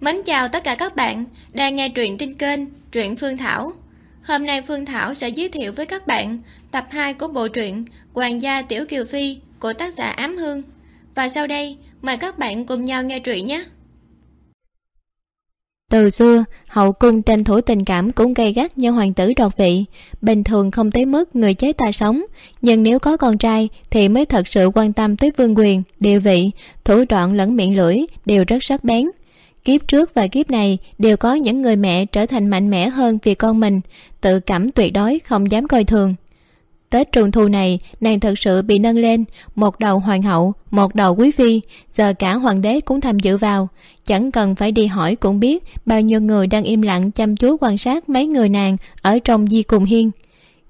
Mến chào tất cả các bạn đang nghe truyện trên kênh Truyện Phương Thảo. Hôm nay Phương Thảo sẽ giới thiệu với các bạn tập 2 của bộ truyện Hoàng gia Tiểu Kiều Phi của tác giả Ám Hương. Và sau đây, mời các bạn cùng nhau nghe truyện nhé. Từ xưa, hậu cung tranh thủ tình cảm cũng gay gắt như hoàng tử đoạt vị. Bình thường không tới mức người chế ta sống, nhưng nếu có con trai thì mới thật sự quan tâm tới vương quyền, địa vị, thủ đoạn lẫn miệng lưỡi đều rất sắc bén. Kiếp trước và kiếp này đều có những người mẹ trở thành mạnh mẽ hơn vì con mình, tự cảm tuyệt đối không dám coi thường. Tết trung thu này, nàng thật sự bị nâng lên, một đầu hoàng hậu, một đầu quý phi, giờ cả hoàng đế cũng tham dự vào. Chẳng cần phải đi hỏi cũng biết bao nhiêu người đang im lặng chăm chú quan sát mấy người nàng ở trong di cùng hiên.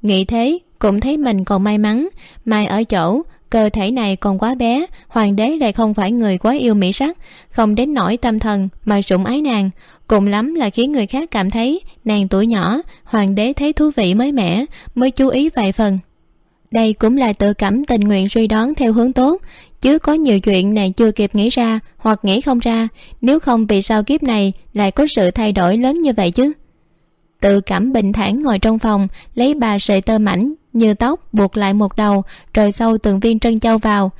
Nghĩ thế, cũng thấy mình còn may mắn, mai ở chỗ, cơ thể này còn quá bé, hoàng đế lại không phải người quá yêu mỹ sắc, không đến nỗi tâm thần mà sủng ái nàng. Cùng lắm là khiến người khác cảm thấy nàng tuổi nhỏ, hoàng đế thấy thú vị mới mẻ, mới chú ý vài phần. Đây cũng là tự cảm tình nguyện suy đoán theo hướng tốt, chứ có nhiều chuyện nàng chưa kịp nghĩ ra hoặc nghĩ không ra, nếu không vì sao kiếp này lại có sự thay đổi lớn như vậy chứ? Tự cảm bình thản ngồi trong phòng, lấy ba sợi tơ mảnh như tóc buộc lại một đầu, rồi sâu từng viên trân châu vào.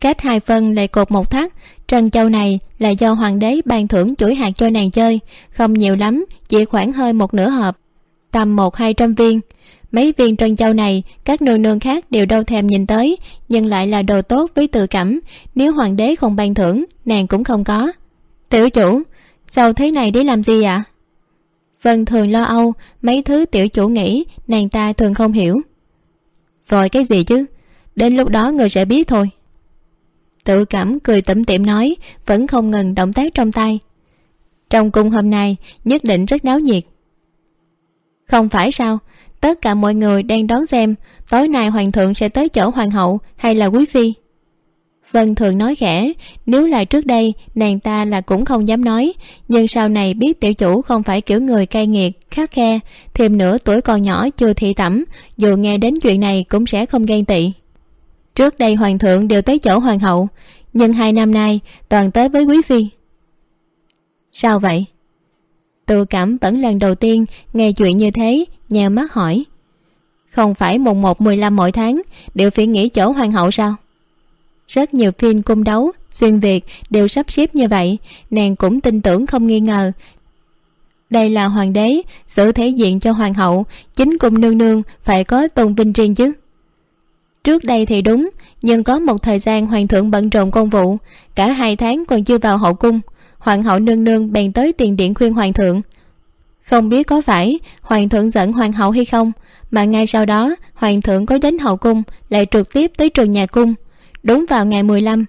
Cách hai phân lại cột một thắt. Trân châu này là do hoàng đế ban thưởng chuỗi hạt cho nàng chơi. Không nhiều lắm, chỉ khoảng hơi một nửa hộp, tầm một hai trăm viên. Mấy viên trân châu này, các nương nương khác đều đâu thèm nhìn tới, nhưng lại là đồ tốt với tự cảm. Nếu hoàng đế không ban thưởng, nàng cũng không có. Tiểu chủ, sao thế này để làm gì ạ? Vân thường lo âu, mấy thứ tiểu chủ nghĩ, nàng ta thường không hiểu. Vội cái gì chứ? Đến lúc đó người sẽ biết thôi. Tự cảm cười tủm tỉm nói, vẫn không ngừng động tác trong tay. Trong cung hôm nay, nhất định rất náo nhiệt. Không phải sao? Tất cả mọi người đang đón xem, tối nay hoàng thượng sẽ tới chỗ hoàng hậu hay là quý phi? Vân thường nói khẽ, nếu là trước đây, nàng ta là cũng không dám nói, nhưng sau này biết tiểu chủ không phải kiểu người cay nghiệt, khắc khe, thêm nữa tuổi còn nhỏ chưa thị tẩm, dù nghe đến chuyện này cũng sẽ không ghen tị. Trước đây hoàng thượng đều tới chỗ hoàng hậu, nhưng hai năm nay toàn tới với quý phi. Sao vậy? Tự cảm vẫn lần đầu tiên nghe chuyện như thế nhà mắt hỏi. Không phải mùng một mười lăm mỗi tháng, đều phải nghỉ chỗ hoàng hậu sao? Rất nhiều phim cung đấu, xuyên việt đều sắp xếp như vậy. Nàng cũng tin tưởng không nghi ngờ. Đây là hoàng đế, giữ thể diện cho hoàng hậu. Chính cung nương nương phải có tôn vinh riêng chứ. Trước đây thì đúng, nhưng có một thời gian hoàng thượng bận rộn công vụ. Cả hai tháng còn chưa vào hậu cung. Hoàng hậu nương nương bèn tới tiền điện khuyên hoàng thượng. Không biết có phải hoàng thượng giận hoàng hậu hay không, mà ngay sau đó, hoàng thượng có đến hậu cung, lại trực tiếp tới trường nhà cung đúng vào ngày mười lăm.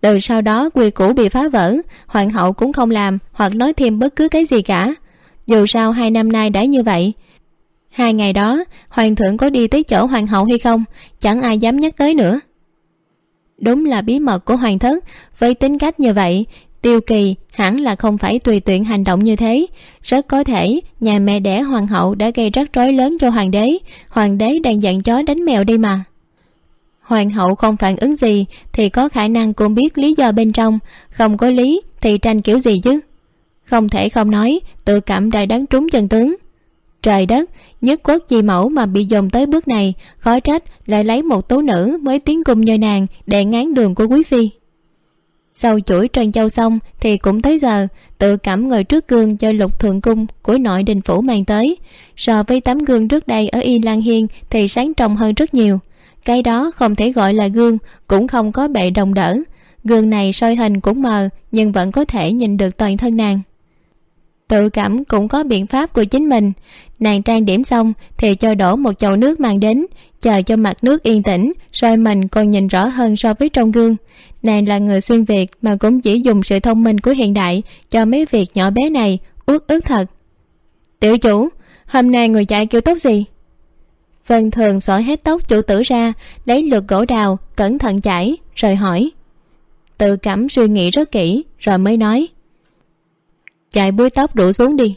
Từ sau đó quy củ bị phá vỡ, hoàng hậu cũng không làm hoặc nói thêm bất cứ cái gì cả. Dù sao hai năm nay đã như vậy. Hai ngày đó, hoàng thượng có đi tới chỗ hoàng hậu hay không, chẳng ai dám nhắc tới nữa. Đúng là bí mật của hoàng thất, với tính cách như vậy, tiêu kỳ hẳn là không phải tùy tiện hành động như thế. Rất có thể, nhà mẹ đẻ hoàng hậu đã gây rắc rối lớn cho hoàng đế hoàng đế đang dặn chó đánh mèo đi mà hoàng hậu không phản ứng gì thì có khả năng cô biết lý do bên trong. Không có lý thì tranh kiểu gì chứ? Không thể không nói, tự cảm đã đánh trúng chân tướng. Trời đất, nhất quốc di mẫu mà bị dồn tới bước này, khó trách lại lấy một tố nữ mới tiến cung nhờ nàng để ngán đường của quý phi. Sau chuỗi trân châu xong thì cũng tới giờ, tự cảm ngồi trước gương cho lục thượng cung của nội đình phủ mang tới. So với tấm gương trước đây ở y lan hiên thì sáng trong hơn rất nhiều cái đó không thể gọi là gương, cũng không có bệ đồng đỡ. Gương này soi hình cũng mờ, nhưng vẫn có thể nhìn được toàn thân nàng. Tự cảm cũng có biện pháp của chính mình. Nàng trang điểm xong thì cho đổ một chậu nước mang đến, chờ cho mặt nước yên tĩnh, soi mình còn nhìn rõ hơn so với trong gương. Nàng là người xuyên việt mà cũng chỉ dùng sự thông minh của hiện đại cho mấy việc nhỏ bé này, uất ức thật. Tiểu chủ, hôm nay người chạy kêu tốt gì? Vân thường xõi hết tóc chủ tử ra, lấy lượt gỗ đào, cẩn thận chải, rồi hỏi. Tự cảm suy nghĩ rất kỹ, rồi mới nói. Chạy búi tóc đổ xuống đi.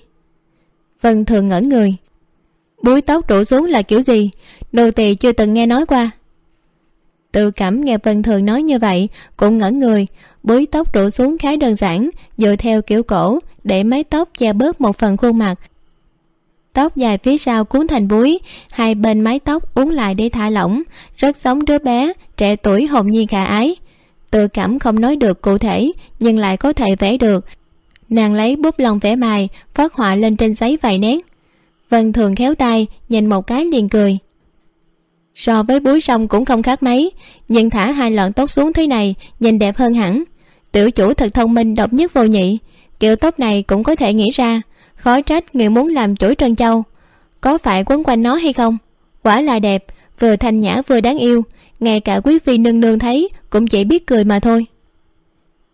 Vân thường ngẩn người. Búi tóc đổ xuống là kiểu gì? Đồ tỳ chưa từng nghe nói qua. Tự cảm nghe vân thường nói như vậy, cũng ngẩn người. Búi tóc đổ xuống khá đơn giản, dựa theo kiểu cổ, để mái tóc che bớt một phần khuôn mặt tóc dài phía sau cuốn thành búi, hai bên mái tóc uốn lại để thả lỏng. Rất giống đứa bé, trẻ tuổi hồn nhiên khả ái. Tự cảm không nói được cụ thể, nhưng lại có thể vẽ được. Nàng lấy bút lông vẽ mài, phát họa lên trên giấy vài nét. Vân thường khéo tay, nhìn một cái liền cười. So với búi sông cũng không khác mấy, nhưng thả hai lọn tóc xuống thế này, nhìn đẹp hơn hẳn. Tiểu chủ thật thông minh, độc nhất vô nhị. Kiểu tóc này cũng có thể nghĩ ra khó trách người muốn làm chuỗi trân châu. Có phải quấn quanh nó hay không? Quả là đẹp, vừa thanh nhã vừa đáng yêu. Ngay cả quý phi nương nương thấy cũng chỉ biết cười mà thôi.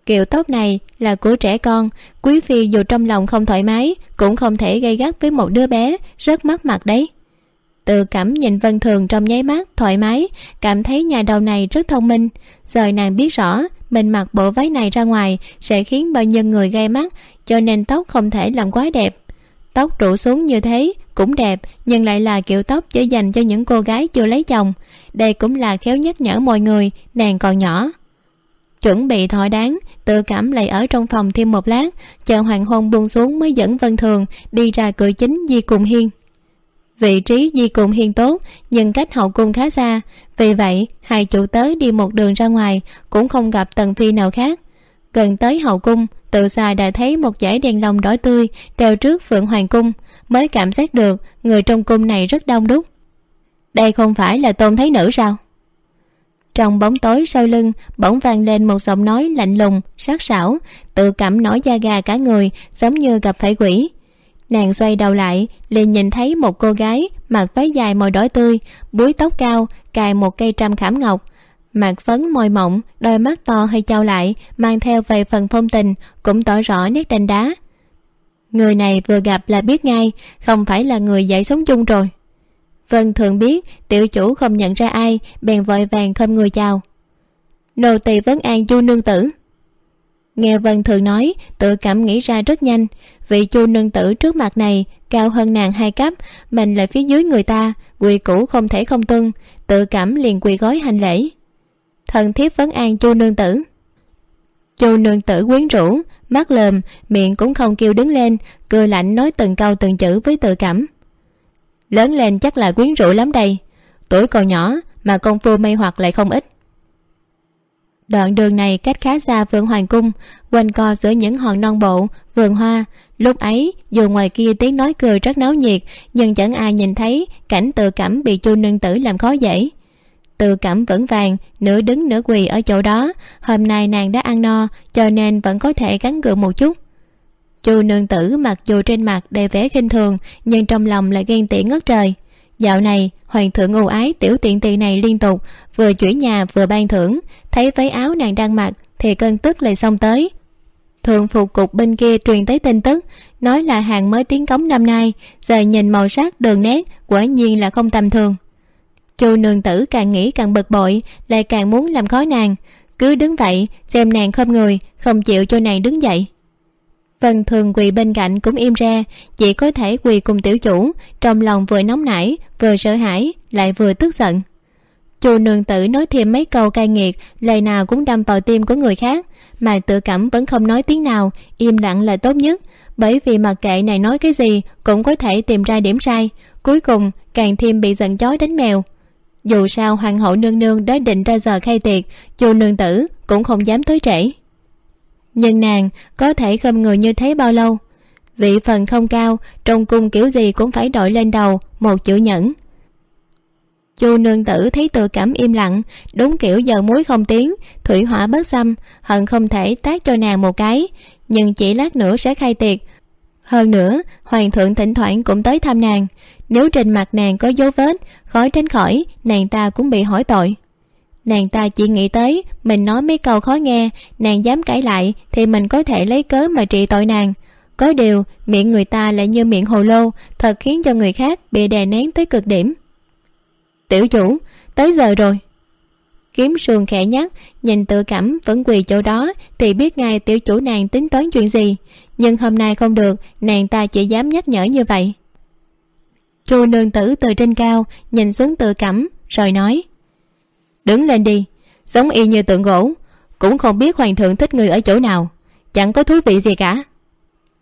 Kiểu tóc này là của trẻ con. Quý phi dù trong lòng không thoải mái, cũng không thể gây gắt với một đứa bé rất mất mặt đấy. Tự cảm nhìn vân thường trong nháy mắt thoải mái, cảm thấy nhà đầu này rất thông minh. Giờ nàng biết rõ mình mặc bộ váy này ra ngoài sẽ khiến bao nhiêu người gây mắt, cho nên tóc không thể làm quá đẹp. Tóc trụ xuống như thế cũng đẹp, nhưng lại là kiểu tóc chỉ dành cho những cô gái chưa lấy chồng. Đây cũng là khéo nhắc nhở mọi người, nàng còn nhỏ. Chuẩn bị thỏa đáng, tự cảm lại ở trong phòng thêm một lát, chờ hoàng hôn buông xuống mới dẫn vân thường đi ra cửa chính di cùng hiên vị trí di cùng hiên tốt, nhưng cách hậu cung khá xa. Vì vậy, hai chủ tớ đi một đường ra ngoài, cũng không gặp tần phi nào khác. Gần tới hậu cung từ xa đã thấy một dải đèn lồng đỏ tươi, treo trước phượng hoàng cung. Mới cảm giác được, người trong cung này rất đông đúc. Đây không phải là tôn thấy nữ sao? Trong bóng tối sau lưng, bỗng vang lên một giọng nói lạnh lùng, sắc sảo. Tự cảm nổi da gà cả người, giống như gặp phải quỷ nàng xoay đầu lại, liền nhìn thấy một cô gái mặc váy dài màu đỏ tươi, búi tóc cao, cài một cây trăm khảm ngọc. Mặt phấn môi mỏng, đôi mắt to hơi trao lại, mang theo vài phần phong tình, cũng tỏ rõ nét đanh đá. Người này vừa gặp là biết ngay, không phải là người dạy sống chung rồi. Vân thường biết, tiểu chủ không nhận ra ai, bèn vội vàng khom người chào. Nô tỳ vấn an chu nương tử nghe vân thường nói, tự cảm nghĩ ra rất nhanh. Vị chu nương tử trước mặt này, cao hơn nàng hai cấp, mình lại phía dưới người ta, quỳ cũ không thể không tuân, tự cảm liền quỳ gói hành lễ. Thần thiếp vấn an chu nương tử. Chu nương tử quyến rũ, mắt lờm miệng cũng không kêu đứng lên, cười lạnh nói từng câu từng chữ với tự cảm. Lớn lên chắc là quyến rũ lắm đây. Tuổi còn nhỏ, mà công phu mây hoặc lại không ít đoạn đường này cách khá xa vườn hoàng cung, quanh co giữa những hòn non bộ, vườn hoa. Lúc ấy, dù ngoài kia tiếng nói cười rất náo nhiệt, nhưng chẳng ai nhìn thấy cảnh tự cảm bị chu nương tử làm khó dễ. Tự cảm vẫn vàng, nửa đứng nửa quỳ ở chỗ đó. Hôm nay nàng đã ăn no, cho nên vẫn có thể gắn gượng một chút. Chu nương tử mặc dù trên mặt đầy vẻ khinh thường, nhưng trong lòng lại ghen tị ngất trời. Dạo này, hoàng thượng ưu ái tiểu tiện tỳ này liên tục, vừa chuyển nhà vừa ban thưởng thấy váy áo nàng đang mặc thì cơn tức lại xông tới. Thượng phụ cục bên kia truyền tới tin tức, nói là hàng mới tiến cống năm nay, giờ nhìn màu sắc đường nét quả nhiên là không tầm thường. Chu nương tử càng nghĩ càng bực bội, lại càng muốn làm khó nàng. Cứ đứng vậy, xem nàng không người, không chịu cho nàng đứng dậy. Vân thường quỳ bên cạnh cũng im ra, chỉ có thể quỳ cùng tiểu chủ, trong lòng vừa nóng nảy, vừa sợ hãi, lại vừa tức giận chu nương tử nói thêm mấy câu cay nghiệt, lời nào cũng đâm vào tim của người khác, mà tự cảm vẫn không nói tiếng nào, im lặng là tốt nhất. Bởi vì mặc kệ này nói cái gì, cũng có thể tìm ra điểm sai, cuối cùng càng thêm bị giận chó đánh mèo. Dù sao hoàng hậu nương nương đã định ra giờ khai tiệc dù nương tử cũng không dám tới trễ. Nhưng nàng có thể khâm người như thế bao lâu? Vị phần không cao, trong cung kiểu gì cũng phải đội lên đầu một chữ nhẫn chu nương tử thấy tự cảm im lặng, đúng kiểu giờ muối không tiếng, thủy hỏa bất xâm hận không thể tác cho nàng một cái. Nhưng chỉ lát nữa sẽ khai tiệc. Hơn nữa, hoàng thượng thỉnh thoảng cũng tới thăm nàng. Nếu trên mặt nàng có dấu vết, khó tránh khỏi, nàng ta cũng bị hỏi tội. Nàng ta chỉ nghĩ tới, mình nói mấy câu khó nghe, nàng dám cãi lại thì mình có thể lấy cớ mà trị tội nàng. Có điều, miệng người ta lại như miệng hồ lô, thật khiến cho người khác bị đè nén tới cực điểm tiểu chủ, tới giờ rồi. Kiếm sườn khẽ nhắc, nhìn tự cảm vẫn quỳ chỗ đó, thì biết ngay tiểu chủ nàng tính toán chuyện gì. Nhưng hôm nay không được, nàng ta chỉ dám nhắc nhở như vậy. Chu nương tử từ trên cao, nhìn xuống tự cảm, rồi nói. Đứng lên đi, giống y như tượng gỗ, cũng không biết hoàng thượng thích người ở chỗ nào, chẳng có thú vị gì cả.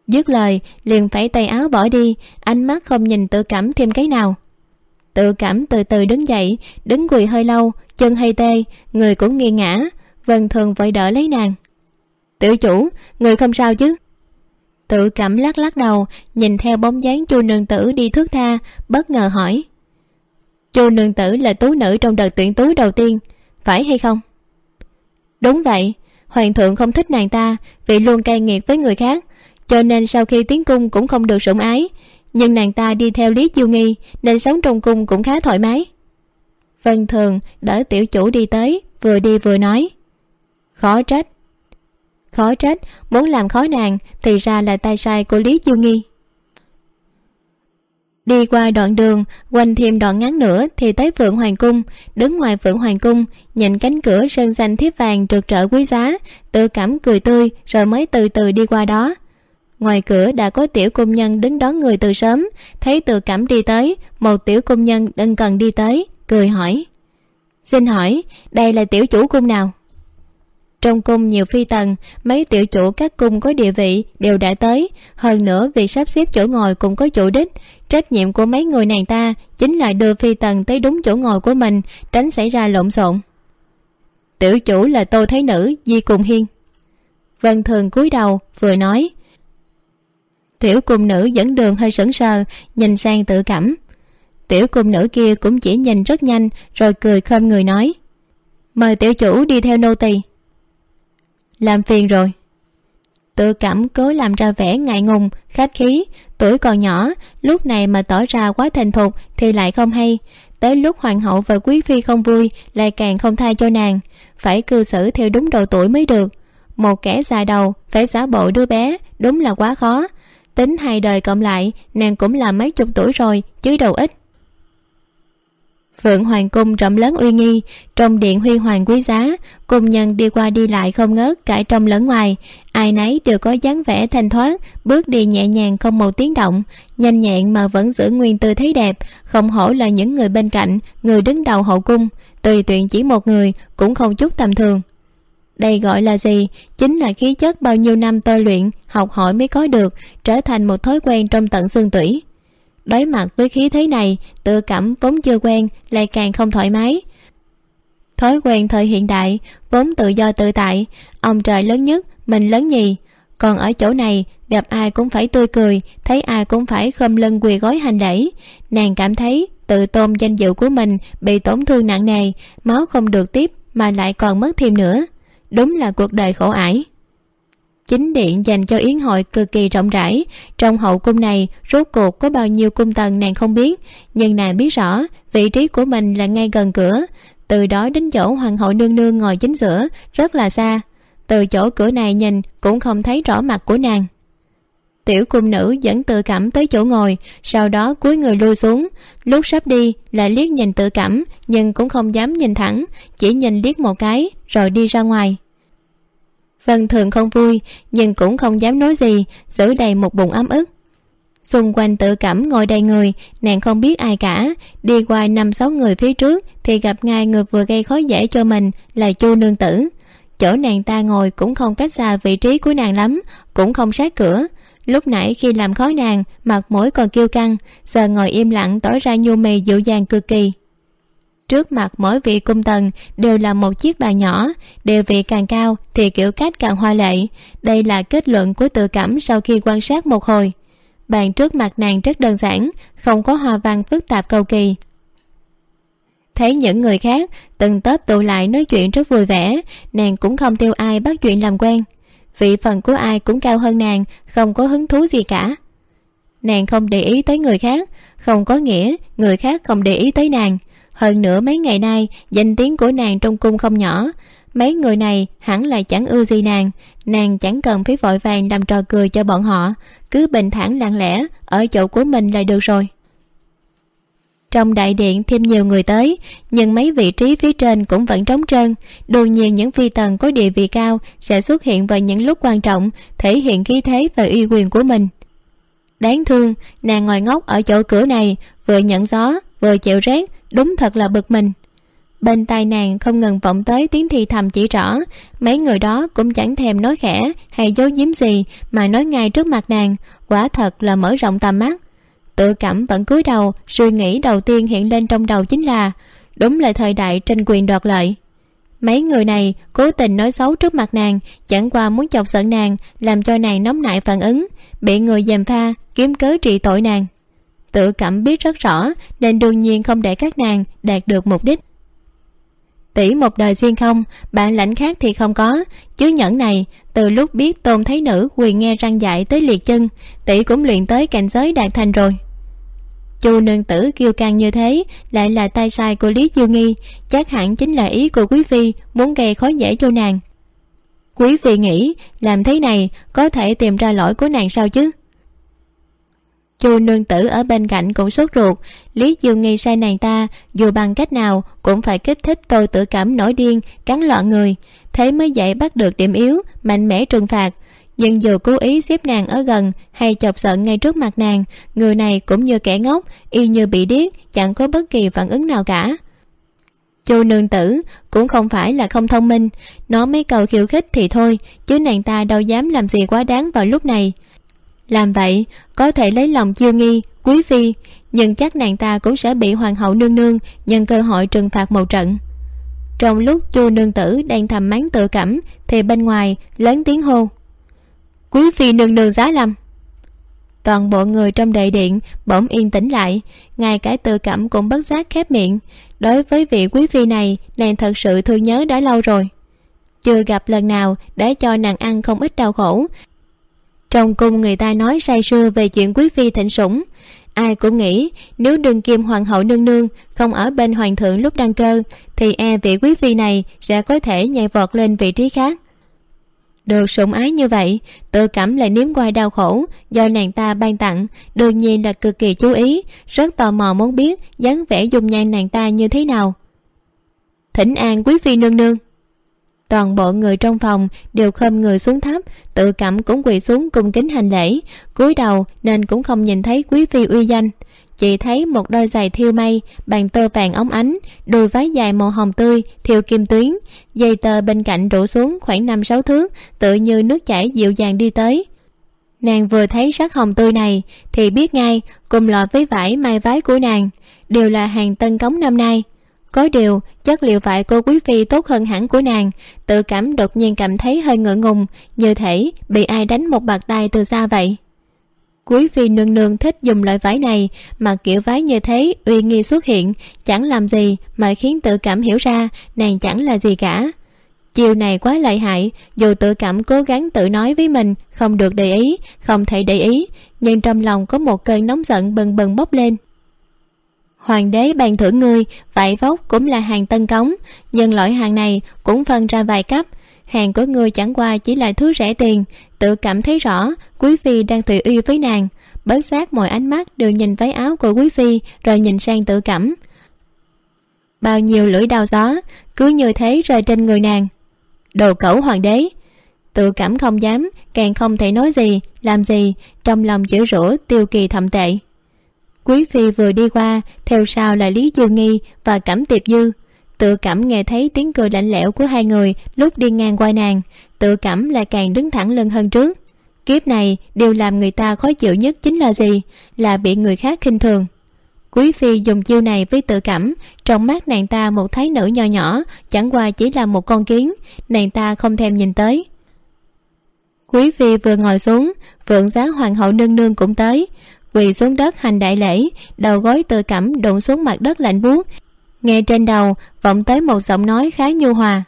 Dứt lời, liền phải tay áo bỏ đi, ánh mắt không nhìn tự cảm thêm cái nào tự cảm từ từ đứng dậy, đứng quỳ hơi lâu, chân hay tê, người cũng nghi ngã vân thường vội đỡ lấy nàng. Tiểu chủ, người không sao chứ? Tự cảm lắc lắc đầu, nhìn theo bóng dáng chu nương tử đi thước tha, bất ngờ hỏi. Chu nương tử là tú nữ trong đợt tuyển tú đầu tiên, phải hay không? Đúng vậy, hoàng thượng không thích nàng ta vì luôn cay nghiệt với người khác, cho nên sau khi tiến cung cũng không được sủng ái nhưng nàng ta đi theo lý chiêu nghi, nên sống trong cung cũng khá thoải mái. Vân thường đỡ tiểu chủ đi tới, vừa đi vừa nói, khó trách khó trách, muốn làm khó nàng thì ra là tay sai của lý chiêu nghi. Đi qua đoạn đường, quanh thêm đoạn ngắn nữa thì tới phượng hoàng cung. Đứng ngoài phượng hoàng cung, nhìn cánh cửa sơn xanh thiếp vàng rực rỡ quý giá, tự cảm cười tươi, rồi mới từ từ đi qua đó ngoài cửa đã có tiểu công nhân đứng đón người từ sớm. Thấy tự cảm đi tới, một tiểu công nhân đừng cần đi tới, cười hỏi. Xin hỏi, đây là tiểu chủ cung nào? Trong cung nhiều phi tần, mấy tiểu chủ các cung có địa vị đều đã tới. Hơn nữa việc sắp xếp chỗ ngồi cũng có chủ đích. Trách nhiệm của mấy người nàng ta chính là đưa phi tần tới đúng chỗ ngồi của mình, tránh xảy ra lộn xộn. Tiểu chủ là tô thái nữ, di cùng hiên. Vân thường cúi đầu, vừa nói tiểu cung nữ dẫn đường hơi sững sờ, nhìn sang tự cảm. Tiểu cung nữ kia cũng chỉ nhìn rất nhanh, rồi cười khom người nói, mời tiểu chủ đi theo nô tỳ. Làm phiền rồi. Tự cảm cố làm ra vẻ ngại ngùng, khách khí, tuổi còn nhỏ, lúc này mà tỏ ra quá thành thục thì lại không hay. Tới lúc hoàng hậu và quý phi không vui, lại càng không tha cho nàng, phải cư xử theo đúng độ tuổi mới được. Một kẻ già đầu, phải giả bộ đứa bé, đúng là quá khó tính hai đời cộng lại, nàng cũng là mấy chục tuổi rồi, chứ đâu ít. Phượng hoàng cung rộng lớn uy nghi, trong điện huy hoàng quý giá, cung nhân đi qua đi lại không ngớt cả trong lẫn ngoài. Ai nấy đều có dáng vẻ thanh thoát bước đi nhẹ nhàng không một tiếng động, nhanh nhẹn mà vẫn giữ nguyên tư thế đẹp, không hổ là những người bên cạnh, người đứng đầu hậu cung. Tùy tuyện chỉ một người cũng không chút tầm thường đây gọi là gì? Chính là khí chất bao nhiêu năm tôi luyện, học hỏi mới có được, trở thành một thói quen trong tận xương tủy. Đối mặt với khí thế này, tự cảm vốn chưa quen, lại càng không thoải mái. Thói quen thời hiện đại, vốn tự do tự tại, ông trời lớn nhất, mình lớn nhì. Còn ở chỗ này, gặp ai cũng phải tươi cười, thấy ai cũng phải khom lưng quỳ gối hành đẩy nàng cảm thấy tự tôn danh dự của mình bị tổn thương nặng nề, máu không được tiếp mà lại còn mất thêm nữa đúng là cuộc đời khổ ải. Chính điện dành cho yến hội cực kỳ rộng rãi. Trong hậu cung này, rốt cuộc có bao nhiêu cung tần nàng không biết. Nhưng nàng biết rõ, vị trí của mình là ngay gần cửa. Từ đó đến chỗ hoàng hậu nương nương ngồi chính giữa, rất là xa. Từ chỗ cửa này nhìn, cũng không thấy rõ mặt của nàng. Tiểu cung nữ dẫn tự cảm tới chỗ ngồi, sau đó cúi người lui xuống. Lúc sắp đi lại liếc nhìn tự cảm, nhưng cũng không dám nhìn thẳng, chỉ nhìn liếc một cái, rồi đi ra ngoài vân thường không vui, nhưng cũng không dám nói gì, giữ đầy một bụng ấm ức. Xung quanh tự cảm ngồi đầy người, nàng không biết ai cả. Đi qua năm sáu người phía trước thì gặp ngay người vừa gây khó dễ cho mình là chu nương tử. Chỗ nàng ta ngồi cũng không cách xa vị trí của nàng lắm, cũng không sát cửa. Lúc nãy khi làm khó nàng, mặt mũi còn kêu căng, giờ ngồi im lặng tỏ ra nhu mì dịu dàng cực kỳ trước mặt mỗi vị cung tần đều là một chiếc bàn nhỏ địa vị càng cao thì kiểu cách càng hoa lệ. Đây là kết luận của tự cảm sau khi quan sát một hồi. Bàn trước mặt nàng rất đơn giản, không có hoa văn phức tạp cầu kỳ. Thấy những người khác, từng tớp tụ lại nói chuyện rất vui vẻ, nàng cũng không theo ai bắt chuyện làm quen. Vị phần của ai cũng cao hơn nàng, không có hứng thú gì cả. Nàng không để ý tới người khác, không có nghĩa người khác không để ý tới nàng hơn nữa mấy ngày nay, danh tiếng của nàng trong cung không nhỏ. Mấy người này hẳn là chẳng ưa gì nàng. Nàng chẳng cần phải vội vàng làm trò cười cho bọn họ. Cứ bình thản lặng lẽ, ở chỗ của mình là được rồi. Trong đại điện thêm nhiều người tới, nhưng mấy vị trí phía trên cũng vẫn trống trơn. Đương nhiên những phi tần có địa vị cao sẽ xuất hiện vào những lúc quan trọng, thể hiện khí thế và uy quyền của mình. Đáng thương, nàng ngồi ngốc ở chỗ cửa này, vừa nhận gió vừa chịu rét, đúng thật là bực mình. Bên tai nàng không ngừng vọng tới tiếng thì thầm chỉ rõ, mấy người đó cũng chẳng thèm nói khẽ hay giấu giếm gì mà nói ngay trước mặt nàng, quả thật là mở rộng tầm mắt. Tự cảm vẫn cúi đầu, suy nghĩ đầu tiên hiện lên trong đầu chính là, đúng là thời đại tranh quyền đoạt lợi. Mấy người này cố tình nói xấu trước mặt nàng, chẳng qua muốn chọc giận nàng, làm cho nàng nóng nảy phản ứng, bị người dèm pha, kiếm cớ trị tội nàng tự cảm biết rất rõ, nên đương nhiên không để các nàng đạt được mục đích. Tỷ một đời xuyên không, bạn lãnh khác thì không có. Chứ nhẫn này, từ lúc biết tôn thấy nữ quyền nghe răng dạy tới liệt chân, tỷ cũng luyện tới cảnh giới đạt thành rồi. Chu nương tử kiêu căng như thế, lại là tay sai của lý dư nghi. Chắc hẳn chính là ý của quý phi, muốn gây khó dễ cho nàng. Quý phi nghĩ, làm thế này, có thể tìm ra lỗi của nàng sao chứ? Chu nương tử ở bên cạnh cũng sốt ruột. Lý dương nghi sai nàng ta, dù bằng cách nào cũng phải kích thích tôi tự cảm nổi điên, cắn loạn người. Thế mới dạy bắt được điểm yếu, mạnh mẽ trừng phạt. Nhưng dù cố ý xếp nàng ở gần hay chọc giận ngay trước mặt nàng, người này cũng như kẻ ngốc, y như bị điếc, chẳng có bất kỳ phản ứng nào cả. Chu nương tử cũng không phải là không thông minh. Nó mấy câu khiêu khích thì thôi, chứ nàng ta đâu dám làm gì quá đáng vào lúc này làm vậy, có thể lấy lòng chiêu nghi, quý phi, nhưng chắc nàng ta cũng sẽ bị hoàng hậu nương nương nhân cơ hội trừng phạt một trận. Trong lúc chu nương tử đang thầm mắng tự cảm, thì bên ngoài lớn tiếng hô, quý phi nương nương giá lâm. Toàn bộ người trong đại điện bỗng yên tĩnh lại, ngay cả tự cảm cũng bất giác khép miệng. Đối với vị quý phi này, nàng thật sự thương nhớ đã lâu rồi. Chưa gặp lần nào để cho nàng ăn không ít đau khổ trong cung người ta nói say sưa về chuyện quý phi thịnh sủng. Ai cũng nghĩ, nếu đương kim hoàng hậu nương nương không ở bên hoàng thượng lúc đăng cơ thì e vị quý phi này sẽ có thể nhảy vọt lên vị trí khác. Được sủng ái như vậy, tự cảm lại nếm qua đau khổ, do nàng ta ban tặng, đương nhiên là cực kỳ chú ý, rất tò mò muốn biết dáng vẻ dung nhan nàng ta như thế nào. Thỉnh an quý phi nương nương toàn bộ người trong phòng đều khom người xuống thấp tự cảm cũng quỳ xuống cung kính hành lễ, cúi đầu nên cũng không nhìn thấy quý phi uy danh. Chỉ thấy một đôi giày thiêu mây bàn tơ vàng óng ánh đôi váy dài màu hồng tươi, thiêu kim tuyến, dây tơ bên cạnh đổ xuống khoảng năm sáu thước tự như nước chảy dịu dàng đi tới. Nàng vừa thấy sắc hồng tươi này thì biết ngay, cùng lọt với vải mai vái của nàng, đều là hàng tân cống năm nay có điều, chất liệu vải cô quý phi tốt hơn hẳn của nàng. Tự cảm đột nhiên cảm thấy hơi ngượng ngùng, như thể bị ai đánh một bạt tay từ xa vậy. Quý phi nương nương thích dùng loại vải này, mà kiểu vái như thế uy nghi xuất hiện. Chẳng làm gì mà khiến tự cảm hiểu ra nàng chẳng là gì cả. Chiều này quá lợi hại, dù tự cảm cố gắng tự nói với mình không được để ý, không thể để ý, nhưng trong lòng có một cơn nóng giận bừng bừng bốc lên hoàng đế ban thưởng ngươi, vải vóc cũng là hàng tân cống, nhưng loại hàng này cũng phân ra vài cấp. Hàng của ngươi chẳng qua chỉ là thứ rẻ tiền, tự cảm thấy rõ quý phi đang tùy uy với nàng. Bớt giác mọi ánh mắt đều nhìn váy áo của quý phi, rồi nhìn sang tự cảm. Bao nhiêu lưỡi đao gió, cứ như thế rơi trên người nàng. Đồ cẩu hoàng đế, tự cảm không dám, càng không thể nói gì, làm gì, trong lòng chửi rủa tiêu kỳ thậm tệ quý phi vừa đi qua, theo sau là lý du nghi và cẩm tiệp dư. Tự cảm nghe thấy tiếng cười lạnh lẽo của hai người lúc đi ngang qua nàng. Tự cảm lại càng đứng thẳng lưng hơn trước. Kiếp này, điều làm người ta khó chịu nhất chính là gì? Là bị người khác khinh thường. Quý phi dùng chiêu này với tự cảm, trong mắt nàng ta một thái nữ nho nhỏ, chẳng qua chỉ là một con kiến, nàng ta không thèm nhìn tới. Quý phi vừa ngồi xuống phượng giá hoàng hậu nương nương cũng tới quỳ xuống đất hành đại lễ, đầu gối tự cảm đụng xuống mặt đất lạnh buốt. Nghe trên đầu, vọng tới một giọng nói khá nhu hòa.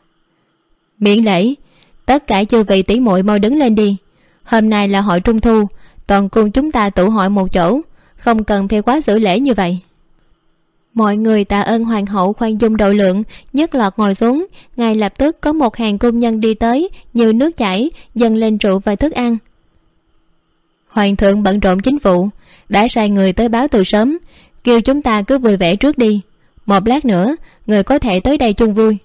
Miễn lễ, tất cả chư vị tỷ muội mau đứng lên đi. Hôm nay là hội trung thu, toàn cung chúng ta tụ hội một chỗ, không cần phải quá xử lễ như vậy. Mọi người tạ ơn hoàng hậu khoan dung độ lượng nhất lọt ngồi xuống. Ngay lập tức có một hàng công nhân đi tới, như nước chảy, dâng lên rượu và thức ăn hoàng thượng bận rộn chính vụ. Đã sai người tới báo từ sớm. Kêu chúng ta cứ vui vẻ trước đi. Một lát nữa, người có thể tới đây chung vui.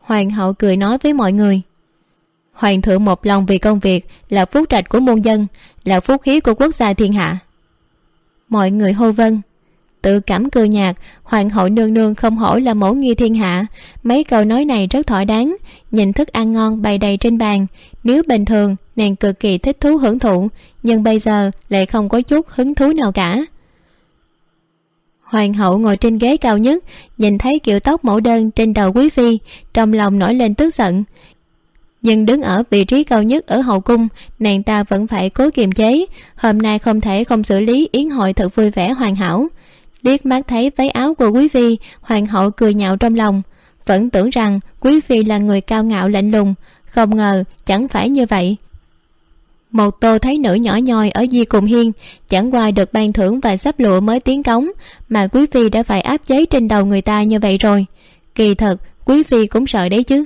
Hoàng hậu cười nói với mọi người. Hoàng thượng một lòng vì công việc là phúc trạch của muôn dân, là phúc khí của quốc gia thiên hạ. Mọi người hô vân tự cảm cười nhạt, hoàng hậu nương nương không hổ là mẫu nghi thiên hạ. Mấy câu nói này rất thỏa đáng, nhìn thức ăn ngon bày đầy trên bàn. Nếu bình thường nàng cực kỳ thích thú hưởng thụ, nhưng bây giờ lại không có chút hứng thú nào cả. Hoàng hậu ngồi trên ghế cao nhất, nhìn thấy kiểu tóc mẫu đơn trên đầu quý phi, trong lòng nổi lên tức giận. Nhưng đứng ở vị trí cao nhất ở hậu cung, nàng ta vẫn phải cố kiềm chế, hôm nay không thể không xử lý yến hội thật vui vẻ hoàn hảo. Liếc mắt thấy váy áo của quý phi, hoàng hậu cười nhạo trong lòng, vẫn tưởng rằng quý phi là người cao ngạo lạnh lùng, không ngờ chẳng phải như vậy một tô thấy nữ nhỏ nhoi ở di cùng hiên, chẳng qua được ban thưởng và sắp lụa mới tiến cống, mà quý phi đã phải áp chế trên đầu người ta như vậy rồi. Kỳ thật, quý phi cũng sợ đấy chứ.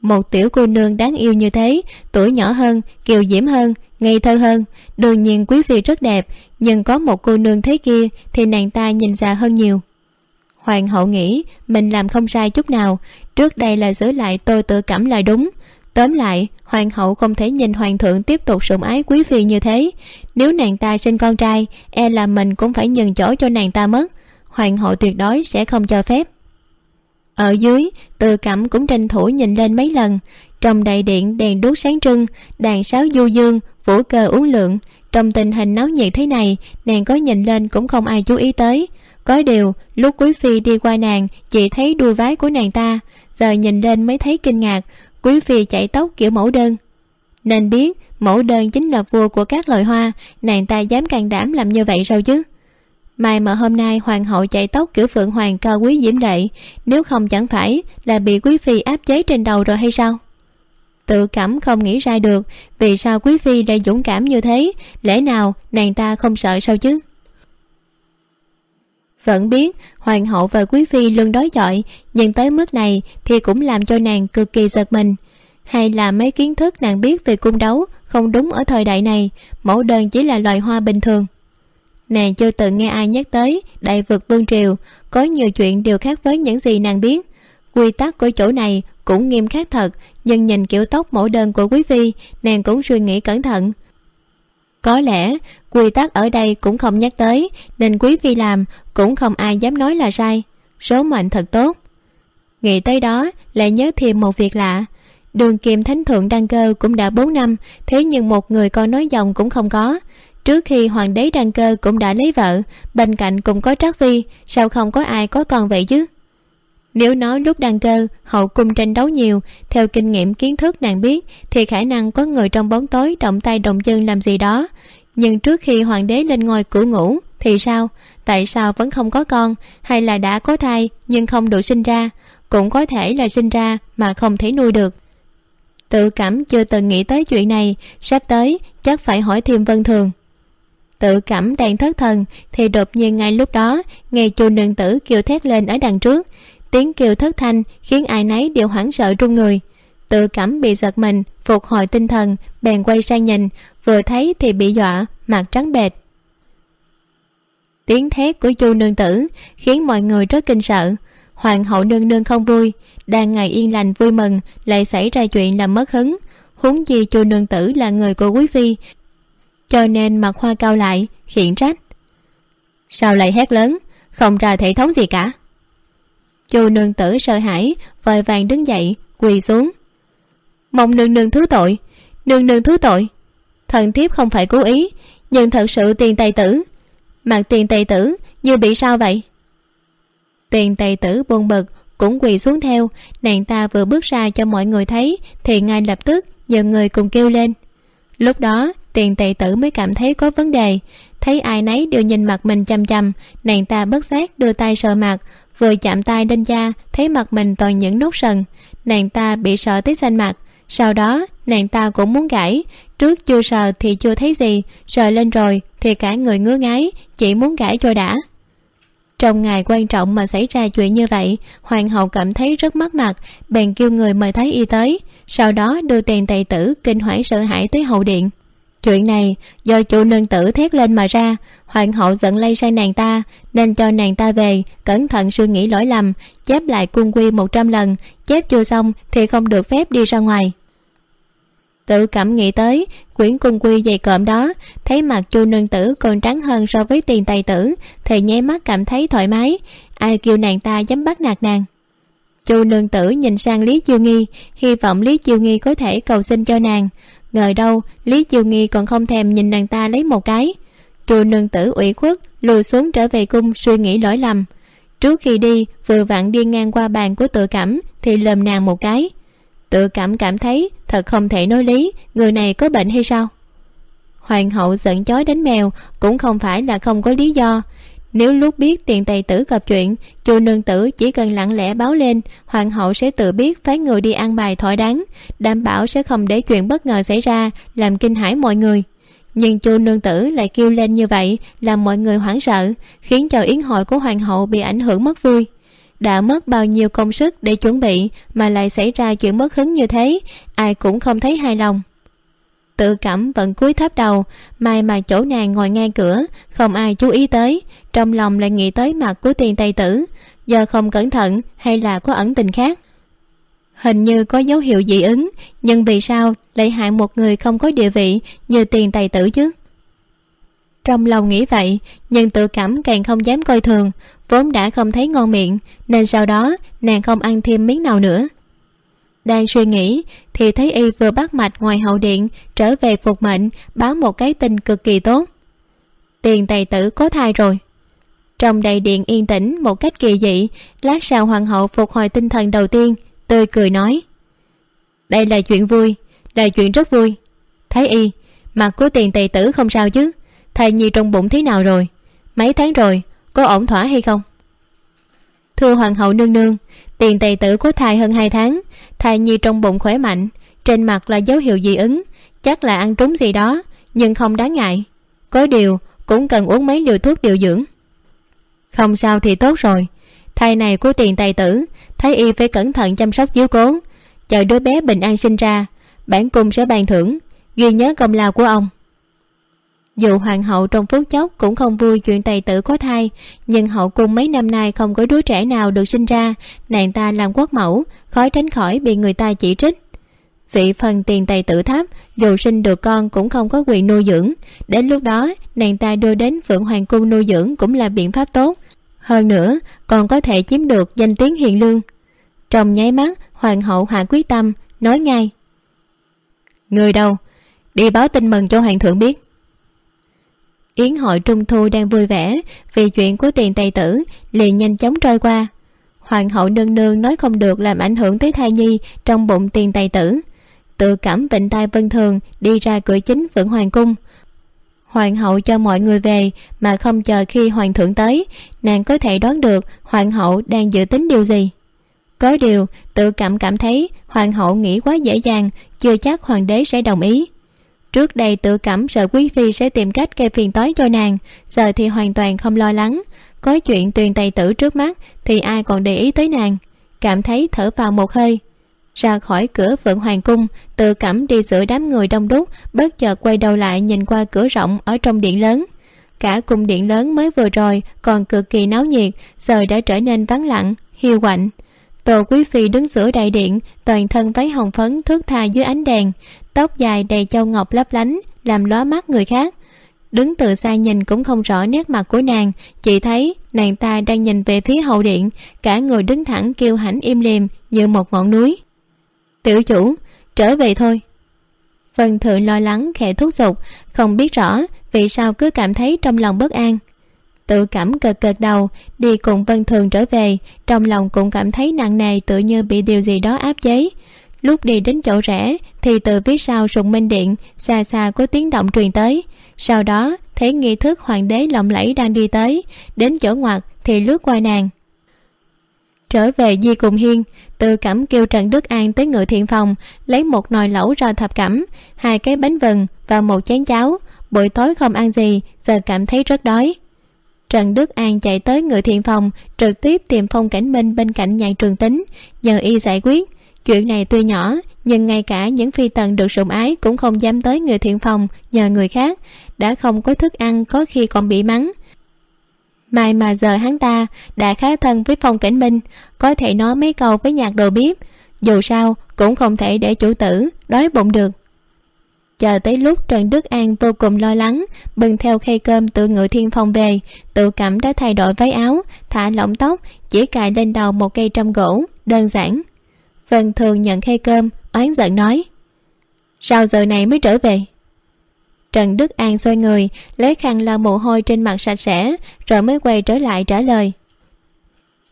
Một tiểu cô nương đáng yêu như thế, tuổi nhỏ hơn, kiều diễm hơn, ngây thơ hơn, đương nhiên quý phi rất đẹp, nhưng có một cô nương thế kia thì nàng ta nhìn già hơn nhiều. Hoàng hậu nghĩ mình làm không sai chút nào, trước đây là giữ lại tôi tự cảm là đúng tóm lại, hoàng hậu không thể nhìn hoàng thượng tiếp tục sủng ái quý phi như thế. Nếu nàng ta sinh con trai e là mình cũng phải nhường chỗ cho nàng ta mất. Hoàng hậu tuyệt đối sẽ không cho phép. Ở dưới, từ cẩm cũng tranh thủ nhìn lên mấy lần. Trong đại điện đèn đuốc sáng trưng, đàn sáo du dương, vũ cờ uống lượng trong tình hình náo nhiệt thế này, nàng có nhìn lên cũng không ai chú ý tới. Có điều, lúc quý phi đi qua nàng, chỉ thấy đuôi vái của nàng ta. Giờ nhìn lên mới thấy kinh ngạc quý phi chạy tóc kiểu mẫu đơn. Nên biết, mẫu đơn chính là vua của các loài hoa, nàng ta dám can đảm làm như vậy sao chứ? May mà hôm nay hoàng hậu chạy tóc kiểu phượng hoàng cao quý diễm lệ, nếu không chẳng phải là bị quý phi áp chế trên đầu rồi hay sao? Tự cảm không nghĩ ra được vì sao quý phi lại dũng cảm như thế, lẽ nào nàng ta không sợ sao chứ? Vẫn biết, hoàng hậu và quý phi luôn đối chọi nhưng tới mức này thì cũng làm cho nàng cực kỳ giật mình. Hay là mấy kiến thức nàng biết về cung đấu không đúng ở thời đại này, mẫu đơn chỉ là loài hoa bình thường. Nàng chưa từng nghe ai nhắc tới đại vực vương triều, có nhiều chuyện đều khác với những gì nàng biết. Quy tắc của chỗ này cũng nghiêm khắc thật, nhưng nhìn kiểu tóc mẫu đơn của quý phi, nàng cũng suy nghĩ cẩn thận. Có lẽ quy tắc ở đây cũng không nhắc tới nên quý phi làm cũng không ai dám nói là sai. Số mệnh thật tốt. Nghĩ tới đó lại nhớ thêm một việc lạ. Đường kiềm thánh thượng đăng cơ cũng đã bốn năm thế nhưng một người con nói dòng cũng không có. Trước khi hoàng đế đăng cơ cũng đã lấy vợ bên cạnh cũng có trác Vi, sao không có ai có con vậy chứ? Nếu nói lúc đăng cơ hậu cung tranh đấu nhiều theo kinh nghiệm kiến thức nàng biết thì khả năng có người trong bóng tối động tay động chân làm gì đó nhưng trước khi hoàng đế lên ngôi cửu ngũ, thì sao? Tại sao vẫn không có con? Hay là đã có thai, nhưng không được sinh ra? Cũng có thể là sinh ra mà không thể nuôi được. Tự cảm chưa từng nghĩ tới chuyện này. Sắp tới, chắc phải hỏi thêm vân thường. Tự cảm đang thất thần, thì đột nhiên ngay lúc đó, nghe chu nương tử kêu thét lên ở đằng trước. Tiếng kêu thất thanh khiến ai nấy đều hoảng sợ run người tự cảm bị giật mình, phục hồi tinh thần, bèn quay sang nhìn, vừa thấy thì bị dọa, mặt trắng bệch. Tiếng thét của chu nương tử khiến mọi người rất kinh sợ. Hoàng hậu nương nương không vui, đang ngày yên lành vui mừng, lại xảy ra chuyện làm mất hứng. Huống gì chu nương tử là người của quý phi, cho nên mặt hoa cao lại, khiển trách. Sao lại hét lớn, không ra thể thống gì cả? Chu nương tử sợ hãi, vội vàng đứng dậy, quỳ xuống mong nương nương thứ tội. Nương nương thứ tội. Thần thiếp không phải cố ý, nhưng thật sự tiền tài tử. Mặt tiền tài tử như bị sao vậy? Tiền tài tử buồn bực, cũng quỳ xuống theo. Nàng ta vừa bước ra cho mọi người thấy, thì ngay lập tức nhiều người cùng kêu lên. Lúc đó, tiền tệ tử mới cảm thấy có vấn đề. Thấy ai nấy đều nhìn mặt mình chăm chăm nàng ta bất giác đưa tay sờ mặt, vừa chạm tay lên da, thấy mặt mình toàn những nốt sần. Nàng ta bị sợ tới xanh mặt sau đó, nàng ta cũng muốn gãi. Trước chưa sờ thì chưa thấy gì, sờ lên rồi thì cả người ngứa ngáy, chỉ muốn gãi cho đã. Trong ngày quan trọng mà xảy ra chuyện như vậy, hoàng hậu cảm thấy rất mất mặt, bèn kêu người mời thái y tới. Sau đó đưa tiền tài tử kinh hoảng sợ hãi tới hậu điện. Chuyện này do chủ nương tử thét lên mà ra. Hoàng hậu giận lây sang nàng ta, nên cho nàng ta về, cẩn thận suy nghĩ lỗi lầm, chép lại cung quy một trăm lần. Chép chưa xong thì không được phép đi ra ngoài tự cảm nghĩ tới, quyển cung quy dày cộm đó, thấy mặt chu nương tử còn trắng hơn so với tiền tài tử, thì nháy mắt cảm thấy thoải mái. Ai kêu nàng ta dám bắt nạt nàng? Chu nương tử nhìn sang lý chiêu nghi, hy vọng lý chiêu nghi có thể cầu xin cho nàng. Ngờ đâu, lý chiêu nghi còn không thèm nhìn nàng ta lấy một cái. Chu nương tử ủy khuất, lùi xuống trở về cung suy nghĩ lỗi lầm. Trước khi đi, vừa vặn đi ngang qua bàn của tự cảm, thì lườm nàng một cái tự cảm cảm thấy thật không thể nói lý, người này có bệnh hay sao? Hoàng hậu giận chói đánh mèo, cũng không phải là không có lý do. Nếu lúc biết tiền tài tử gặp chuyện chu nương tử chỉ cần lặng lẽ báo lên, hoàng hậu sẽ tự biết phái người đi ăn bài thỏa đáng, đảm bảo sẽ không để chuyện bất ngờ xảy ra, làm kinh hãi mọi người. Nhưng chu nương tử lại kêu lên như vậy, làm mọi người hoảng sợ, khiến cho yến hội của hoàng hậu bị ảnh hưởng mất vui đã mất bao nhiêu công sức để chuẩn bị mà lại xảy ra chuyện mất hứng như thế, ai cũng không thấy hài lòng. Tự cảm vẫn cúi thấp đầu, may mà chỗ nàng ngồi ngay cửa, không ai chú ý tới, trong lòng lại nghĩ tới mặt của tiền tây tử, giờ không cẩn thận hay là có ẩn tình khác. Hình như có dấu hiệu dị ứng, nhưng vì sao lại hại một người không có địa vị như tiền tài tử chứ? Trong lòng nghĩ vậy, nhưng tự cảm càng không dám coi thường, vốn đã không thấy ngon miệng, nên sau đó nàng không ăn thêm miếng nào nữa. Đang suy nghĩ, thì thấy y vừa bắt mạch ngoài hậu điện, trở về phục mệnh, báo một cái tin cực kỳ tốt. Tiền tài tử có thai rồi. Trong đầy điện yên tĩnh, một cách kỳ dị, lát sau hoàng hậu phục hồi tinh thần đầu tiên, tươi cười nói. Đây là chuyện vui, là chuyện rất vui. Thấy y, mặt của tiền tài tử không sao chứ? Thai nhi trong bụng thế nào rồi? Mấy tháng rồi, có ổn thỏa hay không? Thưa hoàng hậu nương nương, tiền tài tử có thai hơn hai tháng thai nhi trong bụng khỏe mạnh, trên mặt là dấu hiệu dị ứng, chắc là ăn trúng gì đó, nhưng không đáng ngại. Có điều, cũng cần uống mấy liều thuốc điều dưỡng. Không sao thì tốt rồi. Thai này của tiền tài tử thái y phải cẩn thận chăm sóc chiếu cố, chờ đứa bé bình an sinh ra, bản cung sẽ bàn thưởng, ghi nhớ công lao của ông dù hoàng hậu trong phút chốc cũng không vui chuyện tài tử có thai, nhưng hậu cung mấy năm nay không có đứa trẻ nào được sinh ra, nàng ta làm quốc mẫu, khó tránh khỏi bị người ta chỉ trích. Vị phần tiền tài tử tháp, dù sinh được con cũng không có quyền nuôi dưỡng. Đến lúc đó, nàng ta đưa đến phượng hoàng cung nuôi dưỡng cũng là biện pháp tốt. Hơn nữa, còn có thể chiếm được danh tiếng hiền lương. Trong nháy mắt, hoàng hậu hạ quyết tâm, nói ngay. Người đâu? Đi báo tin mừng cho hoàng thượng biết yến hội trung thu đang vui vẻ vì chuyện của tiền tài tử liền nhanh chóng trôi qua. Hoàng hậu nương nương nói không được làm ảnh hưởng tới thai nhi trong bụng tiền tài tử. Tự cảm vịnh tai vân thường đi ra cửa chính vượng hoàng cung. Hoàng hậu cho mọi người về mà không chờ khi hoàng thượng tới, nàng có thể đoán được hoàng hậu đang dự tính điều gì. Có điều, tự cảm cảm thấy hoàng hậu nghĩ quá dễ dàng, chưa chắc hoàng đế sẽ đồng ý trước đây tự cảm sợ quý phi sẽ tìm cách gây phiền toái cho nàng, giờ thì hoàn toàn không lo lắng. Có chuyện tuyền tây tử trước mắt thì ai còn để ý tới nàng? Cảm thấy thở vào một hơi. Ra khỏi cửa phượng hoàng cung, tự cảm đi giữa đám người đông đúc, bất chợt quay đầu lại nhìn qua cửa rộng ở trong điện lớn. Cả cung điện lớn mới vừa rồi còn cực kỳ náo nhiệt, giờ đã trở nên vắng lặng, hiu quạnh tô quý phi đứng giữa đại điện, toàn thân váy hồng phấn thước tha dưới ánh đèn, tóc dài đầy châu ngọc lấp lánh, làm lóa mắt người khác. Đứng từ xa nhìn cũng không rõ nét mặt của nàng, chỉ thấy nàng ta đang nhìn về phía hậu điện, cả người đứng thẳng kêu hãnh im lìm như một ngọn núi. Tiểu chủ, trở về thôi. Vân thượng lo lắng khẽ thúc giục, không biết rõ vì sao cứ cảm thấy trong lòng bất an tự cảm cợt cợt đầu, đi cùng vân thường trở về, trong lòng cũng cảm thấy nặng nề tự như bị điều gì đó áp chế. Lúc đi đến chỗ rẽ, thì từ phía sau sùng minh điện, xa xa có tiếng động truyền tới. Sau đó, thấy nghi thức hoàng đế lộng lẫy đang đi tới, đến chỗ ngoặt thì lướt qua nàng. Trở về di cùng hiên, tự cẩm kêu trần đức an tới ngự thiện phòng, lấy một nồi lẩu ra thập cẩm, hai cái bánh vừng và một chén cháo. Buổi tối không ăn gì, giờ cảm thấy rất đói trần đức an chạy tới ngự thiện phòng, trực tiếp tìm phong cảnh minh bên cạnh nhạc trường tính. Nhờ y giải quyết. Chuyện này tuy nhỏ, nhưng ngay cả những phi tần được sủng ái cũng không dám tới người thiện phòng nhờ người khác. Đã không có thức ăn, có khi còn bị mắng. Mai mà giờ hắn ta đã khá thân với phong cảnh minh, có thể nói mấy câu với nhạc đồ bếp. Dù sao, cũng không thể để chủ tử đói bụng được chờ tới lúc trần đức an vô cùng lo lắng, bưng theo khay cơm từ ngự thiên phong về, tự cảm đã thay đổi váy áo, thả lỏng tóc, chỉ cài lên đầu một cây trăm gỗ, đơn giản. Vân thường nhận khay cơm, oán giận nói, sao giờ này mới trở về? Trần đức an xoay người, lấy khăn lau mồ hôi trên mặt sạch sẽ, rồi mới quay trở lại trả lời,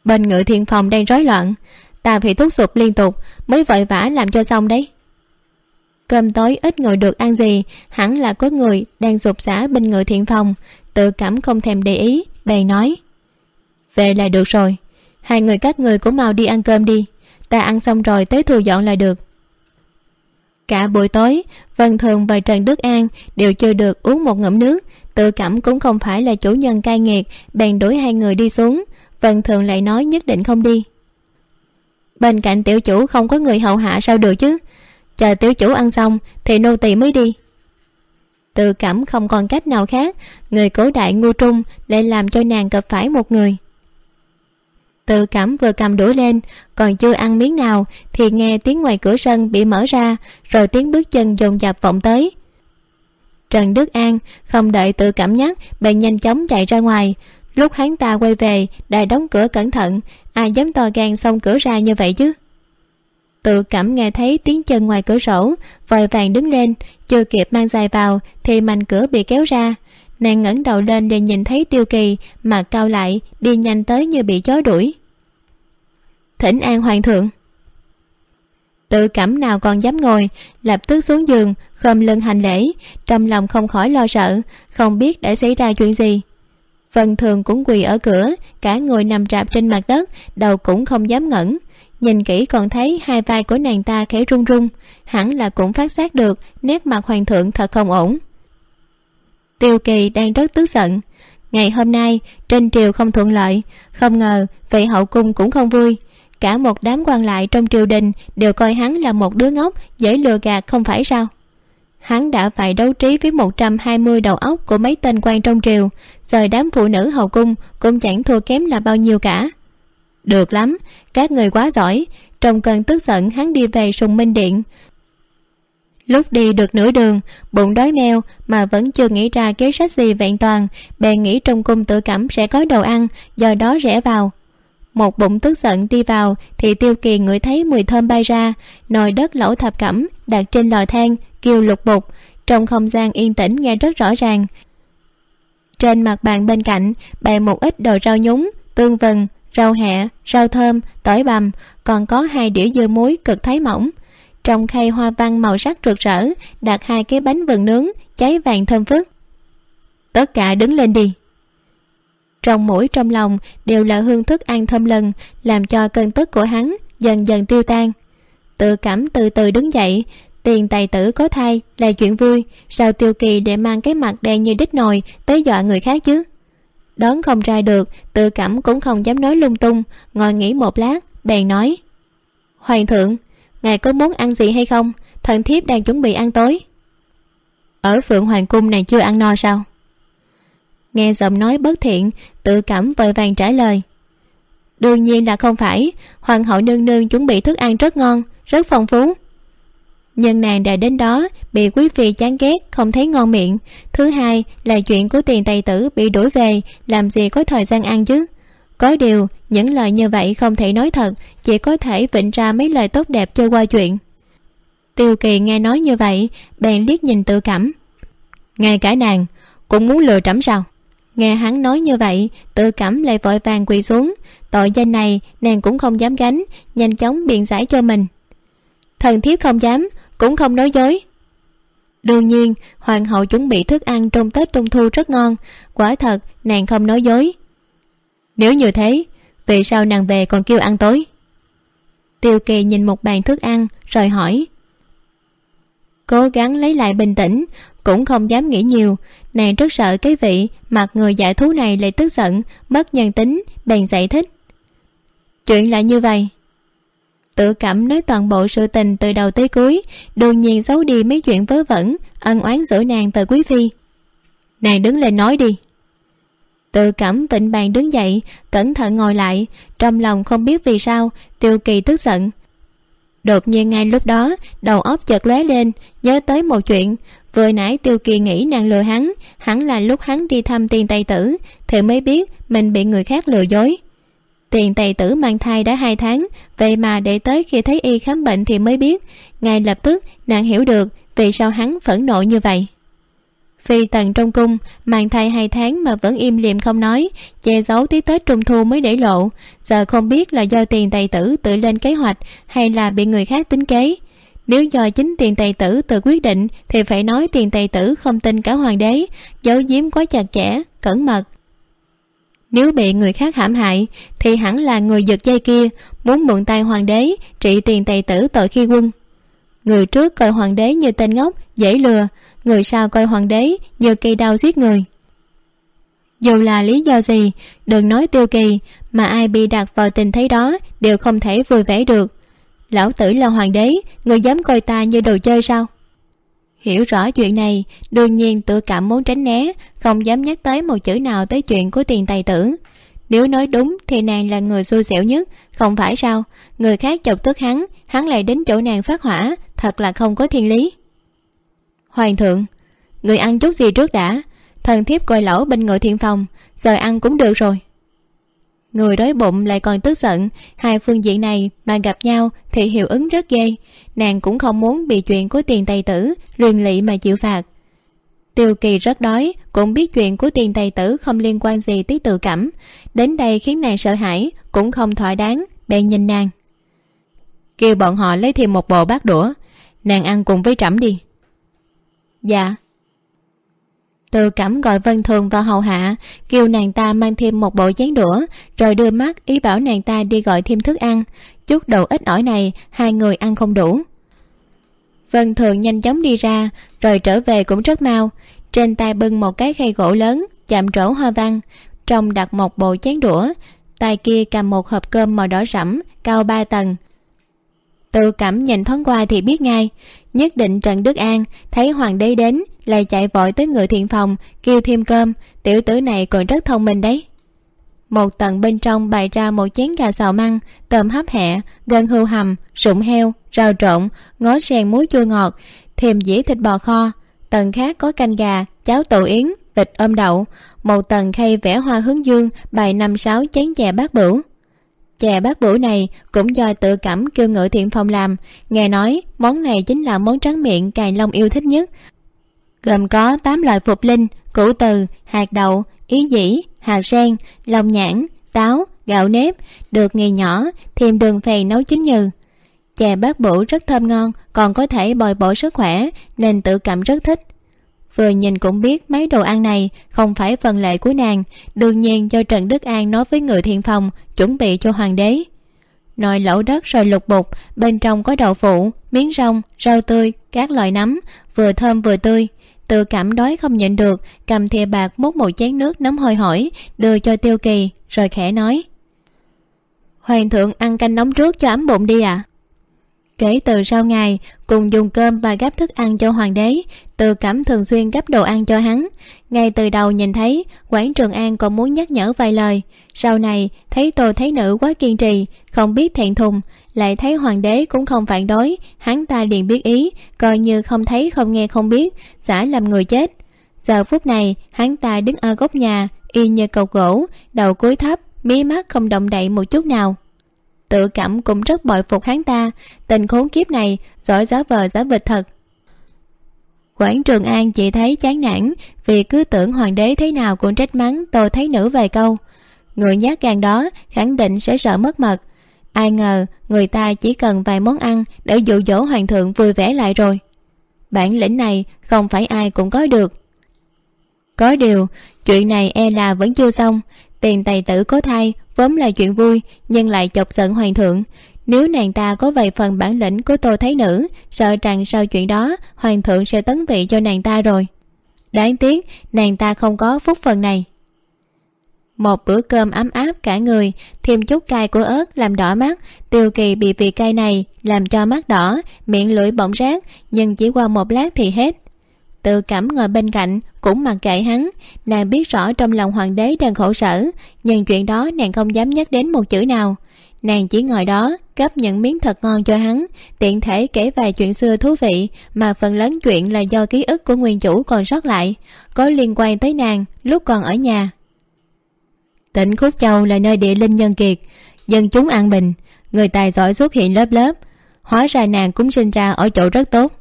bên ngự thiên phòng đang rối loạn, ta phải thúc giục liên tục, mới vội vã làm cho xong đấy cơm tối ít ngồi được ăn gì, hẳn là có người đang sụp xả bên ngựa thiện phòng. Tự cảm không thèm để ý, bèn nói, về là được rồi, hai người các người cũng mau đi ăn cơm đi, ta ăn xong rồi tới thu dọn là được. Cả buổi tối, vân thường và trần đức an đều chưa được uống một ngụm nước, tự cảm cũng không phải là chủ nhân cai nghiệt, bèn đuổi hai người đi xuống. Vân thường lại nói nhất định không đi. Bên cạnh tiểu chủ không có người hậu hạ sao được chứ? Chờ tiểu chủ ăn xong, thì nô tỳ mới đi. Tự cảm không còn cách nào khác, người cổ đại ngu trung lại làm cho nàng gặp phải một người. Tự cảm vừa cầm đũa lên, còn chưa ăn miếng nào, thì nghe tiếng ngoài cửa sân bị mở ra, rồi tiếng bước chân dồn dập vọng tới. Trần đức an không đợi tự cảm nhắc, bèn nhanh chóng chạy ra ngoài. Lúc hắn ta quay về đài đóng cửa cẩn thận, ai dám to gan xông cửa ra như vậy chứ? Tự cảm nghe thấy tiếng chân ngoài cửa sổ, vội vàng đứng lên, chưa kịp mang giày vào thì mành cửa bị kéo ra. Nàng ngẩng đầu lên để nhìn thấy tiêu kỳ, mà cao lại, đi nhanh tới như bị chó đuổi. Thỉnh an hoàng thượng. Tự cảm nào còn dám ngồi, lập tức xuống giường, khom lưng hành lễ, trong lòng không khỏi lo sợ, không biết đã xảy ra chuyện gì. Vân thường cũng quỳ ở cửa, cả người nằm rạp trên mặt đất, đầu cũng không dám ngẩng nhìn kỹ còn thấy hai vai của nàng ta khẽ run run, hẳn là cũng phát giác được nét mặt hoàng thượng thật không ổn. Tiêu kỳ đang rất tức giận. Ngày hôm nay, trên triều không thuận lợi, không ngờ vị hậu cung cũng không vui. Cả một đám quan lại trong triều đình đều coi hắn là một đứa ngốc, dễ lừa gạt không phải sao? Hắn đã phải đấu trí với một trăm hai mươi đầu óc của mấy tên quan trong triều rồi đám phụ nữ hậu cung cũng chẳng thua kém là bao nhiêu cả được lắm, các người quá giỏi trong cơn tức giận hắn đi về sùng minh điện. Lúc đi được nửa đường, bụng đói meo mà vẫn chưa nghĩ ra kế sách gì vẹn toàn, bèn nghĩ trong cung tự cảm sẽ có đồ ăn, do đó rẽ vào. Một bụng tức giận đi vào thì tiêu kỳ ngửi thấy mùi thơm bay ra, nồi đất lẩu thập cẩm đặt trên lò than, kêu lục bục. Trong không gian yên tĩnh nghe rất rõ ràng. Trên mặt bàn bên cạnh bày một ít đồ rau nhúng, tương vừng rau hẹ, rau thơm, tỏi bằm, còn có hai đĩa dưa muối cực thái mỏng. Trong khay hoa văn màu sắc rực rỡ, đặt hai cái bánh vừng nướng, cháy vàng thơm phức. Tất cả đứng lên đi. Trong mũi trong lòng đều là hương thức ăn thơm lần làm cho cơn tức của hắn dần dần tiêu tan. Tự cảm từ từ đứng dậy, tiền tài tử có thai là chuyện vui, sao tiêu kỳ để mang cái mặt đen như đít nồi tới dọa người khác chứ? Đón không ra được, tự cảm cũng không dám nói lung tung, ngồi nghỉ một lát, bèn nói, hoàng thượng, ngài có muốn ăn gì hay không? Thần thiếp đang chuẩn bị ăn tối. Ở phượng hoàng cung này chưa ăn no sao? Nghe giọng nói bất thiện, tự cảm vội vàng trả lời, đương nhiên là không phải, hoàng hậu nương nương chuẩn bị thức ăn rất ngon, rất phong phú nhưng nàng đã đến đó, bị quý phi chán ghét, không thấy ngon miệng. Thứ hai là chuyện của tiền tài tử bị đuổi về, làm gì có thời gian ăn chứ? Có điều, những lời như vậy không thể nói thật, chỉ có thể vịnh ra mấy lời tốt đẹp trôi qua chuyện. Tiêu kỳ nghe nói như vậy, bèn liếc nhìn tự cảm ngay cả nàng cũng muốn lừa trẫm sao? Nghe hắn nói như vậy tự cảm lại vội vàng quỳ xuống. Tội danh này nàng cũng không dám gánh, nhanh chóng biện giải cho mình. Thần thiếp không dám cũng không nói dối. Đương nhiên, hoàng hậu chuẩn bị thức ăn trong tết trung thu rất ngon. Quả thật, nàng không nói dối. Nếu như thế, vì sao nàng về còn kêu ăn tối? Tiêu kỳ nhìn một bàn thức ăn, rồi hỏi. Cố gắng lấy lại bình tĩnh, cũng không dám nghĩ nhiều. Nàng rất sợ cái vị mặt người giải thú này lại tức giận, mất nhân tính, bèn giải thích. Chuyện là như vậy tự cảm nói toàn bộ sự tình từ đầu tới cuối, đương nhiên giấu đi mấy chuyện vớ vẩn, ân oán giữa nàng từ quý phi. Nàng đứng lên nói đi. Tự cảm tịnh bàn đứng dậy, cẩn thận ngồi lại, trong lòng không biết vì sao, tiêu kỳ tức giận. Đột nhiên ngay lúc đó, đầu óc chợt lóe lên, nhớ tới một chuyện. Vừa nãy tiêu kỳ nghĩ nàng lừa hắn hẳn là lúc hắn đi thăm tiền tây tử, thì mới biết mình bị người khác lừa dối tiền tài tử mang thai đã hai tháng, vậy mà để tới khi thấy y khám bệnh thì mới biết. Ngay lập tức, nàng hiểu được vì sao hắn phẫn nộ như vậy. Phi tần trong cung, mang thai hai tháng mà vẫn im lìm không nói, che giấu tí tết trung thu mới để lộ. Giờ không biết là do tiền tài tử tự lên kế hoạch hay là bị người khác tính kế. Nếu do chính tiền tài tử tự quyết định thì phải nói tiền tài tử không tin cả hoàng đế, giấu giếm quá chặt chẽ, cẩn mật nếu bị người khác hãm hại, thì hẳn là người giật dây kia, muốn mượn tay hoàng đế, trị tiền tài tử tội khi quân. Người trước coi hoàng đế như tên ngốc, dễ lừa, người sau coi hoàng đế như cây đau giết người. Dù là lý do gì, đừng nói tiêu kỳ, mà ai bị đặt vào tình thế đó đều không thể vui vẻ được. Lão tử là hoàng đế, người dám coi ta như đồ chơi sao? Hiểu rõ chuyện này, đương nhiên tự cảm muốn tránh né, không dám nhắc tới một chữ nào tới chuyện của tiền tài tử. Nếu nói đúng thì nàng là người xui xẻo nhất, không phải sao? Người khác chọc tức hắn hắn lại đến chỗ nàng phát hỏa, thật là không có thiên lý. Hoàng thượng, người ăn chút gì trước đã? Thần thiếp coi lẩu bên ngự thiên phòng, giờ ăn cũng được rồi người đói bụng lại còn tức giận. Hai phương diện này mà gặp nhau thì hiệu ứng rất ghê. Nàng cũng không muốn bị chuyện của tiền tài tử luyện lị mà chịu phạt. Tiêu kỳ rất đói, cũng biết chuyện của tiền tài tử không liên quan gì tới tự cảm. Đến đây khiến nàng sợ hãi, cũng không thỏa đáng, bèn nhìn nàng. Kêu bọn họ lấy thêm một bộ bát đũa. Nàng ăn cùng với trẫm đi. Dạ từ cẩm gọi vân thường vào hầu hạ, kêu nàng ta mang thêm một bộ chén đũa, rồi đưa mắt ý bảo nàng ta đi gọi thêm thức ăn. Chút đầu ít ỏi này, hai người ăn không đủ. Vân thường nhanh chóng đi ra, rồi trở về cũng rất mau. Trên tay bưng một cái khay gỗ lớn, chạm trổ hoa văn. Trong đặt một bộ chén đũa, tay kia cầm một hộp cơm màu đỏ sẫm, cao ba tầng. Tự cảm nhìn thoáng qua thì biết ngay, nhất định trần đức an thấy hoàng đế đến lại chạy vội tới ngựa thiện phòng, kêu thêm cơm. Tiểu tử này còn rất thông minh đấy. Một tầng bên trong bày ra một chén gà xào măng, tôm hấp hẹ, gân hưu hầm, sụn heo, rau trộn, ngó sen muối chua ngọt, thêm dĩa thịt bò kho. Tầng khác có canh gà, cháo tổ yến, vịt ôm đậu. Một tầng khay vẽ hoa hướng dương, bày năm sáu chén chè bát bửu. Chè bát bửu này cũng do tự cảm kêu ngự thiện phòng làm. Nghe nói món này chính là món trắng miệng cài long yêu thích nhất gồm có tám loại phục linh, củ từ, hạt đậu, ý dĩ hạt sen, lòng nhãn, táo, gạo nếp. Được nghề nhỏ thêm đường phèn nấu chín nhừ. Chè bát bổ rất thơm ngon, còn có thể bồi bổ sức khỏe, nên tự cảm rất thích. Vừa nhìn cũng biết mấy đồ ăn này không phải phần lệ của nàng. Đương nhiên do trần đức an nói với người thiện phòng, chuẩn bị cho hoàng đế. Nồi lẩu đất rồi lục bục bên trong có đậu phụ, miếng rong, rau tươi, các loại nấm, vừa thơm vừa tươi tự cảm đói không nhịn được, cầm thìa bạc múc một chén nước nóng hôi hổi, đưa cho tiêu kỳ, rồi khẽ nói, hoàng thượng ăn canh nóng trước cho ấm bụng đi ạ à? kể từ sau ngày, cùng dùng cơm và gắp thức ăn cho hoàng đế, từ cảm thường xuyên gắp đồ ăn cho hắn ngay từ đầu nhìn thấy quản trường an còn muốn nhắc nhở vài lời sau này, thấy tô thấy nữ quá kiên trì, không biết thẹn thùng lại thấy hoàng đế cũng không phản đối, hắn ta liền biết ý, coi như không thấy không nghe không biết, giả làm người chết. Giờ phút này, hắn ta đứng ở góc nhà, y như cầu gỗ, đầu cúi thấp, mí mắt không động đậy một chút nào. Tự cảm cũng rất bội phục hắn ta, tình khốn kiếp này, giỏi giá vờ giá vịt thật. Quảng trường an chỉ thấy chán nản, vì cứ tưởng hoàng đế thế nào cũng trách mắng tôi thấy nữ vài câu. Người nhát gan đó, khẳng định sẽ sợ mất mật ai ngờ, người ta chỉ cần vài món ăn để dụ dỗ hoàng thượng vui vẻ lại rồi. Bản lĩnh này không phải ai cũng có được. Có điều, chuyện này e là vẫn chưa xong. Tiền tài tử có thai vốn là chuyện vui, nhưng lại chọc giận hoàng thượng. Nếu nàng ta có vài phần bản lĩnh của tô thấy nữ, sợ rằng sau chuyện đó, hoàng thượng sẽ tấn tị cho nàng ta rồi. Đáng tiếc, nàng ta không có phúc phần này một bữa cơm ấm áp cả người, thêm chút cay của ớt làm đỏ mắt. Tiêu kỳ bị vị cay này làm cho mắt đỏ, miệng lưỡi bỗng rát nhưng chỉ qua một lát thì hết. Tự cảm ngồi bên cạnh, cũng mặc kệ hắn. Nàng biết rõ trong lòng hoàng đế đang khổ sở, nhưng chuyện đó nàng không dám nhắc đến một chữ nào. Nàng chỉ ngồi đó gấp những miếng thật ngon cho hắn, tiện thể kể vài chuyện xưa thú vị, mà phần lớn chuyện là do ký ức của nguyên chủ còn sót lại. Có liên quan tới nàng, lúc còn ở nhà tỉnh khúc châu là nơi địa linh nhân kiệt. Dân chúng an bình, người tài giỏi xuất hiện lớp lớp, hóa ra nàng cũng sinh ra ở chỗ rất tốt.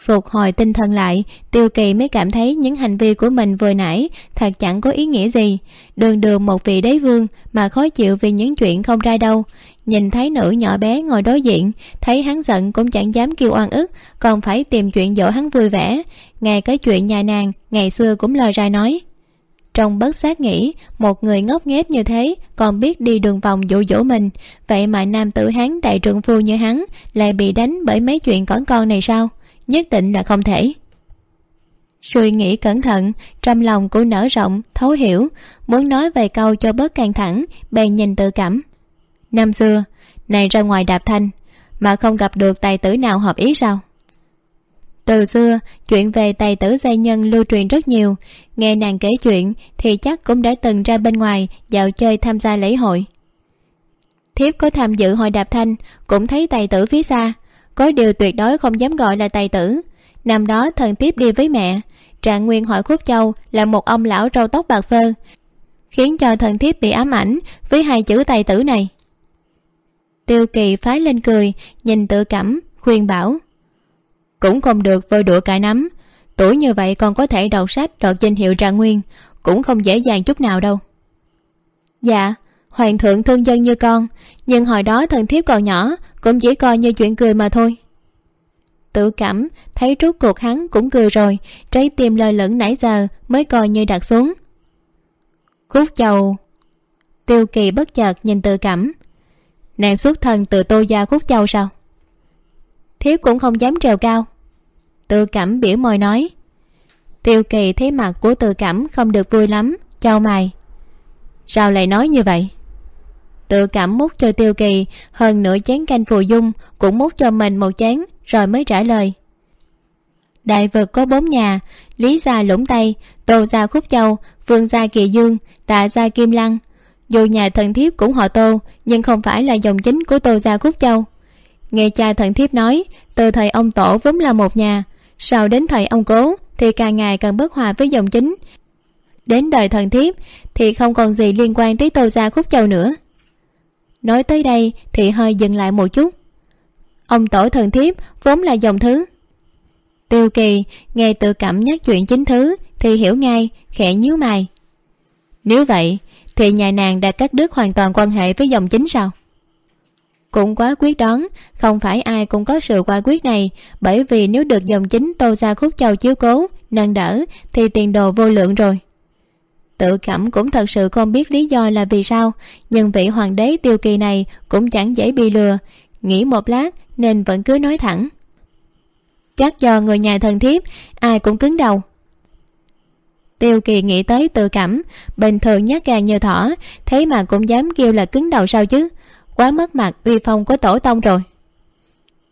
Phục hồi tinh thần lại, tiêu kỳ mới cảm thấy những hành vi của mình vừa nãy thật chẳng có ý nghĩa gì. Đường đường một vị đế vương mà khó chịu vì những chuyện không ra đâu. Nhìn thấy nữ nhỏ bé ngồi đối diện, thấy hắn giận cũng chẳng dám kêu oan ức, còn phải tìm chuyện dỗ hắn vui vẻ. Ngay cái chuyện nhà nàng, ngày xưa cũng lời ra nói trong bất xác nghĩ, một người ngốc nghếch như thế còn biết đi đường vòng dụ dỗ mình. Vậy mà nam tử hán đại trượng phu như hắn lại bị đánh bởi mấy chuyện cỏn con này sao? Nhất định là không thể. Suy nghĩ cẩn thận, trong lòng cô nở rộng, thấu hiểu, muốn nói vài câu cho bớt căng thẳng, bèn nhìn tự cảm. Năm xưa, này ra ngoài đạp thanh, mà không gặp được tài tử nào hợp ý sao? Từ xưa, chuyện về tài tử gia nhân lưu truyền rất nhiều. Nghe nàng kể chuyện, thì chắc cũng đã từng ra bên ngoài dạo chơi tham gia lễ hội. Thiếp có tham dự hội đạp thanh, cũng thấy tài tử phía xa. Có điều tuyệt đối không dám gọi là tài tử. Năm đó, thần tiếp đi với mẹ. Trạng nguyên hỏi khúc châu là một ông lão râu tóc bạc phơ, khiến cho thần thiếp bị ám ảnh với hai chữ tài tử này. Tiêu kỳ phái lên cười, nhìn tự cảm, khuyên bảo cũng không được vơi đũa cải nắm. Tuổi như vậy còn có thể đọc sách, đọc danh hiệu trạng nguyên, cũng không dễ dàng chút nào đâu. Dạ hoàng thượng thương dân như con, nhưng hồi đó thần thiếp còn nhỏ, cũng chỉ coi như chuyện cười mà thôi. Tự cảm, thấy rút cuộc hắn cũng cười rồi, trái tim lời lẫn nãy giờ mới coi như đặt xuống. Khúc châu, tiêu kỳ bất chợt nhìn tự cảm. Nàng xuất thân từ tô gia khúc châu sao? Thiếp cũng không dám trèo cao. Tự cảm biểu môi nói, tiêu kỳ thấy mặt của tự cảm không được vui lắm, chào mày. Sao lại nói như vậy? Tự cảm múc cho tiêu kỳ hơn nửa chén canh phù dung, cũng múc cho mình một chén, rồi mới trả lời. Đại vực có bốn nhà, lý gia lũng tây, tô gia khúc châu vương gia kỳ dương, tạ gia kim lăng. Dù nhà thần thiếp cũng họ tô, nhưng không phải là dòng chính của tô gia khúc châu nghe cha thần thiếp nói, từ thời ông tổ vốn là một nhà, sau đến thời ông cố thì càng ngày càng bất hòa với dòng chính. Đến đời thần thiếp thì không còn gì liên quan tới tô gia khúc châu nữa. Nói tới đây thì hơi dừng lại một chút. Ông tổ thần thiếp vốn là dòng thứ. Tiêu kỳ nghe tự cảm nhắc chuyện chính thứ thì hiểu ngay, khẽ nhíu mày. Nếu vậy thì nhà nàng đã cắt đứt hoàn toàn quan hệ với dòng chính sao? Cũng quá quyết đoán, không phải ai cũng có sự qua quyết này, bởi vì nếu được dòng chính tô ra khúc châu chiếu cố, nâng đỡ, thì tiền đồ vô lượng rồi. Tự cảm cũng thật sự không biết lý do là vì sao, nhưng vị hoàng đế tiêu kỳ này cũng chẳng dễ bị lừa. Nghĩ một lát, nên vẫn cứ nói thẳng. Chắc do người nhà thần thiếp, ai cũng cứng đầu. Tiêu kỳ nghĩ tới tự cảm, bình thường nhát gà như thỏ, thế mà cũng dám kêu là cứng đầu sao chứ? Quá mất mặt uy phong của tổ tông rồi.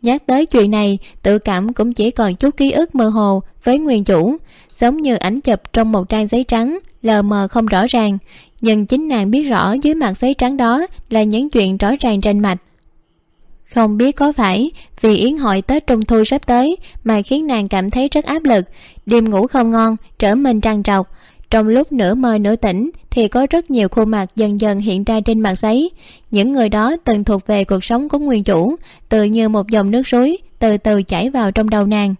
Nhắc tới chuyện này, tự cảm cũng chỉ còn chút ký ức mơ hồ với nguyên chủ, giống như ảnh chụp trong một trang giấy trắng, lờ mờ không rõ ràng. Nhưng chính nàng biết rõ dưới mặt giấy trắng đó là những chuyện rõ ràng trên mạch. Không biết có phải vì yến hội tết trung thu sắp tới mà khiến nàng cảm thấy rất áp lực, đêm ngủ không ngon, trở mình trằn trọc trong lúc nửa mơ nửa tỉnh, thì có rất nhiều khuôn mặt dần dần hiện ra trên mặt giấy. Những người đó từng thuộc về cuộc sống của nguyên chủ, tự như một dòng nước suối, từ từ chảy vào trong đầu nàng.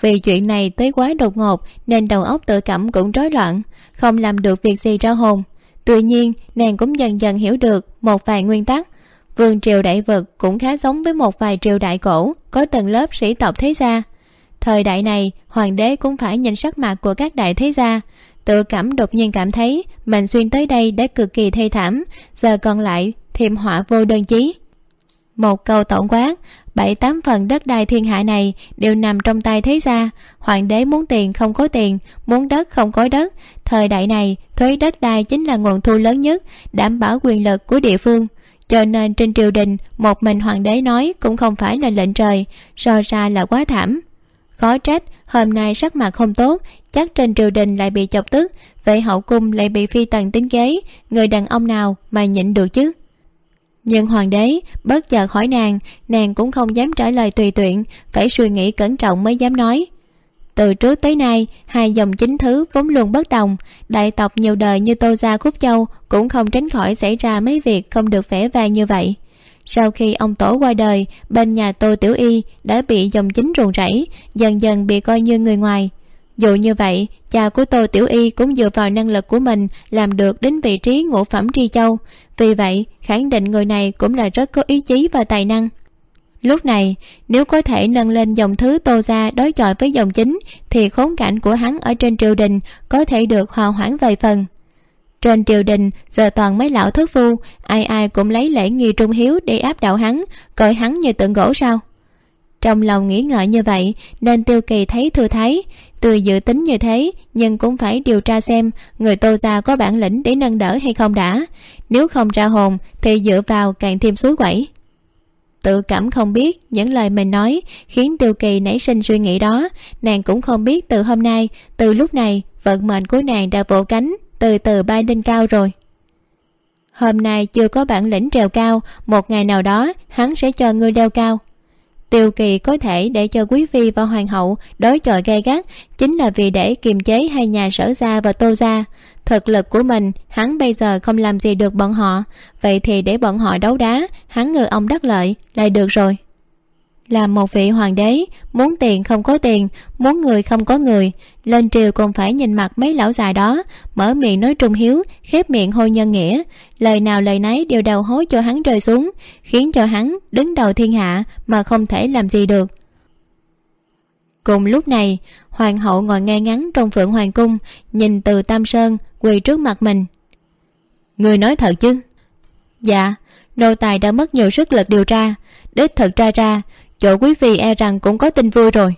Vì chuyện này tới quá đột ngột, nên đầu óc tự cảm cũng rối loạn, không làm được việc gì ra hồn. Tuy nhiên, nàng cũng dần dần hiểu được một vài nguyên tắc. Vương triều đại vực cũng khá giống với một vài triều đại cổ có tầng lớp sĩ tộc thế gia. Thời đại này, hoàng đế cũng phải nhìn sắc mặt của các đại thế gia tự cảm đột nhiên cảm thấy mình xuyên tới đây đã cực kỳ thê thảm, giờ còn lại thêm họa vô đơn chí. Một câu tổng quát, bảy tám phần đất đai thiên hạ này đều nằm trong tay thế gia. Hoàng đế muốn tiền không có tiền, muốn đất không có đất. Thời đại này, thuế đất đai chính là nguồn thu lớn nhất, đảm bảo quyền lực của địa phương. Cho nên trên triều đình, một mình hoàng đế nói cũng không phải là lệnh trời, so ra là quá thảm. Khó trách, hôm nay sắc mặt không tốt chắc trên triều đình lại bị chọc tức, vậy hậu cung lại bị phi tần tính kế, người đàn ông nào mà nhịn được chứ? Nhưng hoàng đế bất chợt hỏi nàng nàng cũng không dám trả lời tùy tiện, phải suy nghĩ cẩn trọng mới dám nói. Từ trước tới nay, hai dòng chính thứ vốn luôn bất đồng, đại tộc nhiều đời như tô gia khúc châu cũng không tránh khỏi xảy ra mấy việc không được vẻ vang như vậy. Sau khi ông tổ qua đời, bên nhà tô tiểu y đã bị dòng chính ruồng rẫy, dần dần bị coi như người ngoài dù như vậy, cha của tô tiểu y cũng dựa vào năng lực của mình làm được đến vị trí ngũ phẩm tri châu. Vì vậy, khẳng định người này cũng là rất có ý chí và tài năng. Lúc này, nếu có thể nâng lên dòng thứ tô ra đối chọi với dòng chính, thì khốn cảnh của hắn ở trên triều đình có thể được hòa hoãn vài phần. Trên triều đình, giờ toàn mấy lão thất phu, ai ai cũng lấy lễ nghi trung hiếu để áp đảo hắn, coi hắn như tượng gỗ sao? Trong lòng nghĩ ngợi như vậy, nên tiêu kỳ thấy thư thái tuy dự tính như thế, nhưng cũng phải điều tra xem người tô gia có bản lĩnh để nâng đỡ hay không đã. Nếu không ra hồn, thì dựa vào càng thêm suối quẩy. Tự cảm không biết những lời mình nói khiến tiêu kỳ nảy sinh suy nghĩ đó. Nàng cũng không biết từ hôm nay, từ lúc này, vận mệnh của nàng đã vỗ cánh, từ từ bay lên cao rồi. Hôm nay chưa có bản lĩnh trèo cao, một ngày nào đó, hắn sẽ cho ngươi đeo cao tiêu kỳ có thể để cho quý phi và hoàng hậu đối chọi gay gắt chính là vì để kiềm chế hai nhà sở gia và tô gia. Thực lực của mình, hắn bây giờ không làm gì được bọn họ. Vậy thì để bọn họ đấu đá, hắn ngư ông đắc lợi, lại được rồi là một vị hoàng đế, muốn tiền không có tiền, muốn người không có người. Lên triều còn phải nhìn mặt mấy lão già đó, mở miệng nói trung hiếu, khép miệng hôi nhân nghĩa. Lời nào lời nấy đều đầu hối cho hắn rơi xuống, khiến cho hắn đứng đầu thiên hạ mà không thể làm gì được. Cùng lúc này, hoàng hậu ngồi ngay ngắn trong phượng hoàng cung, nhìn từ tam sơn quỳ trước mặt mình. Người nói thật chứ? Dạ nô tài đã mất nhiều sức lực điều tra. Đích thực ra ra chỗ quý phi e rằng cũng có tin vui rồi.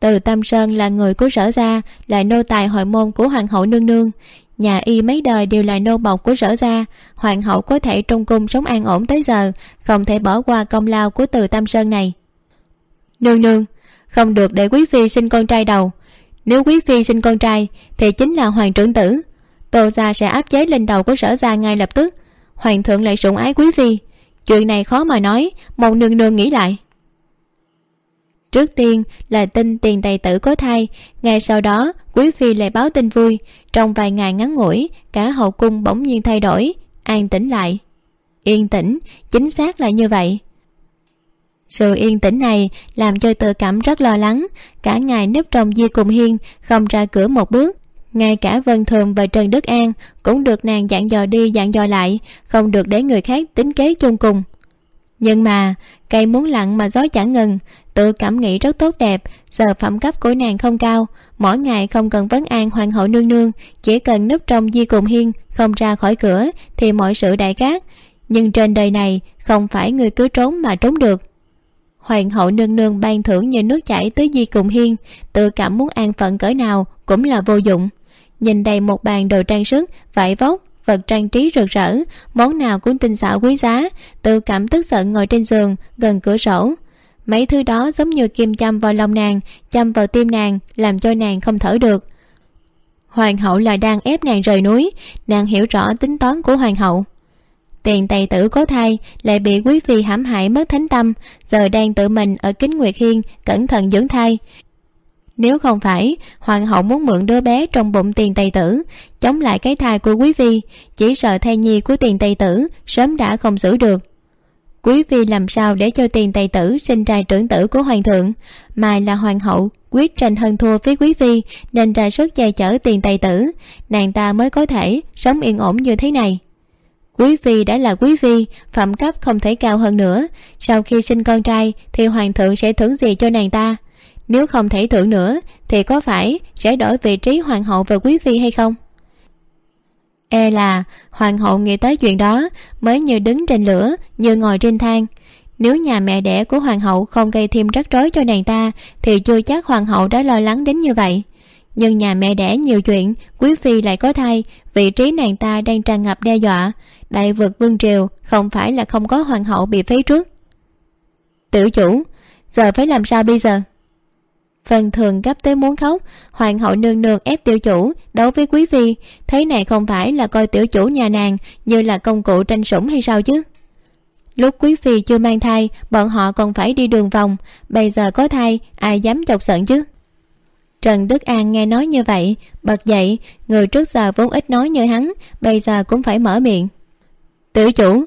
Từ tam sơn là người của sở gia là nô tài hội môn của hoàng hậu nương nương. Nhà y mấy đời đều là nô bộc của sở gia. Hoàng hậu có thể trong cung sống an ổn tới giờ, không thể bỏ qua công lao của từ tam sơn này. Nương nương, không được để quý phi sinh con trai đầu. Nếu quý phi sinh con trai, thì chính là hoàng trưởng tử. Tô gia sẽ áp chế lên đầu của sở gia ngay lập tức. Hoàng thượng lại sủng ái quý phi chuyện này khó mà nói mong nương nương nghĩ lại. Trước tiên là tin tiền tài tử có thai, ngày sau đó quý phi lại báo tin vui. Trong vài ngày ngắn ngủi, cả hậu cung bỗng nhiên thay đổi, an tĩnh lại. Yên tĩnh, chính xác là như vậy. Sự yên tĩnh này làm cho tự cảm rất lo lắng, cả ngày núp trong di cùng hiên, không ra cửa một bước ngay cả vân thường và trần đức an cũng được nàng dặn dò đi dặn dò lại, không được để người khác tính kế chung cùng. Nhưng mà, cây muốn lặng mà gió chẳng ngừng, tự cảm nghĩ rất tốt đẹp, giờ phẩm cấp của nàng không cao, mỗi ngày không cần vấn an hoàng hậu nương nương, chỉ cần núp trong di cùng hiên, không ra khỏi cửa thì mọi sự đại cát. Nhưng trên đời này không phải người cứ trốn mà trốn được. Hoàng hậu nương nương ban thưởng như nước chảy tới di cùng hiên, tự cảm muốn an phận cỡ nào cũng là vô dụng nhìn đầy một bàn đồ trang sức, vải vóc, vật trang trí rực rỡ, món nào cũng tinh xảo quý giá. Tự cảm tức giận ngồi trên giường, gần cửa sổ. Mấy thứ đó giống như kim châm vào lòng nàng, châm vào tim nàng, làm cho nàng không thở được. Hoàng hậu là đang ép nàng rời núi, nàng hiểu rõ tính toán của hoàng hậu. Tiền tài tử có thai, lại bị quý phi hãm hại mất thánh tâm, giờ đang tự mình ở kính nguyệt hiên, cẩn thận dưỡng thai nếu không phải, hoàng hậu muốn mượn đứa bé trong bụng tiền tây tử, chống lại cái thai của quý phi, chỉ sợ thai nhi của tiền tây tử sớm đã không xử được. Quý phi làm sao để cho tiền tây tử sinh ra trưởng tử của hoàng thượng? Mà là hoàng hậu quyết tranh hơn thua với quý phi, nên ra sức che chở tiền tây tử, nàng ta mới có thể sống yên ổn như thế này. Quý phi đã là quý phi, phẩm cấp không thể cao hơn nữa, sau khi sinh con trai thì hoàng thượng sẽ thưởng gì cho nàng ta? Nếu không thể thưởng nữa, thì có phải sẽ đổi vị trí hoàng hậu và quý phi hay không? E là, hoàng hậu nghĩ tới chuyện đó, mới như đứng trên lửa, như ngồi trên thang. Nếu nhà mẹ đẻ của hoàng hậu không gây thêm rắc rối cho nàng ta, thì chưa chắc hoàng hậu đã lo lắng đến như vậy. Nhưng nhà mẹ đẻ nhiều chuyện, quý phi lại có thai, vị trí nàng ta đang tràn ngập đe dọa. Đại vực vương triều không phải là không có hoàng hậu bị phế trước. Tiểu chủ, giờ phải làm sao bây giờ? Phần thường gấp tới muốn khóc. Hoàng hậu nương nương ép tiểu chủ đấu với quý phi. Thế này không phải là coi tiểu chủ nhà nàng như là công cụ tranh sủng hay sao chứ? Lúc quý phi chưa mang thai, bọn họ còn phải đi đường vòng. Bây giờ có thai, ai dám chọc giận chứ? Trần đức an nghe nói như vậy, bật dậy. Người trước giờ vốn ít nói như hắn, bây giờ cũng phải mở miệng. Tiểu chủ,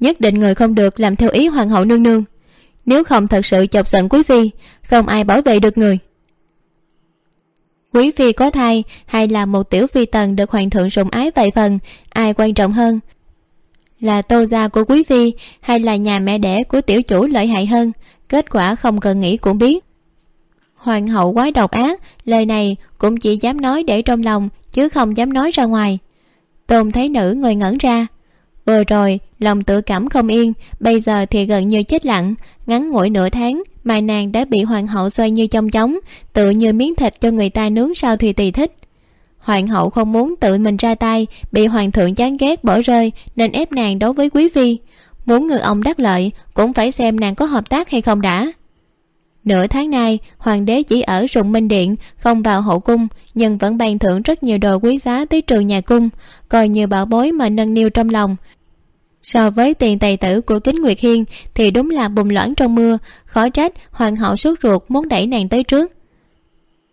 nhất định người không được làm theo ý hoàng hậu nương nương nếu không thật sự chọc giận quý phi, không ai bảo vệ được người. Quý phi có thai hay là một tiểu phi tần được hoàng thượng sủng ái vài phần, ai quan trọng hơn? Là tô gia của quý phi hay là nhà mẹ đẻ của tiểu chủ lợi hại hơn? Kết quả không cần nghĩ cũng biết. Hoàng hậu quá độc ác, lời này cũng chỉ dám nói để trong lòng, chứ không dám nói ra ngoài. Tôn thấy nữ ngồi ngẩn ra. Vừa rồi lòng tự cảm không yên, bây giờ thì gần như chết lặng. Ngắn ngủi nửa tháng mà nàng đã bị hoàng hậu xoay như trong chóng tự như miếng thịt cho người ta nướng sao thì tùy thích. Hoàng hậu không muốn tự mình ra tay, bị hoàng thượng chán ghét bỏ rơi, nên ép nàng đối với quý phi. Muốn ngư ông đắc lợi, cũng phải xem nàng có hợp tác hay không đã. Nửa tháng nay, hoàng đế chỉ ở rụng minh điện, không vào hậu cung, nhưng vẫn ban thưởng rất nhiều đồ quý giá tới trường nhà cung, coi như bảo bối mà nâng niu trong lòng so với tiền tài tử của kính nguyệt hiên thì đúng là bùng loãng trong mưa, khó trách hoàng hậu sốt ruột muốn đẩy nàng tới trước.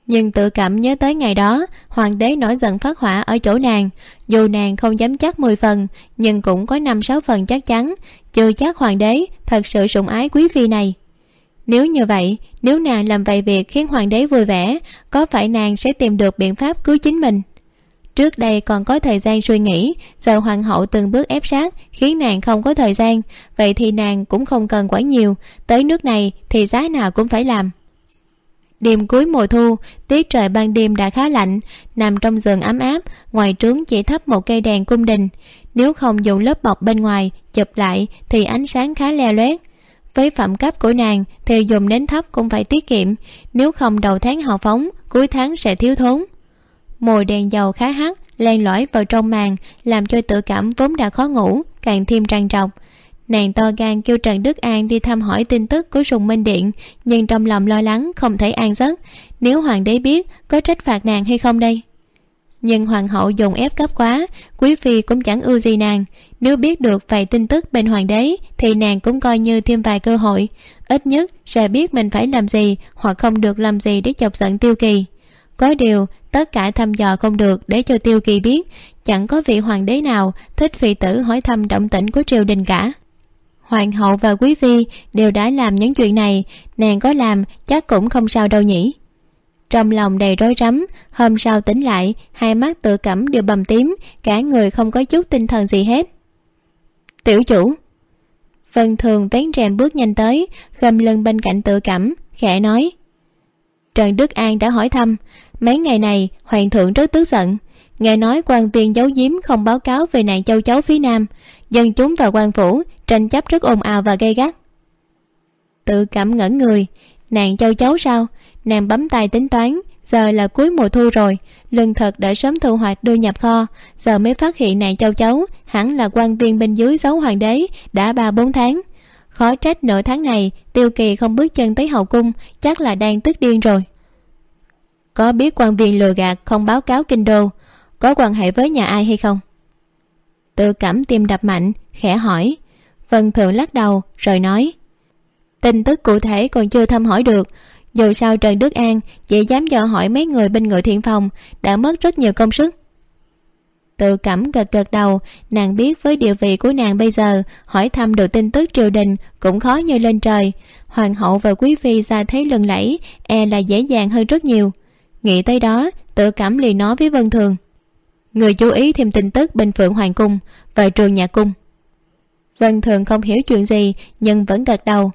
Nhưng tự cảm nhớ tới ngày đó, hoàng đế nổi giận phát hỏa ở chỗ nàng. Dù nàng không dám chắc mười phần, nhưng cũng có năm sáu phần chắc chắn, chưa chắc hoàng đế thật sự sủng ái quý phi này. Nếu như vậy, nếu nàng làm vậy việc khiến hoàng đế vui vẻ, có phải nàng sẽ tìm được biện pháp cứu chính mình? Trước đây còn có thời gian suy nghĩ giờ hoàng hậu từng bước ép sát, khiến nàng không có thời gian. Vậy thì nàng cũng không cần quá nhiều, tới nước này thì giá nào cũng phải làm. Đêm cuối mùa thu, tiết trời ban đêm đã khá lạnh, nằm trong giường ấm áp, ngoài trướng chỉ thấp một cây đèn cung đình. Nếu không dùng lớp bọc bên ngoài chụp lại thì ánh sáng khá le loét. Với phẩm cấp của nàng thì dùng đến thấp cũng phải tiết kiệm, nếu không đầu tháng hào phóng, cuối tháng sẽ thiếu thốn mùi đèn dầu khá hắt, len lỏi vào trong màn, làm cho tự cảm vốn đã khó ngủ, càng thêm trằn trọc nàng to gan kêu trần đức an đi thăm hỏi tin tức của sùng minh điện, nhưng trong lòng lo lắng không thể an giấc. Nếu hoàng đế biết có trách phạt nàng hay không đây? Nhưng hoàng hậu dùng ép cấp quá, quý phi cũng chẳng ưa gì nàng. Nếu biết được vài tin tức bên hoàng đế, thì nàng cũng coi như thêm vài cơ hội. Ít nhất, sẽ biết mình phải làm gì, hoặc không được làm gì để chọc giận tiêu kỳ. Có điều tất cả thăm dò không được để cho tiêu kỳ biết. Chẳng có vị hoàng đế nào thích phi tử hỏi thăm động tĩnh của triều đình cả. Hoàng hậu và quý phi đều đã làm những chuyện này, nàng có làm chắc cũng không sao đâu nhỉ. Trong lòng đầy rối rắm, hôm sau tỉnh lại, hai mắt tự cẩm đều bầm tím, cả người không có chút tinh thần gì hết. Tiểu chủ. Vân thường vén rèm bước nhanh tới, gầm lưng bên cạnh tự cẩm, khẽ nói trần đức an đã hỏi thăm. Mấy ngày này, hoàng thượng rất tức giận. Nghe nói quan viên giấu giếm không báo cáo về nạn châu chấu phía nam. Dân chúng và quan phủ tranh chấp rất ồn ào và gay gắt. Tự cảm ngẩn người. Nàng châu chấu sao? Nàng bấm tay tính toán, giờ là cuối mùa thu rồi. Lương thật đã sớm thu hoạch đưa nhập kho, giờ mới phát hiện nàng châu chấu. Hẳn là quan viên bên dưới giấu hoàng đế đã ba bốn tháng khó trách nửa tháng này, tiêu kỳ không bước chân tới hậu cung, chắc là đang tức điên rồi. Có biết quan viên lừa gạt không báo cáo kinh đô, có quan hệ với nhà ai hay không? Tự cảm tim đập mạnh, khẽ hỏi. Vân thượng lắc đầu, rồi nói. Tin tức cụ thể còn chưa thăm hỏi được, dù sao trần đức an chỉ dám dò hỏi mấy người bên ngự thiện phòng, đã mất rất nhiều công sức tự cảm gật gật đầu. Nàng biết với địa vị của nàng bây giờ, hỏi thăm được tin tức triều đình cũng khó như lên trời. Hoàng hậu và quý phi ra thấy lừng lẫy e là dễ dàng hơn rất nhiều. Nghĩ tới đó, tự cảm liền nói với vân thường. Người chú ý thêm tin tức bên phượng hoàng cung và trường nhà cung. Vân thường không hiểu chuyện gì, nhưng vẫn gật đầu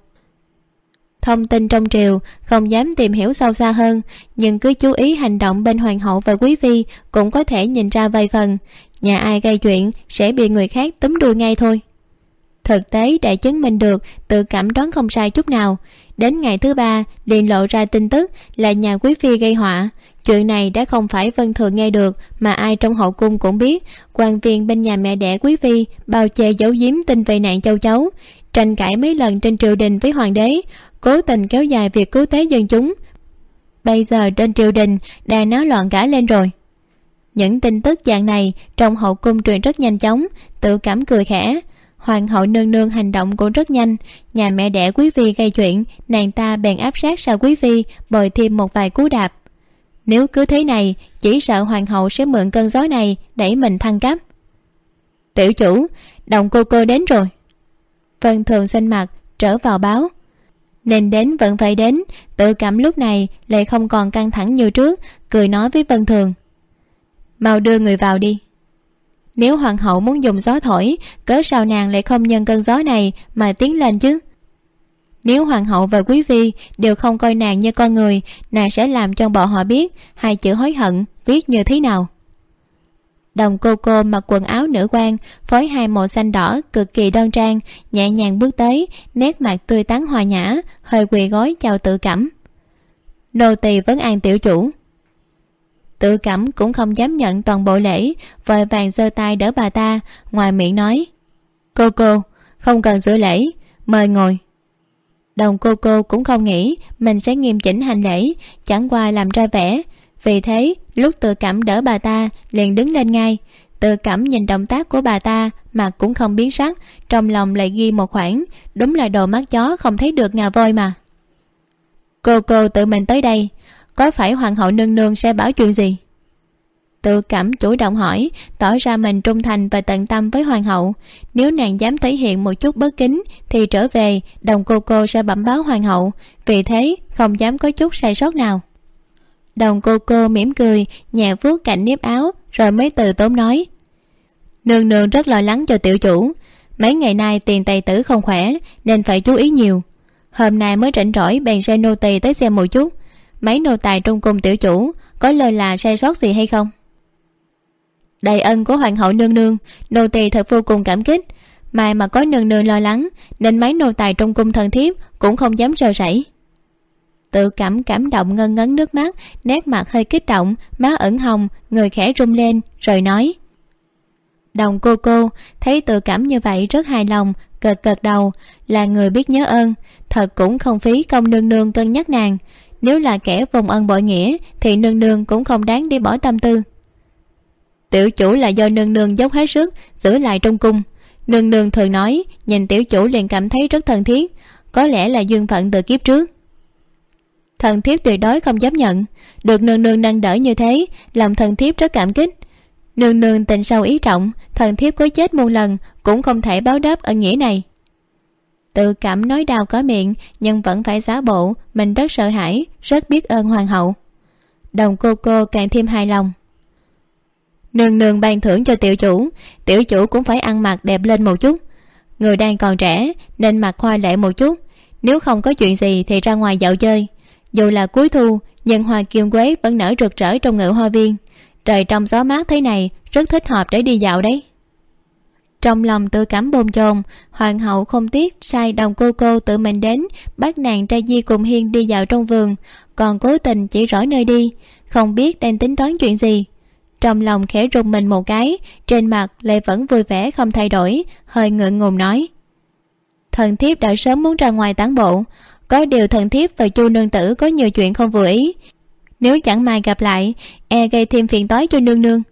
thông tin trong triều, không dám tìm hiểu sâu xa hơn, nhưng cứ chú ý hành động bên hoàng hậu và quý phi cũng có thể nhìn ra vài phần. Nhà ai gây chuyện sẽ bị người khác túm đuôi ngay thôi. Thực tế đã chứng minh được tự cảm đoán không sai chút nào. Đến ngày thứ ba, liền lộ ra tin tức là nhà quý phi gây họa. Chuyện này đã không phải vân thường nghe được, mà ai trong hậu cung cũng biết. Quan viên bên nhà mẹ đẻ quý phi bao che giấu giếm tin về nạn châu chấu tranh cãi mấy lần trên triều đình với hoàng đế, cố tình kéo dài việc cứu tế dân chúng. Bây giờ trên triều đình đang náo loạn cả lên rồi. Những tin tức dạng này trong hậu cung truyền rất nhanh chóng, tự cảm cười khẽ. Hoàng hậu nương nương hành động cũng rất nhanh. Nhà mẹ đẻ quý phi gây chuyện, nàng ta bèn áp sát sau quý phi, bồi thêm một vài cú đạp. Nếu cứ thế này, chỉ sợ hoàng hậu sẽ mượn cơn gió này đẩy mình thăng cấp. Tiểu chủ, đồng cô cô đến rồi vân thường xanh mặt, trở vào báo. Nên đến, vẫn phải đến. Tự cảm lúc này lại không còn căng thẳng như trước, cười nói với vân thường. Mau đưa người vào đi. Nếu hoàng hậu muốn dùng gió thổi, cớ sao nàng lại không nhân cơn gió này mà tiến lên chứ? Nếu hoàng hậu và quý phi đều không coi nàng như con người, nàng sẽ làm cho bọn họ biết hai chữ hối hận viết như thế nào đồng cô cô mặc quần áo nữ quan, phối hai màu xanh đỏ cực kỳ đoan trang, nhẹ nhàng bước tới, nét mặt tươi tắn hòa nhã, hơi quỳ gối chào tự cảm. Nô tỳ vấn an tiểu chủ. Tự cảm cũng không dám nhận toàn bộ lễ, vội vàng giơ tay đỡ bà ta, ngoài miệng nói, cô cô, không cần giữ lễ, mời ngồi. Đồng cô cô cũng không nghĩ mình sẽ nghiêm chỉnh hành lễ, chẳng qua làm ra vẻ vì thế, lúc tự cảm đỡ bà ta, liền đứng lên ngay. Tự cảm nhìn động tác của bà ta mà cũng không biến sắc, trong lòng lại ghi một khoản đúng là đồ mắt chó không thấy được ngà voi mà. Cô cô tự mình tới đây, có phải hoàng hậu nương nương sẽ bảo chuyện gì? Tự cảm chủ động hỏi, tỏ ra mình trung thành và tận tâm với hoàng hậu. Nếu nàng dám thể hiện một chút bất kính, thì trở về, đồng cô cô sẽ bẩm báo hoàng hậu. Vì thế, không dám có chút sai sót nào đồng cô cô mỉm cười, nhẹ vuốt cạnh nếp áo, rồi mới từ tốn nói. Nương nương rất lo lắng cho tiểu chủ. Mấy ngày nay tiền tài tử không khỏe, nên phải chú ý nhiều. Hôm nay mới rảnh rỗi bèn sai nô tỳ tới xem một chút. Mấy nô tài trong cung tiểu chủ, có lời là sai sót gì hay không? Đầy ân của hoàng hậu nương nương, nô tỳ thật vô cùng cảm kích. Mai mà có nương nương lo lắng, nên mấy nô tài trong cung thần thiếp cũng không dám sơ sẩy tự cảm cảm động ngân ngấn nước mắt, nét mặt hơi kích động, má ẩn hồng, người khẽ run lên, rồi nói. Đồng cô cô, thấy tự cảm như vậy rất hài lòng, cợt cợt đầu, là người biết nhớ ơn, thật cũng không phí công nương nương cân nhắc nàng. Nếu là kẻ vùng ân bội nghĩa, thì nương nương cũng không đáng đi bỏ tâm tư. Tiểu chủ là do nương nương dốc hết sức, giữ lại trong cung. Nương nương thường nói, nhìn tiểu chủ liền cảm thấy rất thân thiết. Có lẽ là duyên phận từ kiếp trước thần thiếp tuyệt đối không dám nhận. Được nương nương nâng đỡ như thế, làm thần thiếp rất cảm kích. Nương nương tình sâu ý trọng, thần thiếp có chết muôn lần, cũng không thể báo đáp ân nghĩa này. Tự cảm nói đau có miệng, nhưng vẫn phải giả bộ, mình rất sợ hãi, rất biết ơn hoàng hậu. Đồng cô cô càng thêm hài lòng. Nương nương ban thưởng cho tiểu chủ tiểu chủ cũng phải ăn mặc đẹp lên một chút. Người đang còn trẻ, nên mặc hoa lệ một chút. Nếu không có chuyện gì thì ra ngoài dạo chơi dù là cuối thu, nhưng hoa kim quế vẫn nở rực rỡ trong ngự hoa viên. Trời trong gió mát thế này, rất thích hợp để đi dạo đấy. Trong lòng tự cảm bồn chồn, hoàng hậu không tiếc sai đồng cô cô tự mình đến, bắt nàng trai di cùng hiên đi dạo trong vườn. Còn cố tình chỉ rõ nơi đi, không biết đang tính toán chuyện gì. Trong lòng khẽ rùng mình một cái, trên mặt lại vẫn vui vẻ không thay đổi, hơi ngượng ngùng nói. Thần thiếp đã sớm muốn ra ngoài tán bộ có điều thần thiếp và chu nương tử có nhiều chuyện không vừa ý. Nếu chẳng may gặp lại e gây thêm phiền toái cho nương nương.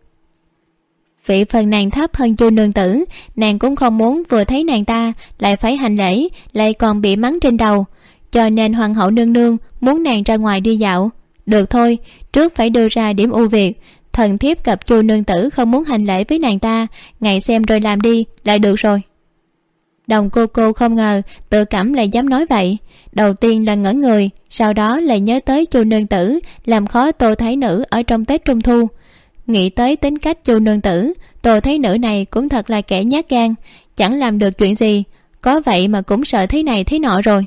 Vị phần nàng thấp hơn chu nương tử, nàng cũng không muốn vừa thấy nàng ta, lại phải hành lễ, lại còn bị mắng trên đầu. Cho nên hoàng hậu nương nương muốn nàng ra ngoài đi dạo. Được thôi, trước phải đưa ra điểm ưu việt. Thần thiếp gặp chu nương tử không muốn hành lễ với nàng ta ngày xem rồi làm đi, lại được rồi đồng cô cô không ngờ, tự cảm lại dám nói vậy. Đầu tiên là ngỡ người, sau đó lại nhớ tới chu nương tử, làm khó tô thái nữ ở trong tết trung thu. Nghĩ tới tính cách chu nương tử, tô thái nữ này cũng thật là kẻ nhát gan. Chẳng làm được chuyện gì, có vậy mà cũng sợ thế này thế nọ rồi.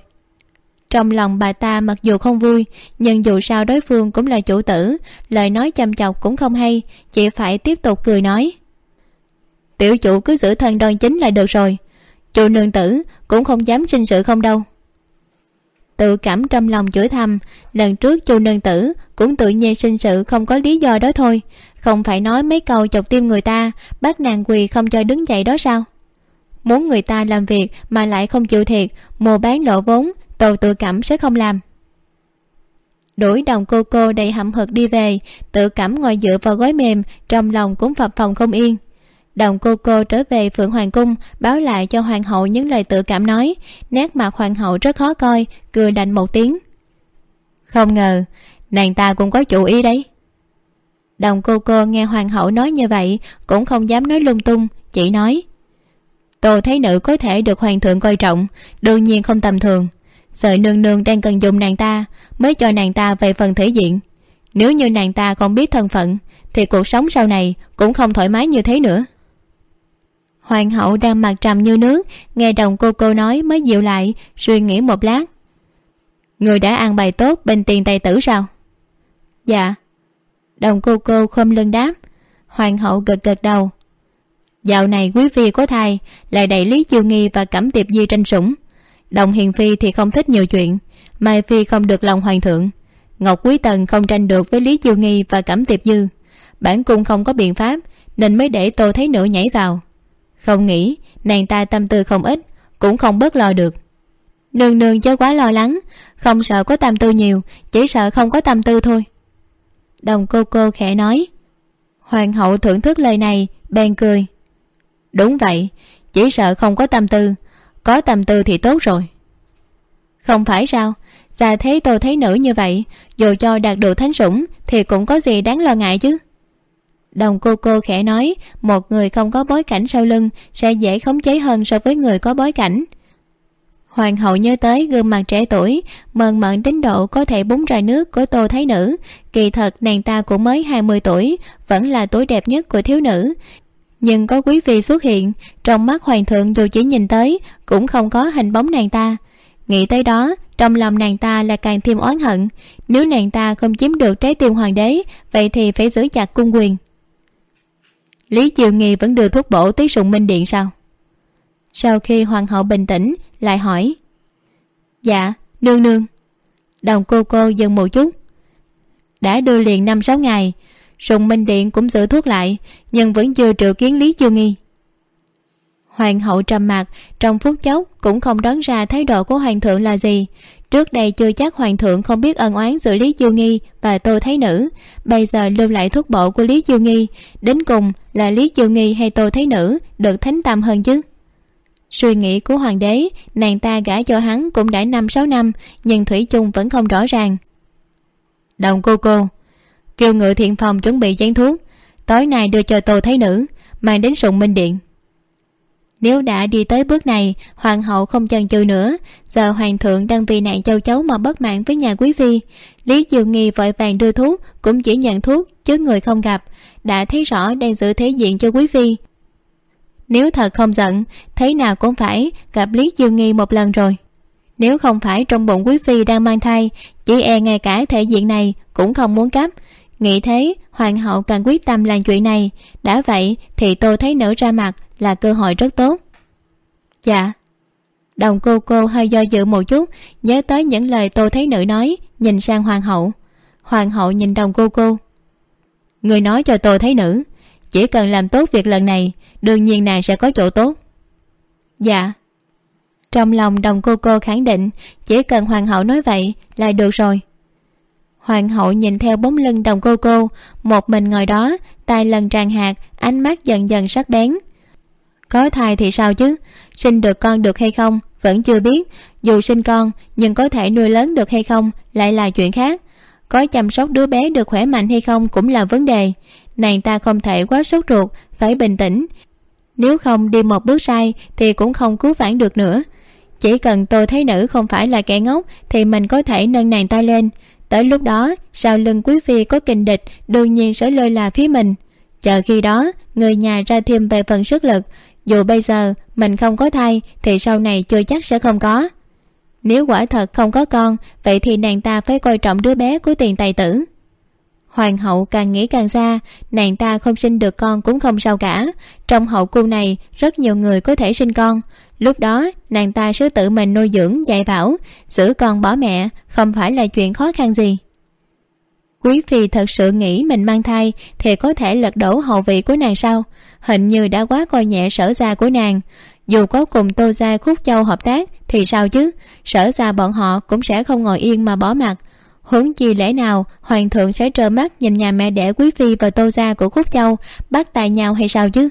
Trong lòng bà ta mặc dù không vui, nhưng dù sao đối phương cũng là chủ tử, lời nói chăm chọc cũng không hay chị phải tiếp tục cười nói. Tiểu chủ cứ giữ thân đoan chính là được rồi chu nương tử cũng không dám sinh sự không đâu. Tự cảm trong lòng chửi thầm, lần trước chu nương tử cũng tự nhiên sinh sự không có lý do đó thôi. Không phải nói mấy câu chọc tim người ta, bắt nàng quỳ không cho đứng dậy đó sao? Muốn người ta làm việc mà lại không chịu thiệt, mua bán lỗ vốn tô tự cảm sẽ không làm. Đuổi đồng cô cô đầy hậm hực đi về, tự cảm ngồi dựa vào gối mềm, trong lòng cũng phập phòng không yên đồng cô cô trở về phượng hoàng cung, báo lại cho hoàng hậu những lời tự cảm nói. Nét mặt hoàng hậu rất khó coi, cười đành một tiếng. Không ngờ, nàng ta cũng có chủ ý đấy. Đồng cô cô nghe hoàng hậu nói như vậy, cũng không dám nói lung tung, chỉ nói. Tô thấy nữ có thể được hoàng thượng coi trọng, đương nhiên không tầm thường. Sợ nương nương đang cần dùng nàng ta, mới cho nàng ta về phần thể diện. Nếu như nàng ta không biết thân phận, thì cuộc sống sau này cũng không thoải mái như thế nữa hoàng hậu đang mặt trầm như nước, nghe đồng cô cô nói mới dịu lại, suy nghĩ một lát. Người đã ăn bài tốt bên tiền tài tử sao? Dạ. Đồng cô cô khom lưng đáp. Hoàng hậu gật gật đầu. Dạo này quý phi có thai, lại đẩy lý chiêu nghi và cẩm tiệp di tranh sủng. Đồng hiền phi thì không thích nhiều chuyện, mai phi không được lòng hoàng thượng. Ngọc quý tần không tranh được với lý chiêu nghi và cẩm tiệp dư. Bản cung không có biện pháp, nên mới để tô thấy nữa nhảy vào không nghĩ, nàng ta tâm tư không ít, cũng không bớt lo được. Nương nương chớ quá lo lắng, không sợ có tâm tư nhiều, chỉ sợ không có tâm tư thôi. Đồng cô cô khẽ nói, hoàng hậu thưởng thức lời này, bèn cười. Đúng vậy, chỉ sợ không có tâm tư, có tâm tư thì tốt rồi. Không phải sao, già thấy tôi thấy nữ như vậy, dù cho đạt được thánh sủng thì cũng có gì đáng lo ngại chứ? Đồng cô cô khẽ nói, một người không có bối cảnh sau lưng sẽ dễ khống chế hơn so với người có bối cảnh. Hoàng hậu nhớ tới gương mặt trẻ tuổi mờn mận đến độ có thể búng ra nước của tô thái nữ. Kỳ thật nàng ta cũng mới hai mươi tuổi, vẫn là tuổi đẹp nhất của thiếu nữ. Nhưng có quý phi xuất hiện, trong mắt hoàng thượng dù chỉ nhìn tới, cũng không có hình bóng nàng ta. Nghĩ tới đó, trong lòng nàng ta là càng thêm oán hận. Nếu nàng ta không chiếm được trái tim hoàng đế, vậy thì phải giữ chặt cung quyền lý chiều nghi vẫn đưa thuốc bổ tới sùng minh điện sao? Sau khi hoàng hậu bình tĩnh, lại hỏi. Dạ nương nương. Đồng cô cô dừng một chút. Đã đưa liền năm sáu ngày, sùng minh điện cũng giữ thuốc lại, nhưng vẫn chưa triệu kiến lý chiêu nghi hoàng hậu trầm mặc, trong phút chốc cũng không đoán ra thái độ của hoàng thượng là gì. Trước đây chưa chắc hoàng thượng không biết ân oán giữa lý du nghi và tô thái nữ. Bây giờ lưu lại thuốc bộ của lý du nghi, đến cùng là lý du nghi hay tô thái nữ được thánh tâm hơn chứ? Suy nghĩ của hoàng đế, nàng ta gả cho hắn cũng đã năm sáu năm, nhưng thủy chung vẫn không rõ ràng. Đồng cô cô kêu ngự thiện phòng chuẩn bị chén thuốc, tối nay đưa cho tô thái nữ, mang đến sùng minh điện nếu đã đi tới bước này, hoàng hậu không chần chừ nữa. Giờ hoàng thượng đang vì nạn châu chấu mà bất mãn với nhà quý phi. Lý diệu nghi vội vàng đưa thuốc, cũng chỉ nhận thuốc, chứ người không gặp. Đã thấy rõ đang giữ thế diện cho quý phi. Nếu thật không giận, thế nào cũng phải gặp lý diệu nghi một lần rồi. Nếu không phải trong bụng quý phi đang mang thai, chỉ e ngay cả thể diện này cũng không muốn cắp. Nghĩ thế, hoàng hậu càng quyết tâm làm chuyện này. Đã vậy, thì tôi thấy nở ra mặt là cơ hội rất tốt. Dạ. Đồng cô cô hơi do dự một chút, nhớ tới những lời tô thấy nữ nói, nhìn sang hoàng hậu. Hoàng hậu nhìn đồng cô cô. Người nói cho tôi thấy nữ, chỉ cần làm tốt việc lần này, đương nhiên nàng sẽ có chỗ tốt. Dạ. Trong lòng đồng cô cô khẳng định, chỉ cần hoàng hậu nói vậy là được rồi. Hoàng hậu nhìn theo bóng lưng đồng cô cô, một mình ngồi đó, tay lần tràn hạt, ánh mắt dần dần sắc bén có thai thì sao chứ? Sinh được con được hay không? Vẫn chưa biết. Dù sinh con, nhưng có thể nuôi lớn được hay không lại là chuyện khác. Có chăm sóc đứa bé được khỏe mạnh hay không cũng là vấn đề. Nàng ta không thể quá sốt ruột, phải bình tĩnh. Nếu không đi một bước sai thì cũng không cứu vãn được nữa. Chỉ cần tôi thấy nữ không phải là kẻ ngốc thì mình có thể nâng nàng ta lên. Tới lúc đó, sau lưng quý phi có kình địch, đương nhiên sẽ lôi là phía mình. Chờ khi đó, người nhà ra thêm về phần sức lực dù bây giờ mình không có thai, thì sau này chưa chắc sẽ không có. Nếu quả thật không có con, vậy thì nàng ta phải coi trọng đứa bé của tiền tài tử. Hoàng hậu càng nghĩ càng xa, nàng ta không sinh được con cũng không sao cả. Trong hậu cung này, rất nhiều người có thể sinh con. Lúc đó, nàng ta sẽ tự mình nuôi dưỡng, dạy bảo, giữ con bỏ mẹ, không phải là chuyện khó khăn gì quý phi thật sự nghĩ mình mang thai thì có thể lật đổ hậu vị của nàng sao? Hình như đã quá coi nhẹ sở gia của nàng. Dù có cùng tô gia khúc châu hợp tác thì sao chứ? Sở gia bọn họ cũng sẽ không ngồi yên mà bỏ mặt. Huống chi lẽ nào hoàng thượng sẽ trơ mắt nhìn nhà mẹ đẻ quý phi và tô gia của khúc châu, bắt tay nhau hay sao chứ?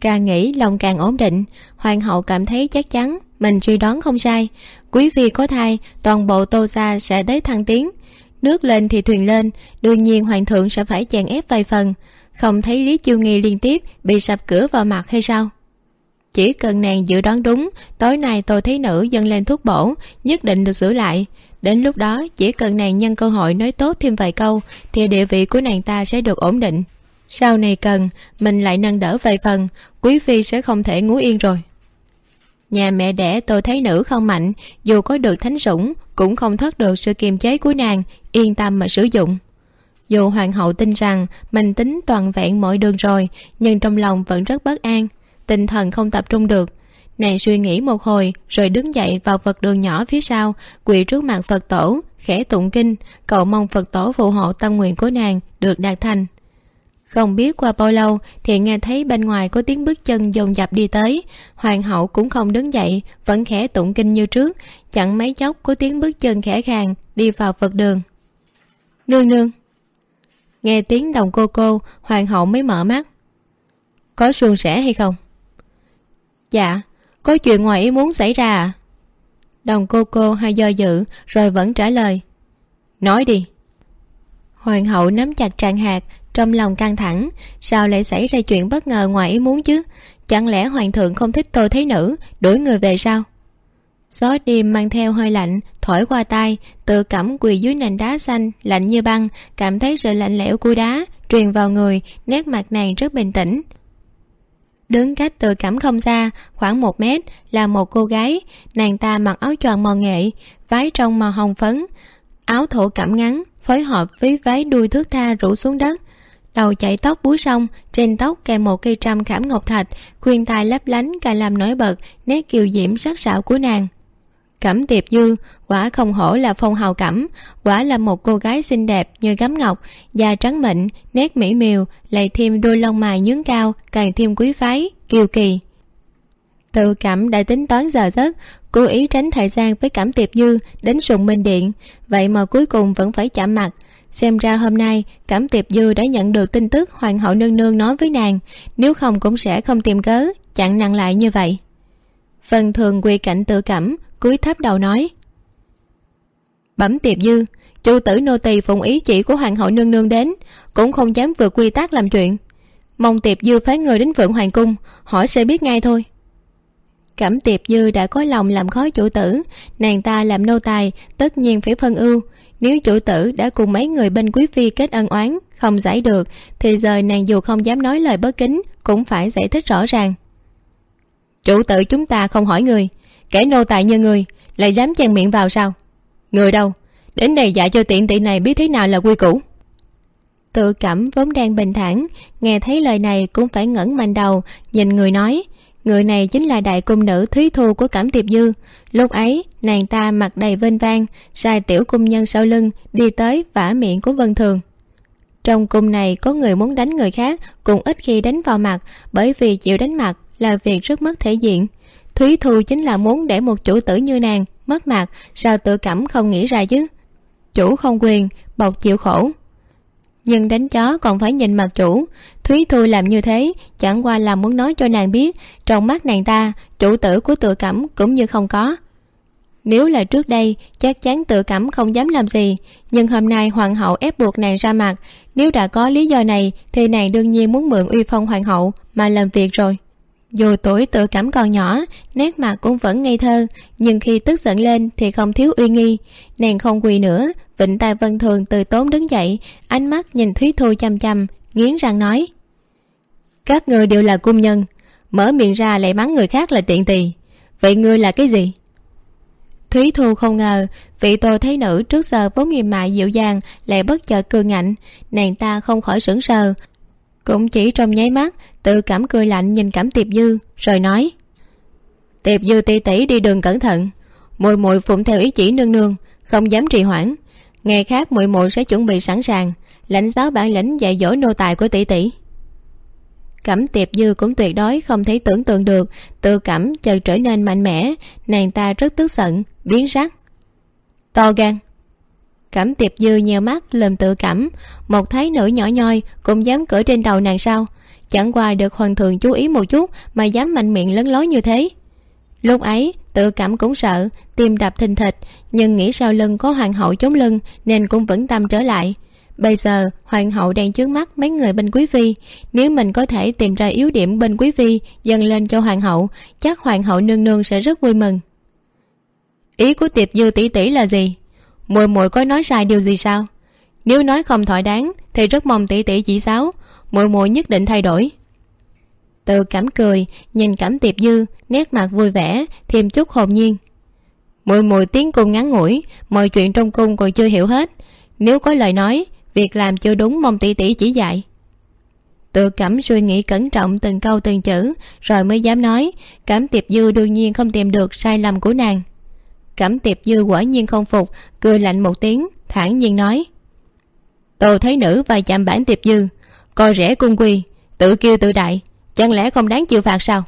Càng nghĩ lòng càng ổn định, hoàng hậu cảm thấy chắc chắn mình suy đoán không sai. Quý phi có thai, toàn bộ tô gia sẽ tới thăng tiến nước lên thì thuyền lên, đương nhiên hoàng thượng sẽ phải chèn ép vài phần. Không thấy lý chiêu nghi liên tiếp bị sập cửa vào mặt hay sao? Chỉ cần nàng dự đoán đúng, tối nay tôi thấy nữ dâng lên thuốc bổ, nhất định được giữ lại. Đến lúc đó, chỉ cần nàng nhân cơ hội nói tốt thêm vài câu, thì địa vị của nàng ta sẽ được ổn định. Sau này cần, mình lại nâng đỡ vài phần, quý phi sẽ không thể ngủ yên rồi. Nhà mẹ đẻ tôi thấy nữ không mạnh, dù có được thánh sủng cũng không thoát được sự kiềm chế của nàng, yên tâm mà sử dụng. Dù hoàng hậu tin rằng mình tính toàn vẹn mọi đường rồi, nhưng trong lòng vẫn rất bất an, tinh thần không tập trung được. Nàng suy nghĩ một hồi, rồi đứng dậy vào phật đường nhỏ phía sau, quỳ trước mặt phật tổ, khẽ tụng kinh, cầu mong phật tổ phù hộ tâm nguyện của nàng được đạt thành không biết qua bao lâu thì nghe thấy bên ngoài có tiếng bước chân dồn dập đi tới. Hoàng hậu cũng không đứng dậy, vẫn khẽ tụng kinh như trước. Chẳng mấy chốc có tiếng bước chân khẽ khàng đi vào phật đường. Nương nương. Nghe tiếng đồng cô cô, hoàng hậu mới mở mắt. Có suôn sẻ hay không? Dạ có chuyện ngoài ý muốn xảy ra à? Đồng cô cô hay do dự, rồi vẫn trả lời. Nói đi. Hoàng hậu nắm chặt tràng hạt trong lòng căng thẳng, sao lại xảy ra chuyện bất ngờ ngoài ý muốn chứ? Chẳng lẽ hoàng thượng không thích tôi thấy nữ, đuổi người về sao? Gió đêm mang theo hơi lạnh, thổi qua tai, tự cảm quỳ dưới nền đá xanh, lạnh như băng, cảm thấy sự lạnh lẽo của đá, truyền vào người, nét mặt nàng rất bình tĩnh. Đứng cách tự cảm không xa, khoảng một mét, là một cô gái, nàng ta mặc áo choàng màu nghệ, váy trong màu hồng phấn, áo thổ cảm ngắn, phối hợp với váy đuôi thước tha rủ xuống đất đầu chảy tóc búi xong trên tóc kèm một cây trăm khảm ngọc thạch, khuyên tai lấp lánh càng làm nổi bật, nét kiều diễm sắc sảo của nàng. Cẩm tiệp dư quả không hổ là phong hào cẩm, quả là một cô gái xinh đẹp như gấm ngọc, da trắng mịn, nét mỹ miều, lại thêm đôi lông mày nhướng cao, càng thêm quý phái kiều kỳ. Tự cảm đã tính toán giờ giấc, cố ý tránh thời gian với cẩm tiệp dư đến sùng minh điện, vậy mà cuối cùng vẫn phải chạm mặt xem ra hôm nay, cảm tiệp dư đã nhận được tin tức hoàng hậu nương nương nói với nàng, nếu không cũng sẽ không tìm cớ chặn nặng lại như vậy. Phần thường quỳ cảnh tự cảm cúi thấp đầu nói, bẩm tiệp dư, chu tử nô tỳ phụng ý chỉ của hoàng hậu nương nương đến, cũng không dám vượt quy tắc làm chuyện. Mong tiệp dư phái người đến phượng hoàng cung, hỏi sẽ biết ngay thôi. Cẩm tiệp dư đã có lòng làm khó chủ tử, nàng ta làm nô tài, tất nhiên phải phân ưu nếu chủ tử đã cùng mấy người bên quý phi kết ân oán, không giải được, thì giờ nàng dù không dám nói lời bất kính, cũng phải giải thích rõ ràng. Chủ tử chúng ta không hỏi người. Kẻ nô tài như người, lại dám chen miệng vào sao? Người đâu? Đến đây dạy cho tiện tị này biết thế nào là quy củ. Tự cảm vốn đang bình thản, nghe thấy lời này cũng phải ngẩng mạnh đầu, nhìn người nói người này chính là đại cung nữ thúy thu của cảm tiệp dư. Lúc ấy, nàng ta mặt đầy vênh vang, sai tiểu cung nhân sau lưng đi tới vả miệng của vân thường. Trong cung này có người muốn đánh người khác cũng ít khi đánh vào mặt, bởi vì chịu đánh mặt là việc rất mất thể diện. Thúy thu chính là muốn để một chủ tử như nàng mất mặt, sao tự cảm không nghĩ ra chứ? Chủ không quyền bọc chịu khổ nhưng đánh chó còn phải nhìn mặt chủ. Thúy thu làm như thế, chẳng qua là muốn nói cho nàng biết, trong mắt nàng ta, chủ tử của tự cẩm cũng như không có. Nếu là trước đây, chắc chắn tự cẩm không dám làm gì, nhưng hôm nay hoàng hậu ép buộc nàng ra mặt. Nếu đã có lý do này, thì nàng đương nhiên muốn mượn uy phong hoàng hậu mà làm việc rồi dù tuổi tự cảm còn nhỏ, nét mặt cũng vẫn ngây thơ, nhưng khi tức giận lên thì không thiếu uy nghi. Nàng không quỳ nữa, vịnh tai vân thường từ tốn đứng dậy, ánh mắt nhìn thúy thu chăm chăm, nghiến răng nói, các ngươi đều là cung nhân, mở miệng ra lại mắng người khác là tiện tỳ. Vậy ngươi là cái gì? Thúy thu không ngờ, vị tô thấy nữ trước giờ vốn nghiêm mại dịu dàng lại bất chợt cường ngạnh. Nàng ta không khỏi sững sờ cũng chỉ trong nháy mắt tự cảm cười lạnh nhìn cảm tiệp dư, rồi nói, tiệp dư tỷ tỷ đi đường cẩn thận. Muội muội phụng theo ý chỉ nương nương, không dám trì hoãn. Ngày khác muội muội sẽ chuẩn bị sẵn sàng, lãnh giáo bản lĩnh dạy dỗ nô tài của tỷ tỷ. Cẩm tiệp dư cũng tuyệt đối không thể tưởng tượng được tự cảm chợt trở nên mạnh mẽ, nàng ta rất tức giận, biến sắc. To gan cảm tiệp dư nheo mắt lầm tự cảm. Một thái nữ nhỏ nhoi cũng dám cởi trên đầu nàng sao? Chẳng qua được hoàng thượng chú ý một chút mà dám mạnh miệng lớn lối như thế. Lúc ấy, tự cảm cũng sợ, tim đập thình thịch, nhưng nghĩ sau lưng có hoàng hậu chống lưng nên cũng vững tâm trở lại. Bây giờ, hoàng hậu đang chướng mắt mấy người bên quý phi. Nếu mình có thể tìm ra yếu điểm bên quý phi, dâng lên cho hoàng hậu, chắc hoàng hậu nương nương sẽ rất vui mừng. Ý của tiệp dư tỷ tỷ là gì? Muội muội có nói sai điều gì sao? Nếu nói không thỏa đáng, thì rất mong tỷ tỷ chỉ giáo. Muội muội nhất định thay đổi. Tự cảm cười, nhìn cảm tiệp dư, nét mặt vui vẻ, thêm chút hồn nhiên. Mùi mùi tiếng cung ngắn ngủi, mọi chuyện trong cung còn chưa hiểu hết. Nếu có lời nói, việc làm chưa đúng mong tỷ tỷ chỉ dạy. Tự cảm suy nghĩ cẩn trọng từng câu từng chữ, rồi mới dám nói, cảm tiệp dư đương nhiên không tìm được sai lầm của nàng cẩm tiệp dư quả nhiên không phục, cười lạnh một tiếng, thản nhiên nói. Tôi thấy nữ và chạm bản tiệp dư, coi rẻ cung quy, tự kêu tự đại, chẳng lẽ không đáng chịu phạt sao?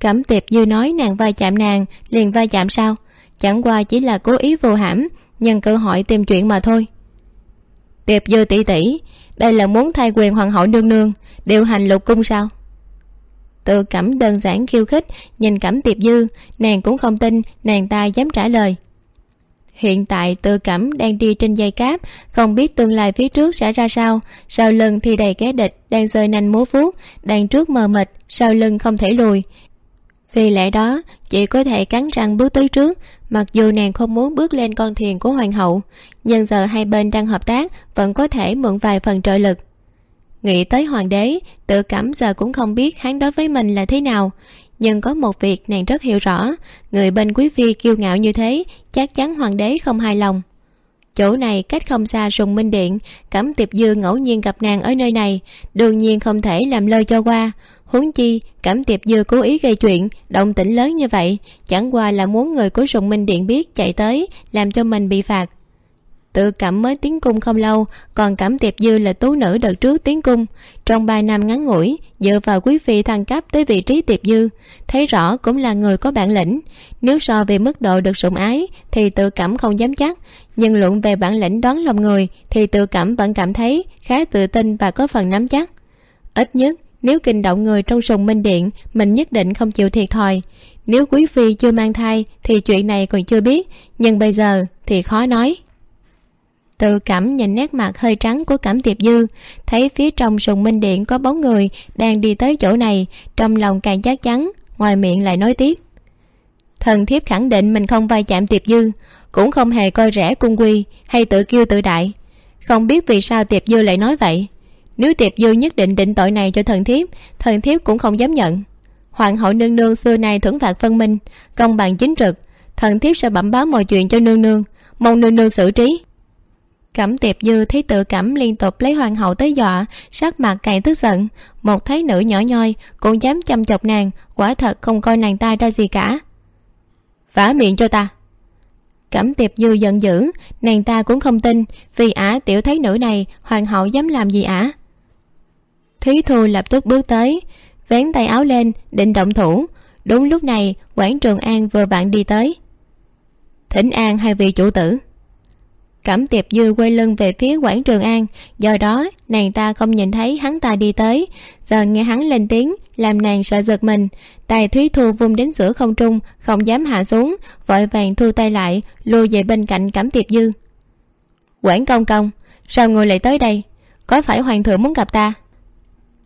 Cẩm tiệp dư nói nàng va chạm nàng, liền va chạm sao? Chẳng qua chỉ là cố ý vô hãm, nhân cơ hội tìm chuyện mà thôi. Tiệp dư tỷ tỷ đây là muốn thay quyền hoàng hậu nương nương, điều hành lục cung sao? Tự cẩm đơn giản khiêu khích, nhìn cẩm tiệp dư, nàng cũng không tin, nàng ta dám trả lời. Hiện tại tự cẩm đang đi trên dây cáp, không biết tương lai phía trước sẽ ra sao. Sau lưng thì đầy kẻ địch, đang rơi nanh múa vuốt đằng trước mờ mịt, sau lưng không thể lùi. Vì lẽ đó chị có thể cắn răng bước tới trước, mặc dù nàng không muốn bước lên con thuyền của hoàng hậu, nhưng giờ hai bên đang hợp tác, vẫn có thể mượn vài phần trợ lực nghĩ tới hoàng đế, tự cảm giờ cũng không biết hắn đối với mình là thế nào. Nhưng có một việc nàng rất hiểu rõ, người bên quý phi kiêu ngạo như thế, chắc chắn hoàng đế không hài lòng. Chỗ này cách không xa sùng minh điện cẩm tiệp dư ngẫu nhiên gặp nàng ở nơi này, đương nhiên không thể làm lơ cho qua. Huống chi cẩm tiệp dư cố ý gây chuyện, động tĩnh lớn như vậy, chẳng qua là muốn người của sùng minh điện biết chạy tới, làm cho mình bị phạt tự cảm mới tiến cung không lâu, còn cảm tiệp dư là tú nữ đợt trước tiến cung. Trong ba năm ngắn ngủi, dựa vào quý phi thăng cấp tới vị trí tiệp dư, thấy rõ cũng là người có bản lĩnh. Nếu so về mức độ được sủng ái, thì tự cảm không dám chắc, nhưng luận về bản lĩnh đoán lòng người, thì tự cảm vẫn cảm thấy khá tự tin và có phần nắm chắc. Ít nhất, nếu kinh động người trong sùng minh điện, mình nhất định không chịu thiệt thòi. Nếu quý phi chưa mang thai, thì chuyện này còn chưa biết, nhưng bây giờ thì khó nói tự cảm nhìn nét mặt hơi trắng của cảm tiệp dư, thấy phía trong sùng minh điện có bóng người đang đi tới chỗ này, trong lòng càng chắc chắn, ngoài miệng lại nói tiếp. Thần thiếp khẳng định mình không vai chạm tiệp dư, cũng không hề coi rẻ cung quy hay tự kiêu tự đại. Không biết vì sao tiệp dư lại nói vậy. Nếu tiệp dư nhất định định tội này cho thần thiếp thần thiếp cũng không dám nhận. Hoàng hậu nương nương xưa nay thưởng phạt phân minh, công bằng chính trực, thần thiếp sẽ bẩm báo mọi chuyện cho nương nương, mong nương nương xử trí cẩm tiệp dư thấy tự cẩm liên tục lấy hoàng hậu tới dọa, sắc mặt càng tức giận. Một thấy nữ nhỏ nhoi, cũng dám chăm chọc nàng, quả thật không coi nàng ta ra gì cả. Vả miệng cho ta. Cẩm tiệp dư giận dữ, nàng ta cũng không tin, vì ả tiểu thấy nữ này, hoàng hậu dám làm gì ả? Thúy thu lập tức bước tới, vén tay áo lên, định động thủ. Đúng lúc này, quảng trường an vừa vặn đi tới. Thỉnh an hai vị chủ tử cẩm tiệp dư quay lưng về phía quảng trường an. Do đó, nàng ta không nhìn thấy hắn ta đi tới. Giờ nghe hắn lên tiếng, làm nàng sợ giật mình. Tài thúy thu vung đến giữa không trung, không dám hạ xuống, vội vàng thu tay lại, lùi về bên cạnh cẩm tiệp dư. Quản công công, sao người lại tới đây? Có phải hoàng thượng muốn gặp ta?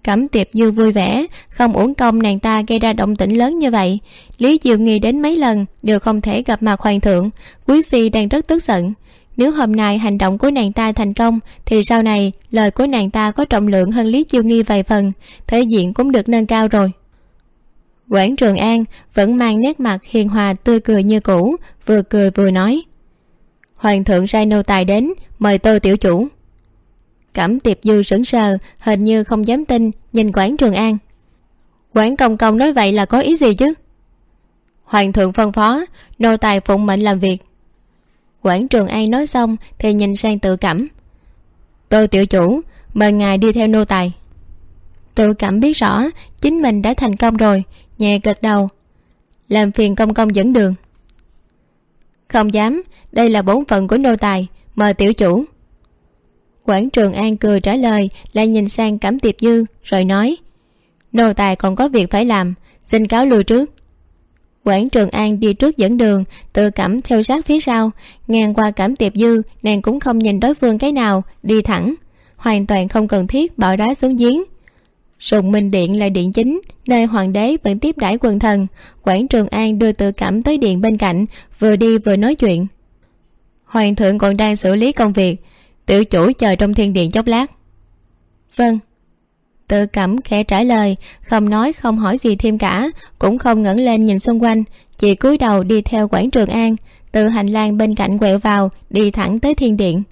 Cẩm tiệp dư vui vẻ, không uổng công nàng ta gây ra động tĩnh lớn như vậy. Lý diệu nghi đến mấy lần đều không thể gặp mặt hoàng thượng, quý phi đang rất tức giận nếu hôm nay hành động của nàng ta thành công, thì sau này lời của nàng ta có trọng lượng hơn lý chiêu nghi vài phần, thể diện cũng được nâng cao rồi. Quảng trường an vẫn mang nét mặt hiền hòa tươi cười như cũ, vừa cười vừa nói, hoàng thượng sai nô tài đến, mời tôi tiểu chủ. Cẩm tiệp dư sững sờ, hình như không dám tin, nhìn quảng trường an. Quảng công công nói vậy là có ý gì chứ? Hoàng thượng phân phó, nô tài phụng mệnh làm việc quảng trường an nói xong thì nhìn sang tự cảm tôi tiểu chủ, mời ngài đi theo nô tài. Tự cảm biết rõ chính mình đã thành công rồi, nhẹ gật đầu. Làm phiền công công dẫn đường. Không dám, đây là bổn phận của nô tài, mời tiểu chủ. Quảng trường an cười trả lời, lại nhìn sang cẩm tiệp dư, rồi nói, nô tài còn có việc phải làm, xin cáo lui trước quảng trường an đi trước dẫn đường, tự cảm theo sát phía sau. Ngang qua cảm tiệp dư, nàng cũng không nhìn đối phương cái nào, đi thẳng. Hoàn toàn không cần thiết bỏ đá xuống giếng. Sùng minh điện là điện chính, nơi hoàng đế vẫn tiếp đãi quần thần. Quảng trường an đưa tự cảm tới điện bên cạnh, vừa đi vừa nói chuyện. Hoàng thượng còn đang xử lý công việc. Tiểu chủ chờ trong thiên điện chốc lát. Vâng tự cẩm khẽ trả lời, không nói, không hỏi gì thêm cả, cũng không ngẩng lên nhìn xung quanh. Chỉ cúi đầu đi theo quảng trường an, từ hành lang bên cạnh quẹo vào, đi thẳng tới thiên điện.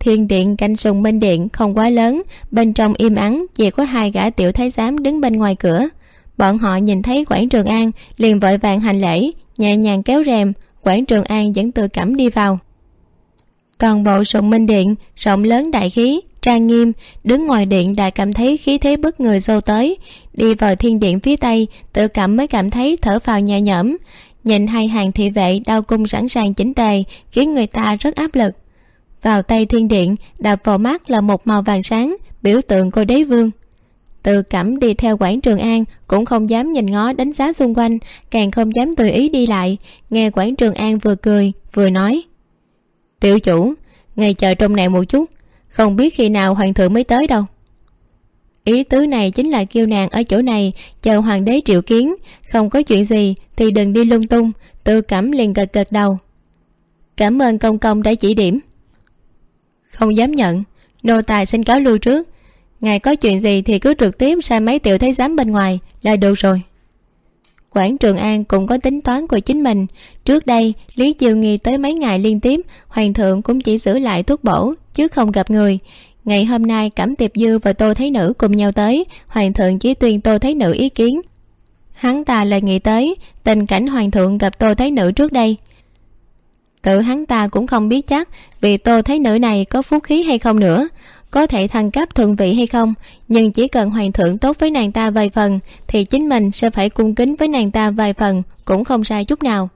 Thiên điện canh sùng bên điện không quá lớn, bên trong im ắng, chỉ có hai gã tiểu thái giám đứng bên ngoài cửa. Bọn họ nhìn thấy quảng trường an, liền vội vàng hành lễ, nhẹ nhàng kéo rèm, quảng trường an dẫn tự cẩm đi vào. Toàn bộ sùng minh điện, rộng lớn đại khí trang nghiêm, đứng ngoài điện đã cảm thấy khí thế bất người dâu tới. Đi vào thiên điện phía tây, tự cảm mới cảm thấy thở phào nhẹ nhõm. Nhìn hai hàng thị vệ đau cung sẵn sàng chỉnh tề, khiến người ta rất áp lực. Vào tây thiên điện đập vào mắt là một màu vàng sáng, biểu tượng của đế vương. Tự cảm đi theo quảng trường an, cũng không dám nhìn ngó đánh giá xung quanh, càng không dám tùy ý đi lại. Nghe quảng trường an vừa cười, vừa nói, tiểu chủ ngày chờ trong này một chút không biết khi nào hoàng thượng mới tới đâu. Ý tứ này chính là kêu nàng ở chỗ này, chờ hoàng đế triệu kiến. Không có chuyện gì thì đừng đi lung tung tự cảm liền cật cật đầu. Cảm ơn công công đã chỉ điểm. Không dám nhận. Nô tài xin cáo lui trước. Ngài có chuyện gì thì cứ trực tiếp sai mấy tiểu thấy giám bên ngoài là được rồi quảng trường an cũng có tính toán của chính mình. Trước đây, lý chiều nghi tới mấy ngày liên tiếp, hoàng thượng cũng chỉ giữ lại thuốc bổ, chứ không gặp người. Ngày hôm nay, cẩm tiệp dư và tô thấy nữ cùng nhau tới, hoàng thượng chỉ tuyên tô thấy nữ ý kiến. Hắn ta lại nghĩ tới tình cảnh hoàng thượng gặp tô thấy nữ trước đây. Tự hắn ta cũng không biết chắc vì tô thấy nữ này có phú khí hay không nữa có thể thăng cấp thượng vị hay không. Nhưng chỉ cần hoàng thượng tốt với nàng ta vài phần, thì chính mình sẽ phải cung kính với nàng ta vài phần, cũng không sai chút nào.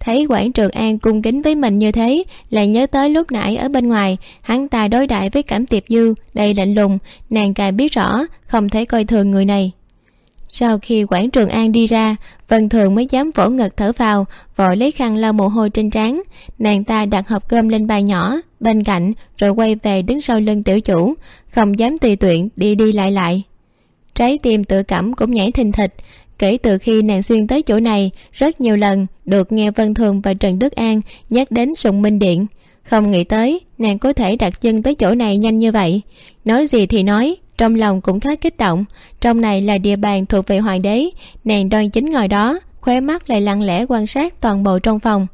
Thấy quảng trường an cung kính với mình như thế, lại nhớ tới lúc nãy ở bên ngoài, hắn ta đối đãi với cảm tiệp dư, đầy lạnh lùng. Nàng càng biết rõ, không thể coi thường người này sau khi quảng trường an đi ra, vân thường mới dám vỗ ngực thở vào, vội lấy khăn lau mồ hôi trên trán. Nàng ta đặt hộp cơm lên bàn nhỏ, bên cạnh, rồi quay về đứng sau lưng tiểu chủ, không dám tùy tiện đi đi lại lại. Trái tim tự cảm cũng nhảy thình thịch. Kể từ khi nàng xuyên tới chỗ này, rất nhiều lần được nghe vân thường và trần đức an nhắc đến sùng minh điện. Không nghĩ tới, nàng có thể đặt chân tới chỗ này nhanh như vậy. Nói gì thì nói trong lòng cũng khá kích động. Trong này là địa bàn thuộc về hoàng đế. Nàng đoan chính ngồi đó, khóe mắt lại lặng lẽ quan sát toàn bộ trong phòng.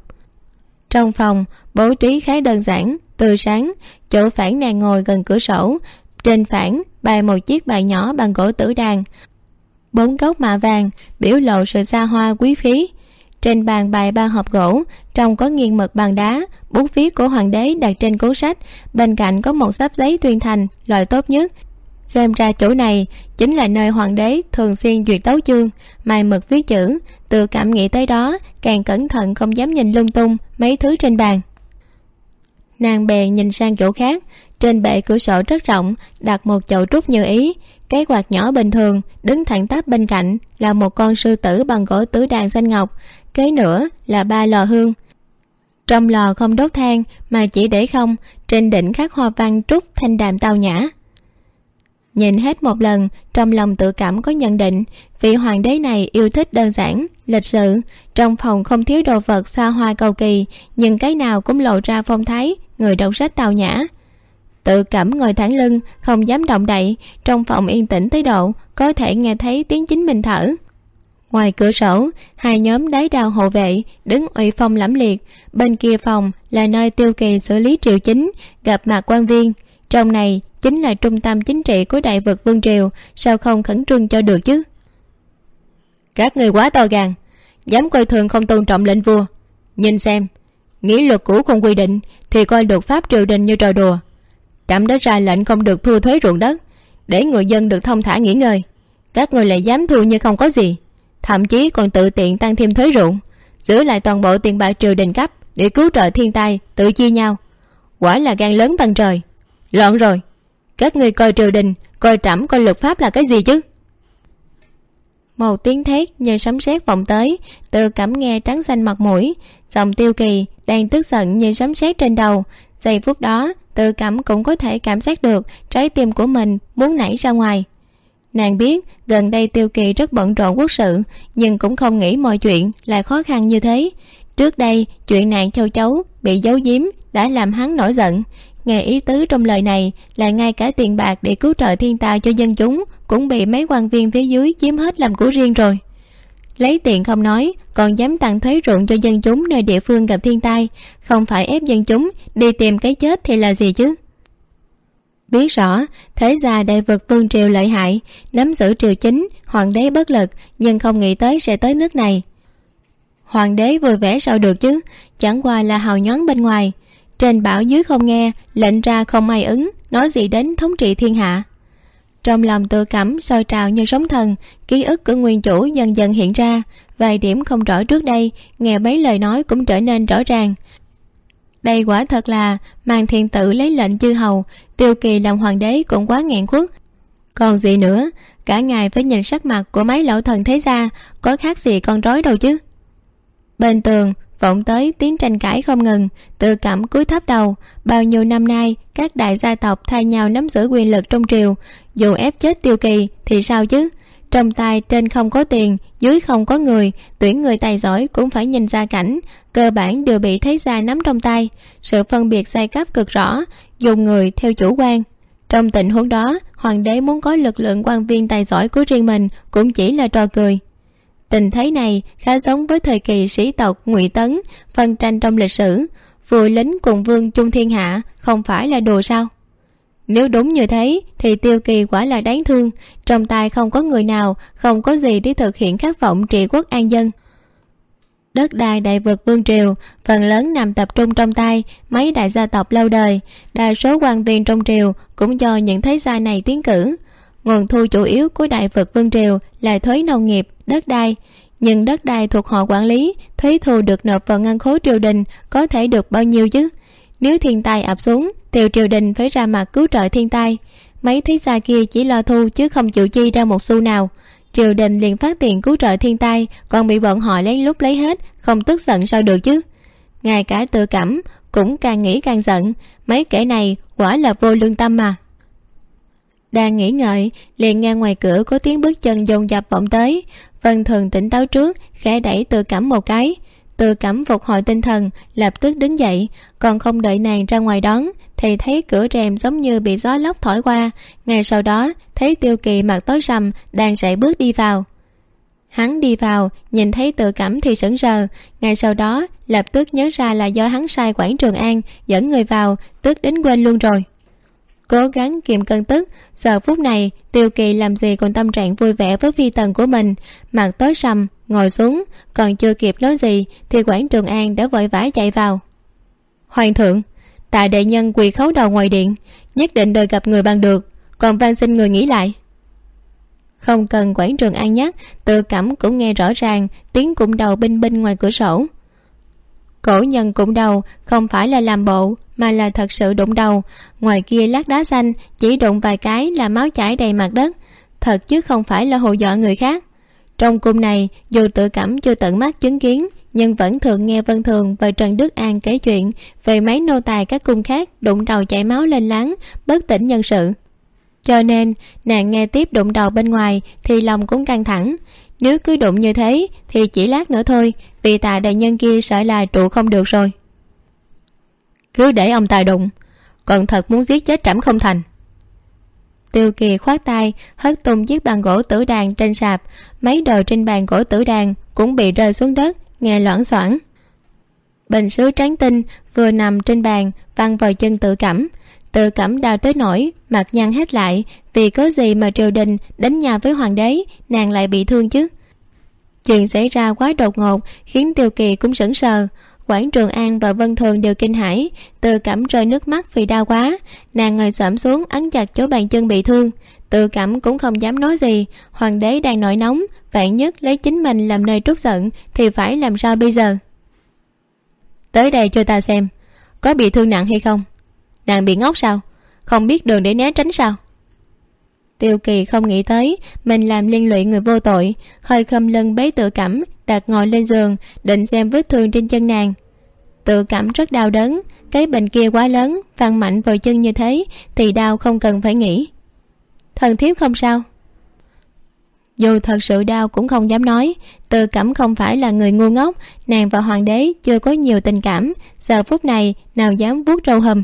Trong phòng, bố trí khá đơn giản, từ sáng, chỗ phản nàng ngồi gần cửa sổ. Trên phản, bày một chiếc bàn nhỏ bằng gỗ tử đàn. Bốn gốc mạ vàng, biểu lộ sự xa hoa quý khí trên bàn bày ba hộp gỗ, trong có nghiêng mực bằng đá, bút viết của hoàng đế đặt trên cuốn sách. Bên cạnh có một sắp giấy tuyên thành, loại tốt nhất xem ra chỗ này chính là nơi hoàng đế thường xuyên duyệt tấu chương mài mực viết chữ. Từ cảm nghĩ tới đó, càng cẩn thận không dám nhìn lung tung mấy thứ trên bàn. Nàng bèn nhìn sang chỗ khác. Trên bệ cửa sổ rất rộng, đặt một chậu trúc như ý. Cái quạt nhỏ bình thường, đứng thẳng tắp bên cạnh, là một con sư tử bằng gỗ tứ đàn xanh ngọc. Kế nữa là ba lò hương. Trong lò không đốt than, mà chỉ để không, trên đỉnh khắc hoa văn trúc thanh đàm tao nhã nhìn hết một lần, trong lòng tự cảm có nhận định, vị hoàng đế này yêu thích đơn giản, lịch sự. Trong phòng không thiếu đồ vật xa hoa cầu kỳ, nhưng cái nào cũng lộ ra phong thái, người đọc sách tào nhã. Tự cảm ngồi thẳng lưng, không dám động đậy, trong phòng yên tĩnh tới độ, có thể nghe thấy tiếng chính mình thở. Ngoài cửa sổ, hai nhóm đáy đào hộ vệ, đứng uy phong lẫm liệt. Bên kia phòng là nơi tiêu kỳ xử lý triệu chính, gặp mặt quan viên. Trong này chính là trung tâm chính trị của đại vực vương triều, sao không khẩn trương cho được chứ? Các người quá to gan, dám coi thường không tôn trọng lệnh vua. Nhìn xem, nghĩ luật cũ không quy định thì coi luật pháp triều đình như trò đùa. Trẫm đã ra lệnh không được thu thuế ruộng đất, để người dân được thông thả nghỉ ngơi. Các người lại dám thu như không có gì, thậm chí còn tự tiện tăng thêm thuế ruộng, giữ lại toàn bộ tiền bạc triều đình cấp để cứu trợ thiên tai, tự chia nhau. Quả là gan lớn bằng trời. Loạn rồi các người coi triều đình, coi trẫm, coi luật pháp là cái gì chứ? Một tiếng thét như sấm sét vọng tới, từ cảm nghe trắng xanh mặt mũi dòng tiêu kỳ đang tức giận như sấm sét trên đầu. Giây phút đó tự cảm cũng có thể cảm giác được trái tim của mình muốn nảy ra ngoài. Nàng biết gần đây tiêu kỳ rất bận rộn quốc sự, nhưng cũng không nghĩ mọi chuyện là khó khăn như thế. Trước đây, chuyện nàng châu chấu bị giấu giếm đã làm hắn nổi giận nghe ý tứ trong lời này, là ngay cả tiền bạc để cứu trợ thiên tai cho dân chúng cũng bị mấy quan viên phía dưới chiếm hết làm của riêng rồi. Lấy tiền không nói, còn dám tăng thuế ruộng cho dân chúng nơi địa phương gặp thiên tai, không phải ép dân chúng đi tìm cái chết thì là gì chứ? Biết rõ, thế gia đại vực vương triều lợi hại, nắm giữ triều chính, hoàng đế bất lực, nhưng không nghĩ tới sẽ tới nước này. Hoàng đế vui vẻ sao được chứ? Chẳng qua là hào nhoáng bên ngoài trên bảo dưới không nghe, lệnh ra không ai ứng, nói gì đến thống trị thiên hạ. Trong lòng tự cảm sôi trào như sóng thần, ký ức của nguyên chủ dần dần hiện ra. Vài điểm không rõ trước đây, nghe mấy lời nói cũng trở nên rõ ràng. Đây quả thật là mang thiền tự lấy lệnh chư hầu, tiêu kỳ làm hoàng đế cũng quá nghẹn khuất. Còn gì nữa, cả ngày phải nhìn sắc mặt của mấy lão thần thế gia, có khác gì con rối đâu chứ? Bên tường vọng tới tiếng tranh cãi không ngừng, tự cảm cúi thấp đầu. Bao nhiêu năm nay, các đại gia tộc thay nhau nắm giữ quyền lực trong triều, dù ép chết tiêu kỳ thì sao chứ? Trong tay trên không có tiền, dưới không có người, tuyển người tài giỏi cũng phải nhìn ra cảnh, cơ bản đều bị thấy gia nắm trong tay. Sự phân biệt giai cấp cực rõ, dùng người theo chủ quan. Trong tình huống đó, hoàng đế muốn có lực lượng quan viên tài giỏi của riêng mình cũng chỉ là trò cười tình thế này khá giống với thời kỳ sĩ tộc ngụy tấn, phân tranh trong lịch sử. Vua lính cùng vương chung thiên hạ không phải là đồ sao? Nếu đúng như thế, thì tiêu kỳ quả là đáng thương. Trong tay không có người nào, không có gì để thực hiện khát vọng trị quốc an dân. Đất đai đại vực vương triều, phần lớn nằm tập trung trong tay mấy đại gia tộc lâu đời. Đa số quan viên trong triều cũng do những thế gia này tiến cử nguồn thu chủ yếu của đại vật vương triều là thuế nông nghiệp, đất đai. Nhưng đất đai thuộc họ quản lý, thuế thu được nộp vào ngân khố triều đình có thể được bao nhiêu chứ? Nếu thiên tai ập xuống, thì triều đình phải ra mặt cứu trợ thiên tai. Mấy thế gia kia chỉ lo thu chứ không chịu chi ra một xu nào. Triều đình liền phát tiền cứu trợ thiên tai, còn bị bọn họ lén lút lấy hết, không tức giận sao được chứ? Ngay cả tự cảm cũng càng nghĩ càng giận. Mấy kẻ này quả là vô lương tâm mà đang nghĩ ngợi, liền nghe ngoài cửa có tiếng bước chân dồn dập vọng tới. Vân thường tỉnh táo trước, khẽ đẩy tự cảm một cái. Tự cảm phục hồi tinh thần, lập tức đứng dậy. Còn không đợi nàng ra ngoài đón, thì thấy cửa rèm giống như bị gió lốc thổi qua. Ngay sau đó, thấy tiêu kỳ mặt tối sầm đang sải bước đi vào. Hắn đi vào, nhìn thấy tự cảm thì sững sờ. Ngay sau đó, lập tức nhớ ra là do hắn sai quản trường an dẫn người vào, tức đến quên luôn rồi cố gắng kiềm cơn tức. Giờ phút này, tiêu kỳ làm gì còn tâm trạng vui vẻ với phi tần của mình? Mặt tối sầm, ngồi xuống, còn chưa kịp nói gì thì quản trường an đã vội vã chạy vào. Hoàng thượng, tại đệ nhân quỳ khấu đầu ngoài điện, nhất định đòi gặp người bằng được, còn van xin người nghĩ lại. Không cần quản trường an nhắc, tự cảm cũng nghe rõ ràng, tiếng cụm đầu binh binh ngoài cửa sổ cổ nhân cũng đầu không phải là làm bộ, mà là thật sự đụng đầu. Ngoài kia lát đá xanh, chỉ đụng vài cái là máu chảy đầy mặt đất. Thật chứ không phải là hồ dọa người khác. Trong cung này, dù tự cảm chưa tận mắt chứng kiến, nhưng vẫn thường nghe vân thường và trần đức an kể chuyện về mấy nô tài các cung khác đụng đầu chảy máu lên láng, bất tỉnh nhân sự. Cho nên, nàng nghe tiếp đụng đầu bên ngoài thì lòng cũng căng thẳng nếu cứ đụng như thế, thì chỉ lát nữa thôi, vì tạ đại nhân kia sợ là trụ không được rồi. Cứ để ông ta đụng, còn thật muốn giết chết trẫm không thành. Tiêu kỳ khoát tay, hất tung chiếc bàn gỗ tử đàn trên sạp, mấy đồ trên bàn gỗ tử đàn cũng bị rơi xuống đất, nghe loãng xoảng. Bình sứ tráng tinh vừa nằm trên bàn, văng vào chân tự cẩm tự cẩm đau tới nổi mặt nhăn hết lại, vì có gì mà triều đình đánh nhà với hoàng đế, nàng lại bị thương chứ. Chuyện xảy ra quá đột ngột, khiến tiêu kỳ cũng sững sờ. Quản trường an và vân thường đều kinh hãi, tự cảm rơi nước mắt vì đau quá. Nàng ngồi xổm xuống, ấn chặt chỗ bàn chân bị thương. Tự cảm cũng không dám nói gì. Hoàng đế đang nổi nóng, vạn nhất lấy chính mình làm nơi trút giận, thì phải làm sao bây giờ? Tới đây cho ta xem, có bị thương nặng hay không? Nàng bị ngốc sao? Không biết đường để né tránh sao? Tiêu kỳ không nghĩ tới mình làm liên lụy người vô tội, hơi khâm lưng bế tự cảm, đặt ngồi lên giường, định xem vết thương trên chân nàng. Tự cảm rất đau đớn, cái bệnh kia quá lớn, văng mạnh vào chân như thế, thì đau không cần phải nghĩ. Thần thiếp không sao? Dù thật sự đau cũng không dám nói, tự cảm không phải là người ngu ngốc, nàng và hoàng đế chưa có nhiều tình cảm, giờ phút này nào dám vuốt râu hầm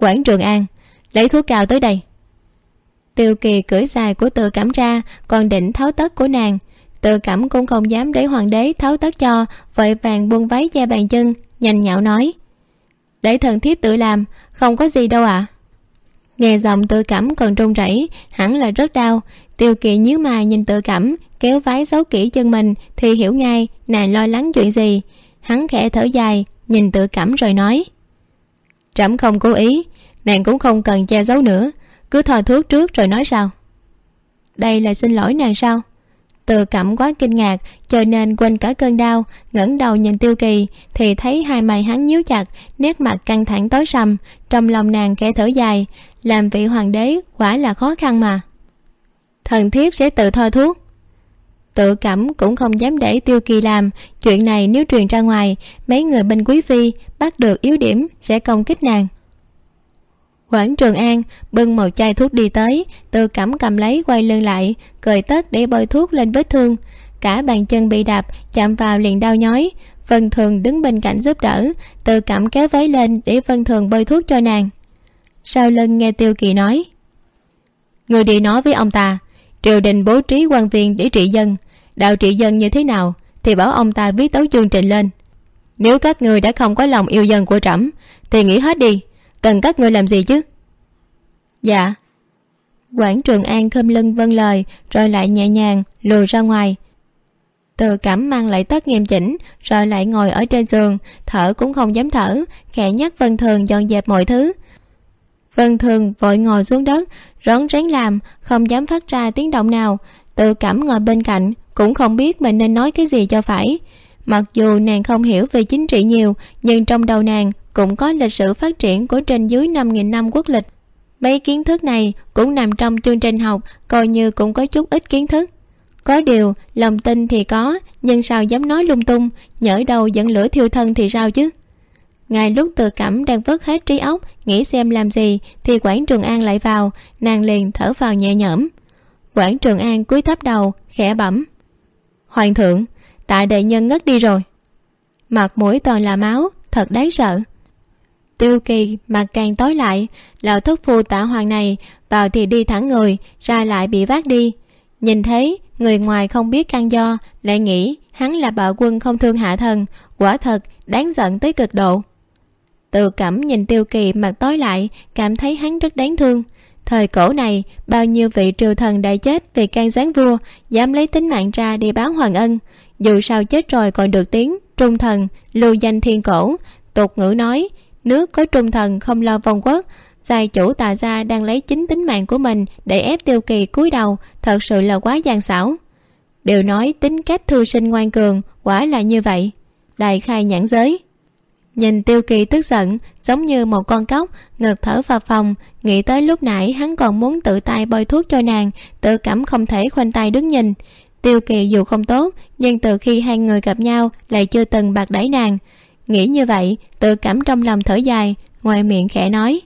quảng trường an, lấy thuốc cao tới đây. Tiêu kỳ cưỡi dài của tự cảm ra, còn định tháo tất của nàng. Tự cảm cũng không dám để hoàng đế tháo tất cho, vội vàng buông váy che bàn chân, nhanh nhạo nói. Để thần thiếp tự làm, không có gì đâu ạ. À. nghe giọng tự cảm còn run rẩy, hẳn là rất đau. Tiêu kỳ nhíu mày nhìn tự cảm kéo váy xấu kỹ chân mình, thì hiểu ngay nàng lo lắng chuyện gì. Hắn khẽ thở dài, nhìn tự cảm rồi nói. Trẫm không cố ý nàng cũng không cần che giấu nữa. Cứ thò thuốc trước rồi nói sao đây là xin lỗi nàng sao? Tự cảm quá kinh ngạc, cho nên quên cả cơn đau, ngẩng đầu nhìn tiêu kỳ, thì thấy hai mày hắn nhíu chặt, nét mặt căng thẳng tối sầm. Trong lòng nàng kẻ thở dài, làm vị hoàng đế quả là khó khăn mà. Thần thiếp sẽ tự thôi thuốc. Tự cảm cũng không dám để tiêu kỳ làm, chuyện này nếu truyền ra ngoài, mấy người bên quý phi bắt được yếu điểm sẽ công kích nàng quảng trường an, bưng một chai thuốc đi tới tự cảm cầm lấy quay lưng lại, cười tất để bôi thuốc lên vết thương. Cả bàn chân bị đạp, chạm vào liền đau nhói. Vân thường đứng bên cạnh giúp đỡ tự cảm kéo váy lên để vân thường bôi thuốc cho nàng. Sau lưng nghe tiêu kỳ nói, người đi nói với ông ta, triều đình bố trí quan viên để trị dân. Đạo trị dân như thế nào thì bảo ông ta viết tấu chương trình lên. Nếu các người đã không có lòng yêu dân của trẫm, thì nghĩ hết đi cần các người làm gì chứ? Dạ. Quảng trường an khâm lưng vâng lời rồi lại nhẹ nhàng lùi ra ngoài. Từ cảm mang lại tất nghiêm chỉnh rồi lại ngồi ở trên giường thở cũng không dám thở khẽ nhắc vân thường dọn dẹp mọi thứ. Vân thường vội ngồi xuống đất rón rén làm không dám phát ra tiếng động nào. Tự cảm ngồi bên cạnh cũng không biết mình nên nói cái gì cho phải. Mặc dù nàng không hiểu về chính trị nhiều nhưng trong đầu nàng cũng có lịch sử phát triển của trên dưới năm nghìn năm quốc lịch. Mấy kiến thức này cũng nằm trong chương trình học, coi như cũng có chút ít kiến thức. Có điều, lòng tin thì có, nhưng sao dám nói lung tung, nhỡ đầu dẫn lửa thiêu thân thì sao chứ? Ngay lúc tự cảm đang vớt hết trí óc, nghĩ xem làm gì, thì quảng trường an lại vào, nàng liền thở vào nhẹ nhõm. Quảng trường an cúi thấp đầu, khẽ bẩm. Hoàng thượng tại đệ nhân ngất đi rồi. Mặt mũi toàn là máu, thật đáng sợ tiêu kỳ mặt càng tối lại, lão thất phu tả hoàng này vào thì đi thẳng người, ra lại bị vác đi. Nhìn thấy, người ngoài không biết căn do, lại nghĩ hắn là bạo quân không thương hạ thần, quả thật đáng giận tới cực độ. Tự cảm nhìn tiêu kỳ mặt tối lại, cảm thấy hắn rất đáng thương. Thời cổ này, bao nhiêu vị triều thần đã chết vì can gián vua, dám lấy tính mạng ra đi báo hoàng ân. Dù sao chết rồi còn được tiếng trung thần lưu danh thiên cổ, tục ngữ nói nước có trung thần không lo vong quốc. Giai chủ tà gia đang lấy chính tính mạng của mình để ép tiêu kỳ cúi đầu, thật sự là quá gian xảo. Đều nói tính cách thư sinh ngoan cường, quả là như vậy. Đại khai nhãn giới. Nhìn tiêu kỳ tức giận, giống như một con cóc, ngực thở vào phòng nghĩ tới lúc nãy hắn còn muốn tự tay bôi thuốc cho nàng, tự cảm không thể khoanh tay đứng nhìn. Tiêu kỳ dù không tốt, nhưng từ khi hai người gặp nhau lại chưa từng bạc đẩy nàng nghĩ như vậy, tự cảm trong lòng thở dài, ngoài miệng khẽ nói.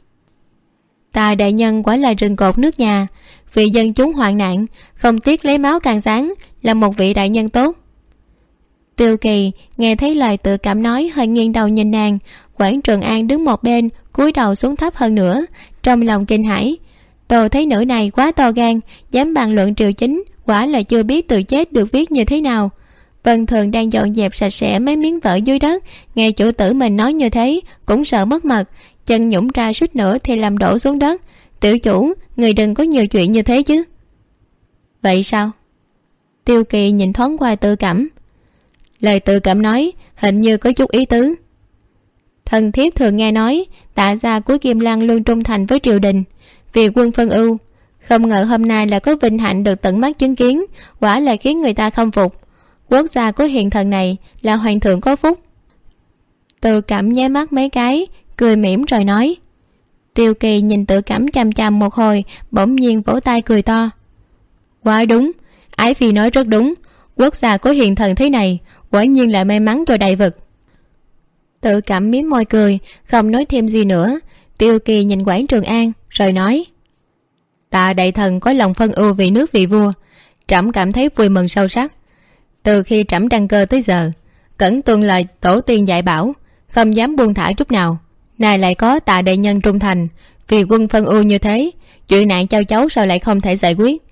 Tài đại nhân quả là rừng cột nước nhà, vì dân chúng hoạn nạn, không tiếc lấy máu càng sáng, là một vị đại nhân tốt. Tiêu kỳ nghe thấy lời tự cảm nói hơi nghiêng đầu nhìn nàng, quảng trường an đứng một bên, cúi đầu xuống thấp hơn nữa, trong lòng kinh hãi. Tô thấy nữ này quá to gan, dám bàn luận triều chính, quả là chưa biết tự chết được viết như thế nào vân thường đang dọn dẹp sạch sẽ mấy miếng vỡ dưới đất. Nghe chủ tử mình nói như thế, cũng sợ mất mật chân nhũng ra suýt nữa thì làm đổ xuống đất. Tiểu chủ, người đừng có nhiều chuyện như thế chứ. Vậy sao? Tiêu kỳ nhìn thoáng qua tự cảm lời tự cảm nói, hình như có chút ý tứ. Thần thiếp thường nghe nói tạ gia của kim lan luôn trung thành với triều đình. Vì quân phân ưu, không ngờ hôm nay là có vinh hạnh được tận mắt chứng kiến. Quả là khiến người ta không phục quốc gia của hiện thần này là hoàng thượng có phúc. Tự cảm nháy mắt mấy cái, cười mỉm rồi nói, tiêu kỳ nhìn tự cảm chằm chằm một hồi, bỗng nhiên vỗ tay cười to, quá đúng, ái phi nói rất đúng, quốc gia có hiền thần thế này quả nhiên là may mắn rồi đại vực. Tự cảm mím môi cười, không nói thêm gì nữa, tiêu kỳ nhìn quảng trường an, rồi nói tạ đại thần có lòng phân ưu vì nước vì vua, trẫm cảm thấy vui mừng sâu sắc từ khi trẫm đăng cơ tới giờ, cẩn tuân lời tổ tiên dạy bảo, không dám buông thả chút nào. Nay lại có tạ đại nhân trung thành, vì quân phân ưu như thế, chuyện nạn châu chấu sao lại không thể giải quyết.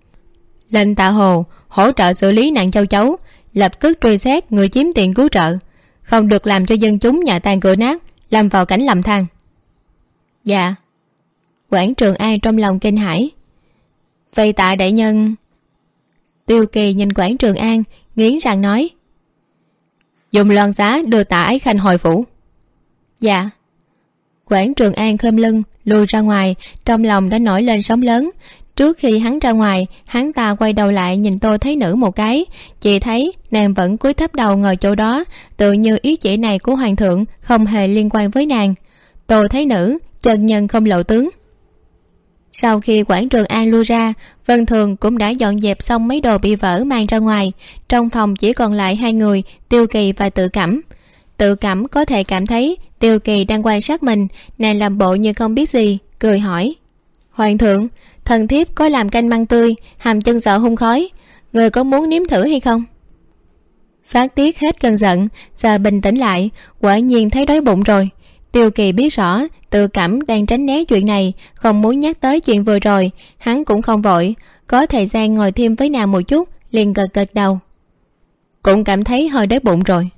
Lệnh tạ hồ hỗ trợ xử lý nạn châu chấu, lập tức truy xét người chiếm tiền cứu trợ. Không được làm cho dân chúng nhà tan cửa nát, lâm vào cảnh lầm than. Dạ. Quảng trường an trong lòng kinh hãi. Vậy tạ đại nhân, tiêu kỳ nhìn quảng trường an nghiến răng nói. Dùng loan giá đưa tạ ái khanh hồi phủ. Dạ. Quảng trường an khom lưng, lùi ra ngoài, trong lòng đã nổi lên sóng lớn. Trước khi hắn ra ngoài, hắn ta quay đầu lại nhìn tôi thấy nữ một cái. Chị thấy nàng vẫn cúi thấp đầu ngồi chỗ đó, tự như ý chỉ này của hoàng thượng không hề liên quan với nàng. Tôi thấy nữ, chân nhân không lộ tướng sau khi quảng trường an lui ra, vân thường cũng đã dọn dẹp xong mấy đồ bị vỡ mang ra ngoài. Trong phòng chỉ còn lại hai người, tiêu kỳ và tự cảm tự cảm có thể cảm thấy tiêu kỳ đang quan sát mình, nàng làm bộ như không biết gì, cười hỏi. Hoàng thượng, thần thiếp có làm canh măng tươi, hàm chân sợ hung khói. Người có muốn nếm thử hay không? Phát tiết hết cơn giận giờ bình tĩnh lại, quả nhiên thấy đói bụng rồi tiêu kỳ biết rõ tự cảm đang tránh né chuyện này, không muốn nhắc tới chuyện vừa rồi, hắn cũng không vội. Có thời gian ngồi thêm với nàng một chút, liền gật gật đầu. Cũng cảm thấy hơi đói bụng rồi.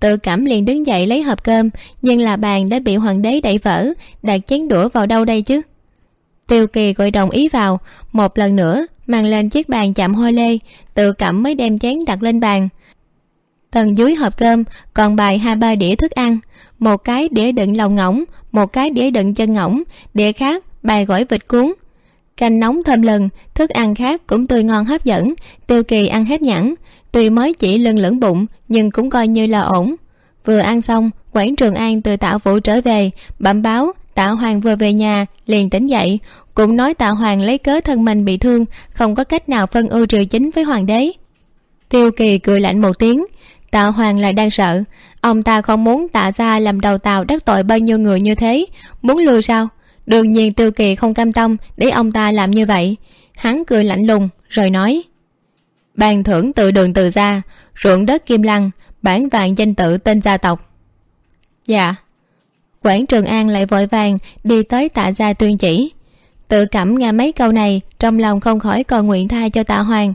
Tự cảm liền đứng dậy lấy hộp cơm, nhưng là bàn đã bị hoàng đế đẩy vỡ, đặt chén đũa vào đâu đây chứ? Tiêu kỳ gọi đồng ý vào, một lần nữa, mang lên chiếc bàn chạm hoa lê tự cảm mới đem chén đặt lên bàn. Tầng dưới hộp cơm, còn bài hai ba đĩa thức ăn một cái đĩa đựng lòng ngỗng, một cái đĩa đựng chân ngỗng. Đĩa khác, bài gỏi vịt cuốn. Canh nóng thơm lừng, thức ăn khác cũng tươi ngon hấp dẫn. Tiêu kỳ ăn hết nhẵn. Tuy mới chỉ lưng lửng bụng, nhưng cũng coi như là ổn. Vừa ăn xong, quảng trường an từ tạ vũ trở về, bẩm báo, tạ hoàng vừa về nhà, liền tỉnh dậy. Cũng nói tạ hoàng lấy cớ thân mình bị thương, không có cách nào phân ưu triều chính với hoàng đế. Tiêu kỳ cười lạnh một tiếng tạ hoàng lại đang sợ. Ông ta không muốn tạ ra làm đầu tàu đắc tội bao nhiêu người như thế. Muốn lừa sao? Đương nhiên tiêu kỳ không cam tâm để ông ta làm như vậy. Hắn cười lạnh lùng, rồi nói, ban thưởng từ đường từ ra ruộng đất kim lăng, bản vàng danh tự tên gia tộc. Dạ. Quảng trường an lại vội vàng đi tới tạ gia tuyên chỉ. Tự cảm nghe mấy câu này, trong lòng không khỏi còn nguyện thai cho tạ hoàng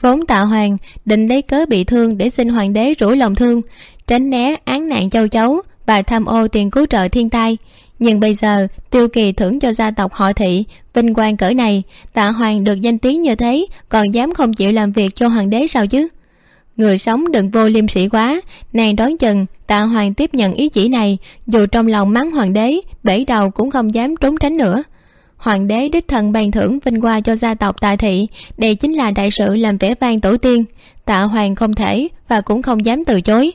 vốn tạ hoàng, định lấy cớ bị thương để xin hoàng đế rủ lòng thương, tránh né án nạn châu chấu và tham ô tiền cứu trợ thiên tai. Nhưng bây giờ, tiêu kỳ thưởng cho gia tộc họ thị, vinh quang cỡ này, tạ hoàng được danh tiếng như thế, còn dám không chịu làm việc cho hoàng đế sao chứ? Người sống đừng vô liêm sĩ quá, nàng đoán chừng tạ hoàng tiếp nhận ý chỉ này, dù trong lòng mắng hoàng đế, bể đầu cũng không dám trốn tránh nữa hoàng đế đích thần ban thưởng vinh hoa cho gia tộc tại thị. Đây chính là đại sự làm vẻ vang tổ tiên. Tạ hoàng không thể và cũng không dám từ chối.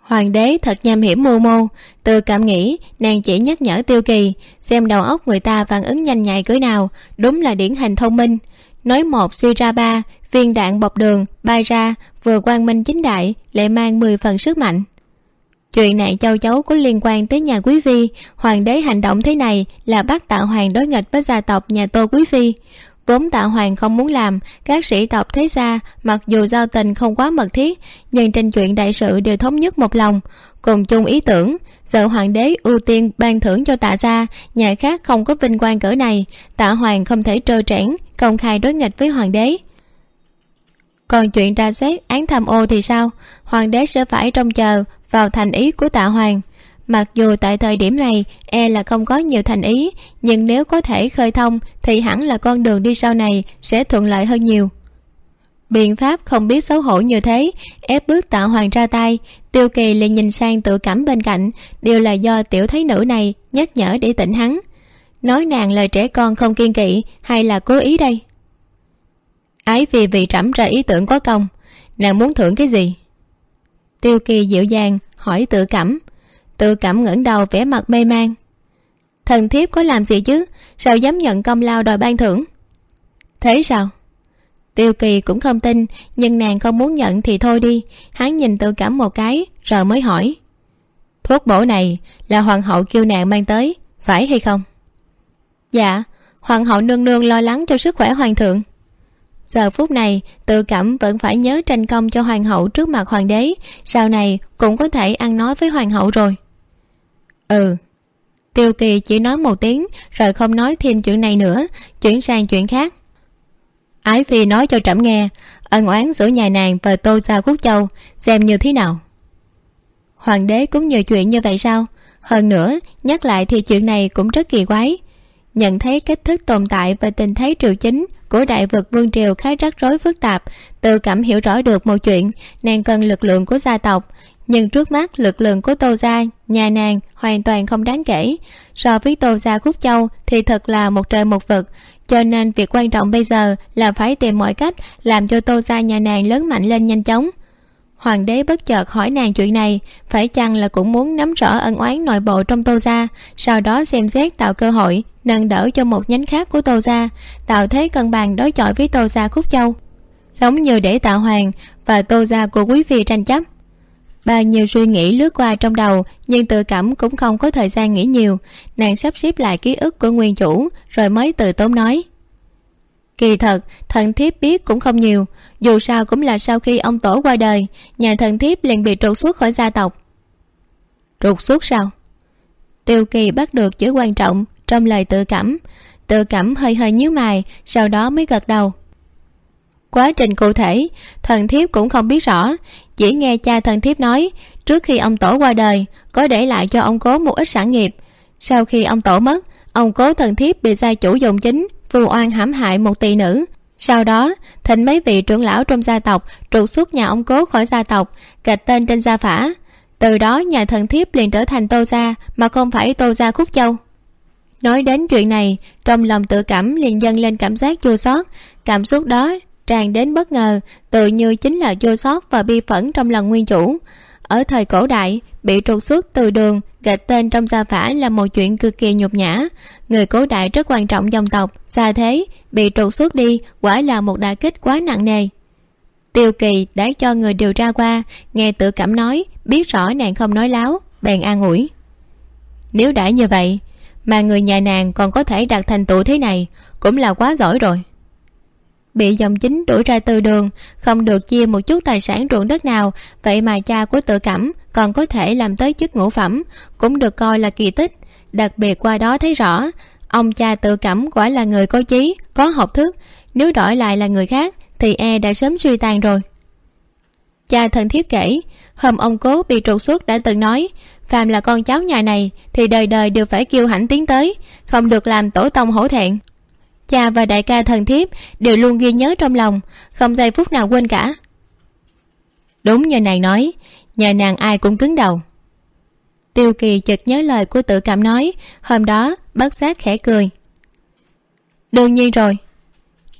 Hoàng đế thật nham hiểm mưu mô. Từ cảm nghĩ, nàng chỉ nhắc nhở tiêu kỳ, xem đầu óc người ta phản ứng nhanh nhạy cỡ nào, đúng là điển hình thông minh. Nói một suy ra ba, viên đạn bọc đường bay ra, vừa quang minh chính đại, lại mang mười phần sức mạnh chuyện này châu chấu có liên quan tới nhà quý phi. Hoàng đế hành động thế này là bắt tạ hoàng đối nghịch với gia tộc nhà tô quý phi. Vốn tạ hoàng không muốn làm, các sĩ tộc thế gia, mặc dù giao tình không quá mật thiết, nhưng trên chuyện đại sự đều thống nhất một lòng. Cùng chung ý tưởng, giờ hoàng đế ưu tiên ban thưởng cho tạ gia, nhà khác không có vinh quang cỡ này, tạ hoàng không thể trơ trẽn, công khai đối nghịch với hoàng đế còn chuyện tra xét án tham ô thì sao? Hoàng đế sẽ phải trông chờ vào thành ý của tạ hoàng. Mặc dù tại thời điểm này e là không có nhiều thành ý, nhưng nếu có thể khơi thông thì hẳn là con đường đi sau này sẽ thuận lợi hơn nhiều. Biện pháp không biết xấu hổ như thế, ép bước tạ hoàng ra tay, tiêu kỳ liền nhìn sang tự cảm bên cạnh, đều là do tiểu thấy nữ này nhắc nhở để tỉnh hắn. Nói nàng lời trẻ con không kiên kỵ hay là cố ý đây? Ái vì trẫm ra ý tưởng có công. Nàng muốn thưởng cái gì? Tiêu kỳ dịu dàng hỏi tự cảm tự cảm ngẩng đầu vẻ mặt mê man thần thiếp có làm gì chứ? Sao dám nhận công lao đòi ban thưởng? Thế sao? Tiêu kỳ cũng không tin, nhưng nàng không muốn nhận thì thôi đi. Hắn nhìn tự cảm một cái, rồi mới hỏi. Thuốc bổ này là hoàng hậu kêu nàng mang tới, phải hay không? Dạ hoàng hậu nương nương lo lắng cho sức khỏe hoàng thượng giờ phút này tự cảm vẫn phải nhớ tranh công cho hoàng hậu trước mặt hoàng đế. Sau này cũng có thể ăn nói với hoàng hậu rồi. Ừ. Tiêu kỳ chỉ nói một tiếng, rồi không nói thêm chuyện này nữa, chuyển sang chuyện khác. Ái phi nói cho trẫm nghe, ân oán giữa nhà nàng và tô gia khúc châu xem như thế nào. Hoàng đế cũng nhiều chuyện như vậy sao? Hơn nữa, nhắc lại thì chuyện này cũng rất kỳ quái nhận thấy cách thức tồn tại và tình thế triều chính của đại vực vương triều khá rắc rối phức tạp, tự cảm hiểu rõ được một chuyện, nàng cần lực lượng của gia tộc. Nhưng trước mắt, lực lượng của tô gia, nhà nàng hoàn toàn không đáng kể. So với tô gia khúc châu thì thật là một trời một vực. Cho nên việc quan trọng bây giờ là phải tìm mọi cách làm cho tô gia nhà nàng lớn mạnh lên nhanh chóng hoàng đế bất chợt hỏi nàng chuyện này, phải chăng là cũng muốn nắm rõ ân oán nội bộ trong tô gia, sau đó xem xét tạo cơ hội, nâng đỡ cho một nhánh khác của tô gia, tạo thế cân bằng đối chọi với tô gia khúc châu. Giống như để tạo hoàng và tô gia của quý phi tranh chấp. Bao nhiêu suy nghĩ lướt qua trong đầu, nhưng tự cảm cũng không có thời gian nghĩ nhiều. Nàng sắp xếp lại ký ức của nguyên chủ, rồi mới từ tốn nói kỳ thật, thần thiếp biết cũng không nhiều. Dù sao cũng là sau khi ông tổ qua đời, nhà thần thiếp liền bị trục xuất khỏi gia tộc. Trục xuất sao? Tiêu kỳ bắt được chữ quan trọng trong lời tự cảm. Tự cảm hơi hơi nhíu mày, sau đó mới gật đầu. Quá trình cụ thể, thần thiếp cũng không biết rõ. Chỉ nghe cha thần thiếp nói, trước khi ông tổ qua đời, có để lại cho ông cố một ít sản nghiệp. Sau khi ông tổ mất, ông cố thần thiếp bị gia chủ dùng chính vu oan hãm hại một tỳ nữ. Sau đó thịnh mấy vị trưởng lão trong gia tộc trục xuất nhà ông cố khỏi gia tộc gạch tên trên gia phả. Từ đó, nhà thần thiếp liền trở thành tô gia, mà không phải tô gia khúc châu. Nói đến chuyện này, trong lòng tự cảm liền dâng lên cảm giác chua xót. Cảm xúc đó tràn đến bất ngờ, tự như chính là chua xót và bi phẫn trong lòng nguyên chủ. Ở thời cổ đại bị trục xuất từ đường, gạch tên trong gia phả là một chuyện cực kỳ nhục nhã. Người cổ đại rất quan trọng dòng tộc, xa thế, bị trục xuất đi quả là một đả kích quá nặng nề. Tiêu kỳ đã cho người điều tra qua, nghe tự cảm nói, biết rõ nàng không nói láo, bèn an ủi. Nếu đã như vậy, mà người nhà nàng còn có thể đạt thành tựu thế này, cũng là quá giỏi rồi. Bị dòng chính đuổi ra từ đường, không được chia một chút tài sản ruộng đất nào, vậy mà cha của tự cảm còn có thể làm tới chức ngũ phẩm, cũng được coi là kỳ tích. Đặc biệt qua đó thấy rõ, ông cha tự cẩm quả là người có chí, có học thức. Nếu đổi lại là người khác, thì e đã sớm suy tàn rồi. Cha thân thiết kể, hôm ông cố bị trục xuất đã từng nói, phàm là con cháu nhà này, thì đời đời đều phải kiêu hãnh tiến tới, không được làm tổ tông hổ thẹn. Cha và đại ca thần thiếp đều luôn ghi nhớ trong lòng, không giây phút nào quên cả. Đúng như nàng nói nhà nàng ai cũng cứng đầu. Tiêu kỳ chợt nhớ lời của tự cảm nói, hôm đó bất giác khẽ cười. Đương nhiên rồi.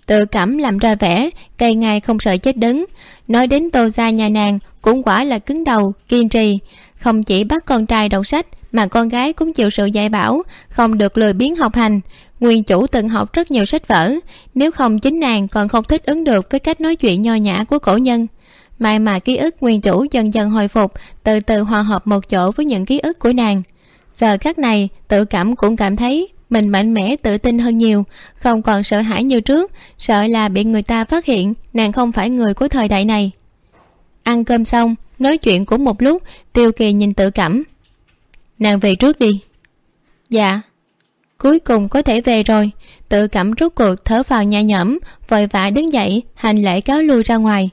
Tự cảm làm ra vẻ, cây ngai không sợ chết đứng. Nói đến tô gia nhà nàng, cũng quả là cứng đầu, kiên trì. Không chỉ bắt con trai đọc sách, mà con gái cũng chịu sự dạy bảo, không được lười biếng học hành. Nguyên chủ từng học rất nhiều sách vở, nếu không chính nàng còn không thích ứng được với cách nói chuyện nho nhã của cổ nhân may mà ký ức nguyên chủ dần dần hồi phục, từ từ hòa hợp một chỗ với những ký ức của nàng. Giờ khắc này, tự cảm cũng cảm thấy mình mạnh mẽ, tự tin hơn nhiều. Không còn sợ hãi như trước, sợ là bị người ta phát hiện, nàng không phải người của thời đại này. Ăn cơm xong, nói chuyện cũng một lúc, tiêu kỳ nhìn tự cảm. Nàng về trước đi. Dạ. Cuối cùng có thể về rồi. Tự cảm rút cuộc thở vào nhẹ nhõm, vội vã đứng dậy, hành lễ cáo lui ra ngoài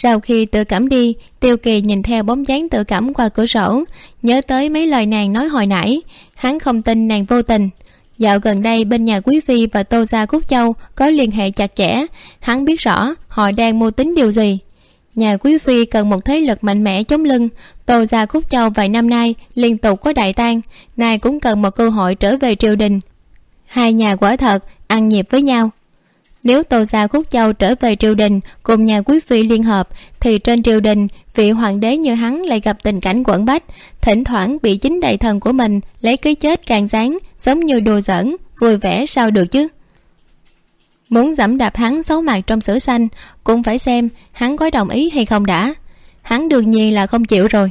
sau khi tự cảm đi, tiêu kỳ nhìn theo bóng dáng tự cảm qua cửa sổ, nhớ tới mấy lời nàng nói hồi nãy. Hắn không tin nàng vô tình. Dạo gần đây, bên nhà quý phi và tô gia cúc châu có liên hệ chặt chẽ. Hắn biết rõ họ đang mưu tính điều gì. Nhà quý phi cần một thế lực mạnh mẽ chống lưng. Tô gia khúc châu vài năm nay liên tục có đại tang, nay cũng cần một cơ hội trở về triều đình. Hai nhà quả thật ăn nhịp với nhau nếu tô gia khúc châu trở về triều đình cùng nhà quý phi liên hợp, thì trên triều đình, vị hoàng đế như hắn lại gặp tình cảnh quẩn bách. Thỉnh thoảng bị chính đại thần của mình lấy cái chết càng sáng giống như đùa giỡn, vui vẻ sao được chứ? Muốn dẫm đạp hắn xấu mặt trong sử xanh, cũng phải xem hắn có đồng ý hay không đã. Hắn đương nhiên là không chịu rồi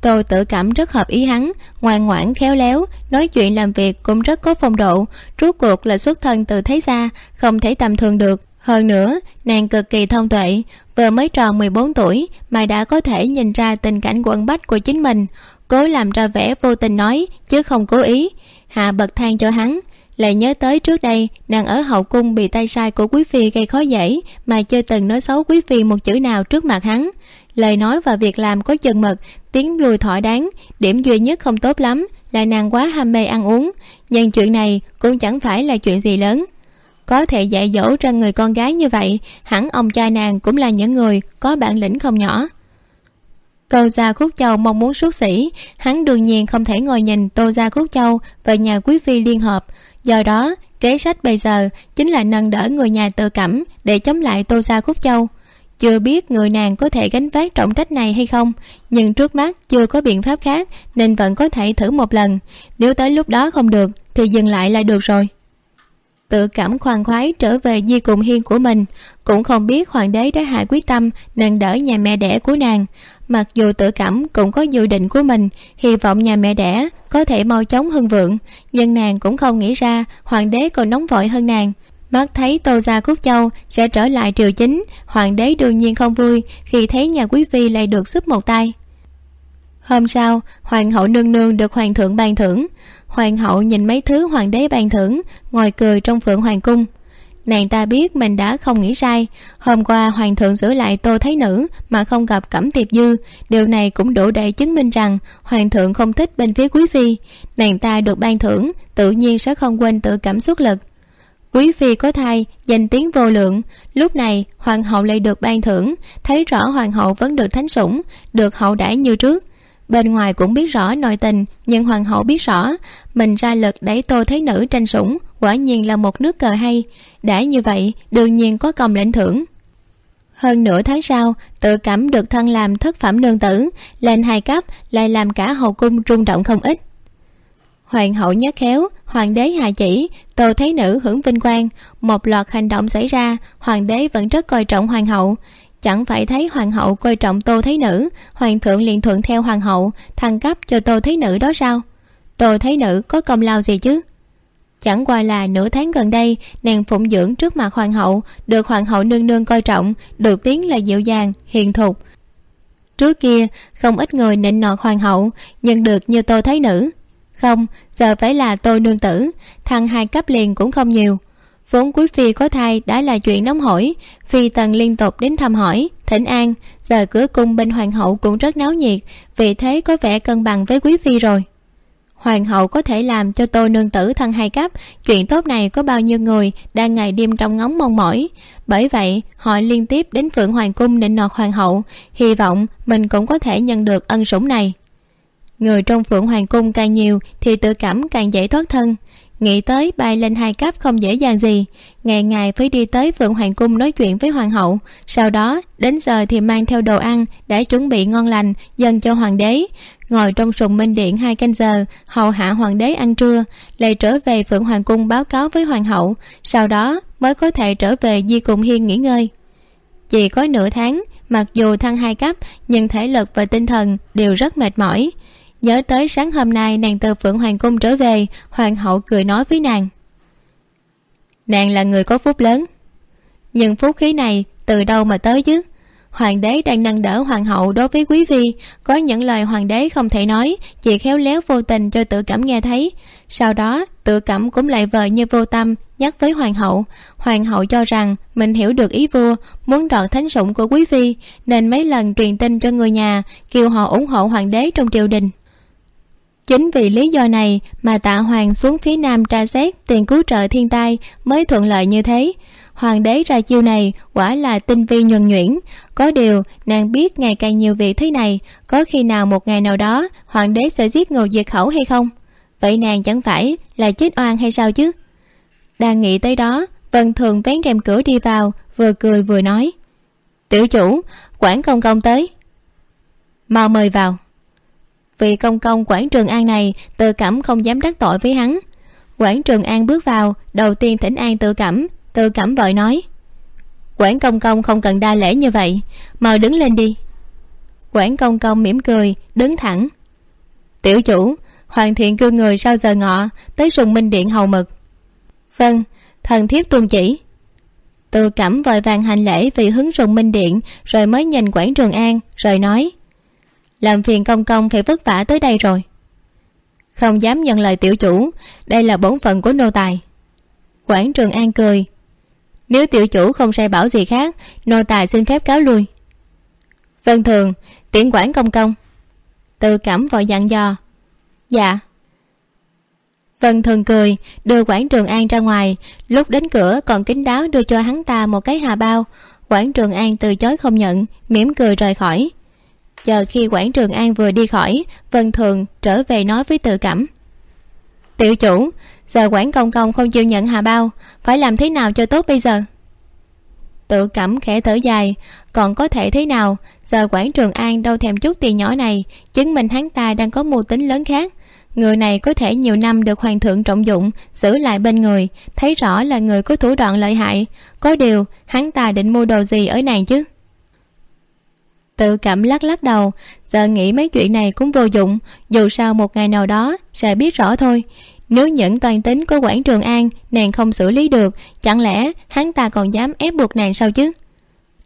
tôi tự cảm rất hợp ý hắn, ngoan ngoãn, khéo léo, nói chuyện làm việc cũng rất có phong độ. Rốt cuộc là xuất thân từ thế gia, không thể tầm thường được. Hơn nữa, nàng cực kỳ thông tuệ. Vừa mới tròn 14 tuổi mà đã có thể nhìn ra tình cảnh quẩn bách của chính mình. Cố làm ra vẻ vô tình nói, chứ không cố ý. Hạ bậc thang cho hắn. Lại nhớ tới trước đây, nàng ở hậu cung bị tay sai của quý phi gây khó dễ, mà chưa từng nói xấu quý phi một chữ nào trước mặt hắn lời nói và việc làm có chừng mực, tiếng lùi thỏa đáng, điểm duy nhất không tốt lắm là nàng quá ham mê ăn uống. Nhưng chuyện này cũng chẳng phải là chuyện gì lớn. Có thể dạy dỗ ra người con gái như vậy, hẳn ông cha nàng cũng là những người có bản lĩnh không nhỏ. Tô gia khúc châu mong muốn xuất sĩ, hắn đương nhiên không thể ngồi nhìn tô gia khúc châu và nhà quý phi liên hợp. Do đó, kế sách bây giờ chính là nâng đỡ người nhà tự cảm để chống lại tô gia khúc châu chưa biết người nàng có thể gánh vác trọng trách này hay không, nhưng trước mắt chưa có biện pháp khác nên vẫn có thể thử một lần. Nếu tới lúc đó không được, thì dừng lại là được rồi. Tự cảm khoan khoái trở về di cùng hiên của mình, cũng không biết hoàng đế đã hạ quyết tâm nâng đỡ nhà mẹ đẻ của nàng. Mặc dù tự cảm cũng có dự định của mình, hy vọng nhà mẹ đẻ có thể mau chóng hưng vượng, nhưng nàng cũng không nghĩ ra hoàng đế còn nóng vội hơn nàng mắt thấy tô gia cúc châu sẽ trở lại triều chính, hoàng đế đương nhiên không vui khi thấy nhà quý phi lại được giúp một tay. Hôm sau, hoàng hậu nương nương được hoàng thượng ban thưởng. Hoàng hậu nhìn mấy thứ hoàng đế ban thưởng, ngồi cười trong phượng hoàng cung. Nàng ta biết mình đã không nghĩ sai. Hôm qua hoàng thượng giữ lại tô thấy nữ mà không gặp cẩm tiệp dư. Điều này cũng đủ để chứng minh rằng hoàng thượng không thích bên phía quý phi. Nàng ta được ban thưởng, tự nhiên sẽ không quên tự cảm xúc lực quý phi có thai, danh tiếng vô lượng. Lúc này, hoàng hậu lại được ban thưởng. Thấy rõ hoàng hậu vẫn được thánh sủng, được hậu đãi như trước. Bên ngoài cũng biết rõ nội tình, nhưng hoàng hậu biết rõ. Mình ra lực đẩy tô thấy nữ tranh sủng, quả nhiên là một nước cờ hay. Đã như vậy, đương nhiên có công lãnh thưởng. Hơn nửa tháng sau, tự cảm được thân làm thất phẩm nương tử. Lên hai cấp lại làm cả hậu cung rung động không ít hoàng hậu nhát khéo, hoàng đế hà chỉ, tô thấy nữ hưởng vinh quang. Một loạt hành động xảy ra, hoàng đế vẫn rất coi trọng hoàng hậu. Chẳng phải thấy hoàng hậu coi trọng tô thấy nữ, hoàng thượng liền thuận theo hoàng hậu, thăng cấp cho tô thấy nữ đó sao? Tô thấy nữ có công lao gì chứ? Chẳng qua là nửa tháng gần đây, nàng phụng dưỡng trước mặt hoàng hậu, được hoàng hậu nương nương coi trọng, được tiếng là dịu dàng, hiền thục. Trước kia, không ít người nịnh nọt hoàng hậu, nhưng được như tô thấy nữ không, giờ phải là tôi nương tử. Thăng hai cấp liền cũng không nhiều. Vốn quý phi có thai đã là chuyện nóng hổi. Phi tần liên tục đến thăm hỏi, thỉnh an. Giờ cửa cung bên hoàng hậu cũng rất náo nhiệt, vì thế có vẻ cân bằng với quý phi rồi. Hoàng hậu có thể làm cho tôi nương tử thăng hai cấp, chuyện tốt này có bao nhiêu người đang ngày đêm trong ngóng mong mỏi. Bởi vậy, họ liên tiếp đến phượng hoàng cung nịnh nọt hoàng hậu. Hy vọng mình cũng có thể nhận được ân sủng này người trong phượng hoàng cung càng nhiều thì tự cảm càng dễ thoát thân. Nghĩ tới bay lên hai cấp không dễ dàng gì. Ngày ngày phải đi tới phượng hoàng cung nói chuyện với hoàng hậu. Sau đó, đến giờ thì mang theo đồ ăn để chuẩn bị ngon lành, dâng cho hoàng đế. Ngồi trong sùng minh điện hai canh giờ, hầu hạ hoàng đế ăn trưa, lại trở về phượng hoàng cung báo cáo với hoàng hậu. Sau đó mới có thể trở về di cùng hiên nghỉ ngơi. Chỉ có nửa tháng, mặc dù thăng hai cấp, nhưng thể lực và tinh thần đều rất mệt mỏi nhớ tới sáng hôm nay nàng từ phượng hoàng cung trở về, hoàng hậu cười nói với nàng. Nàng là người có phúc lớn. Nhưng phúc khí này từ đâu mà tới chứ? Hoàng đế đang nâng đỡ hoàng hậu đối với quý phi. Có những lời hoàng đế không thể nói, chỉ khéo léo vô tình cho tự cảm nghe thấy. Sau đó, tự cảm cũng lại vờ như vô tâm, nhắc với hoàng hậu. Hoàng hậu cho rằng mình hiểu được ý vua, muốn đoạt thánh sủng của quý phi, nên mấy lần truyền tin cho người nhà, kêu họ ủng hộ hoàng đế trong triều đình chính vì lý do này mà tạ hoàng xuống phía nam tra xét tiền cứu trợ thiên tai mới thuận lợi như thế. Hoàng đế ra chiêu này quả là tinh vi nhuần nhuyễn. Có điều, nàng biết ngày càng nhiều việc thế này, có khi nào một ngày nào đó hoàng đế sẽ giết người diệt khẩu hay không? Vậy nàng chẳng phải là chết oan hay sao chứ? Đang nghĩ tới đó, vân thường vén rèm cửa đi vào, vừa cười vừa nói. Tiểu chủ, quản công công tới. Mau mời vào vì công công quản trường an này tự cẩm không dám đắc tội với hắn. Quản trường an bước vào, đầu tiên thỉnh an tự cẩm. Tự cẩm vội nói quản công công không cần đa lễ như vậy, mau đứng lên đi. Quản công công mỉm cười, đứng thẳng. Tiểu chủ, hoàng thiện kêu người sau giờ ngọ, tới sùng minh điện hầu mực. Vâng thần thiếp tuân chỉ. Tự cẩm vội vàng hành lễ vì hướng sùng minh điện, rồi mới nhìn quản trường an, rồi nói làm phiền công công phải vất vả tới đây rồi. Không dám nhận lời tiểu chủ, đây là bổn phận của nô tài. Quản trường an cười, nếu tiểu chủ không sai bảo gì khác, nô tài xin phép cáo lui. Vân thường, tiễn quản công công. Tự cảm vội dặn dò dạ. Vân thường cười, đưa quản trường an ra ngoài, lúc đến cửa còn kính đáo đưa cho hắn ta một cái hà bao. Quản trường an từ chối không nhận, mỉm cười rời khỏi chờ khi quảng trường an vừa đi khỏi, vân thường trở về nói với tự cảm tiểu chủ, giờ quản công công không chịu nhận hà bao, phải làm thế nào cho tốt bây giờ? Tự cảm khẽ thở dài, còn có thể thế nào? Giờ quản trường an đâu thèm chút tiền nhỏ này, chứng minh hắn ta đang có mưu tính lớn khác. Người này có thể nhiều năm được hoàng thượng trọng dụng, giữ lại bên người, thấy rõ là người có thủ đoạn lợi hại. Có điều, hắn ta định mua đồ gì ở nàng chứ? Tự cảm lắc lắc đầu. Giờ nghĩ mấy chuyện này cũng vô dụng. Dù sao một ngày nào đó sẽ biết rõ thôi. Nếu những toàn tính của quản trường an nàng không xử lý được, chẳng lẽ hắn ta còn dám ép buộc nàng sao chứ?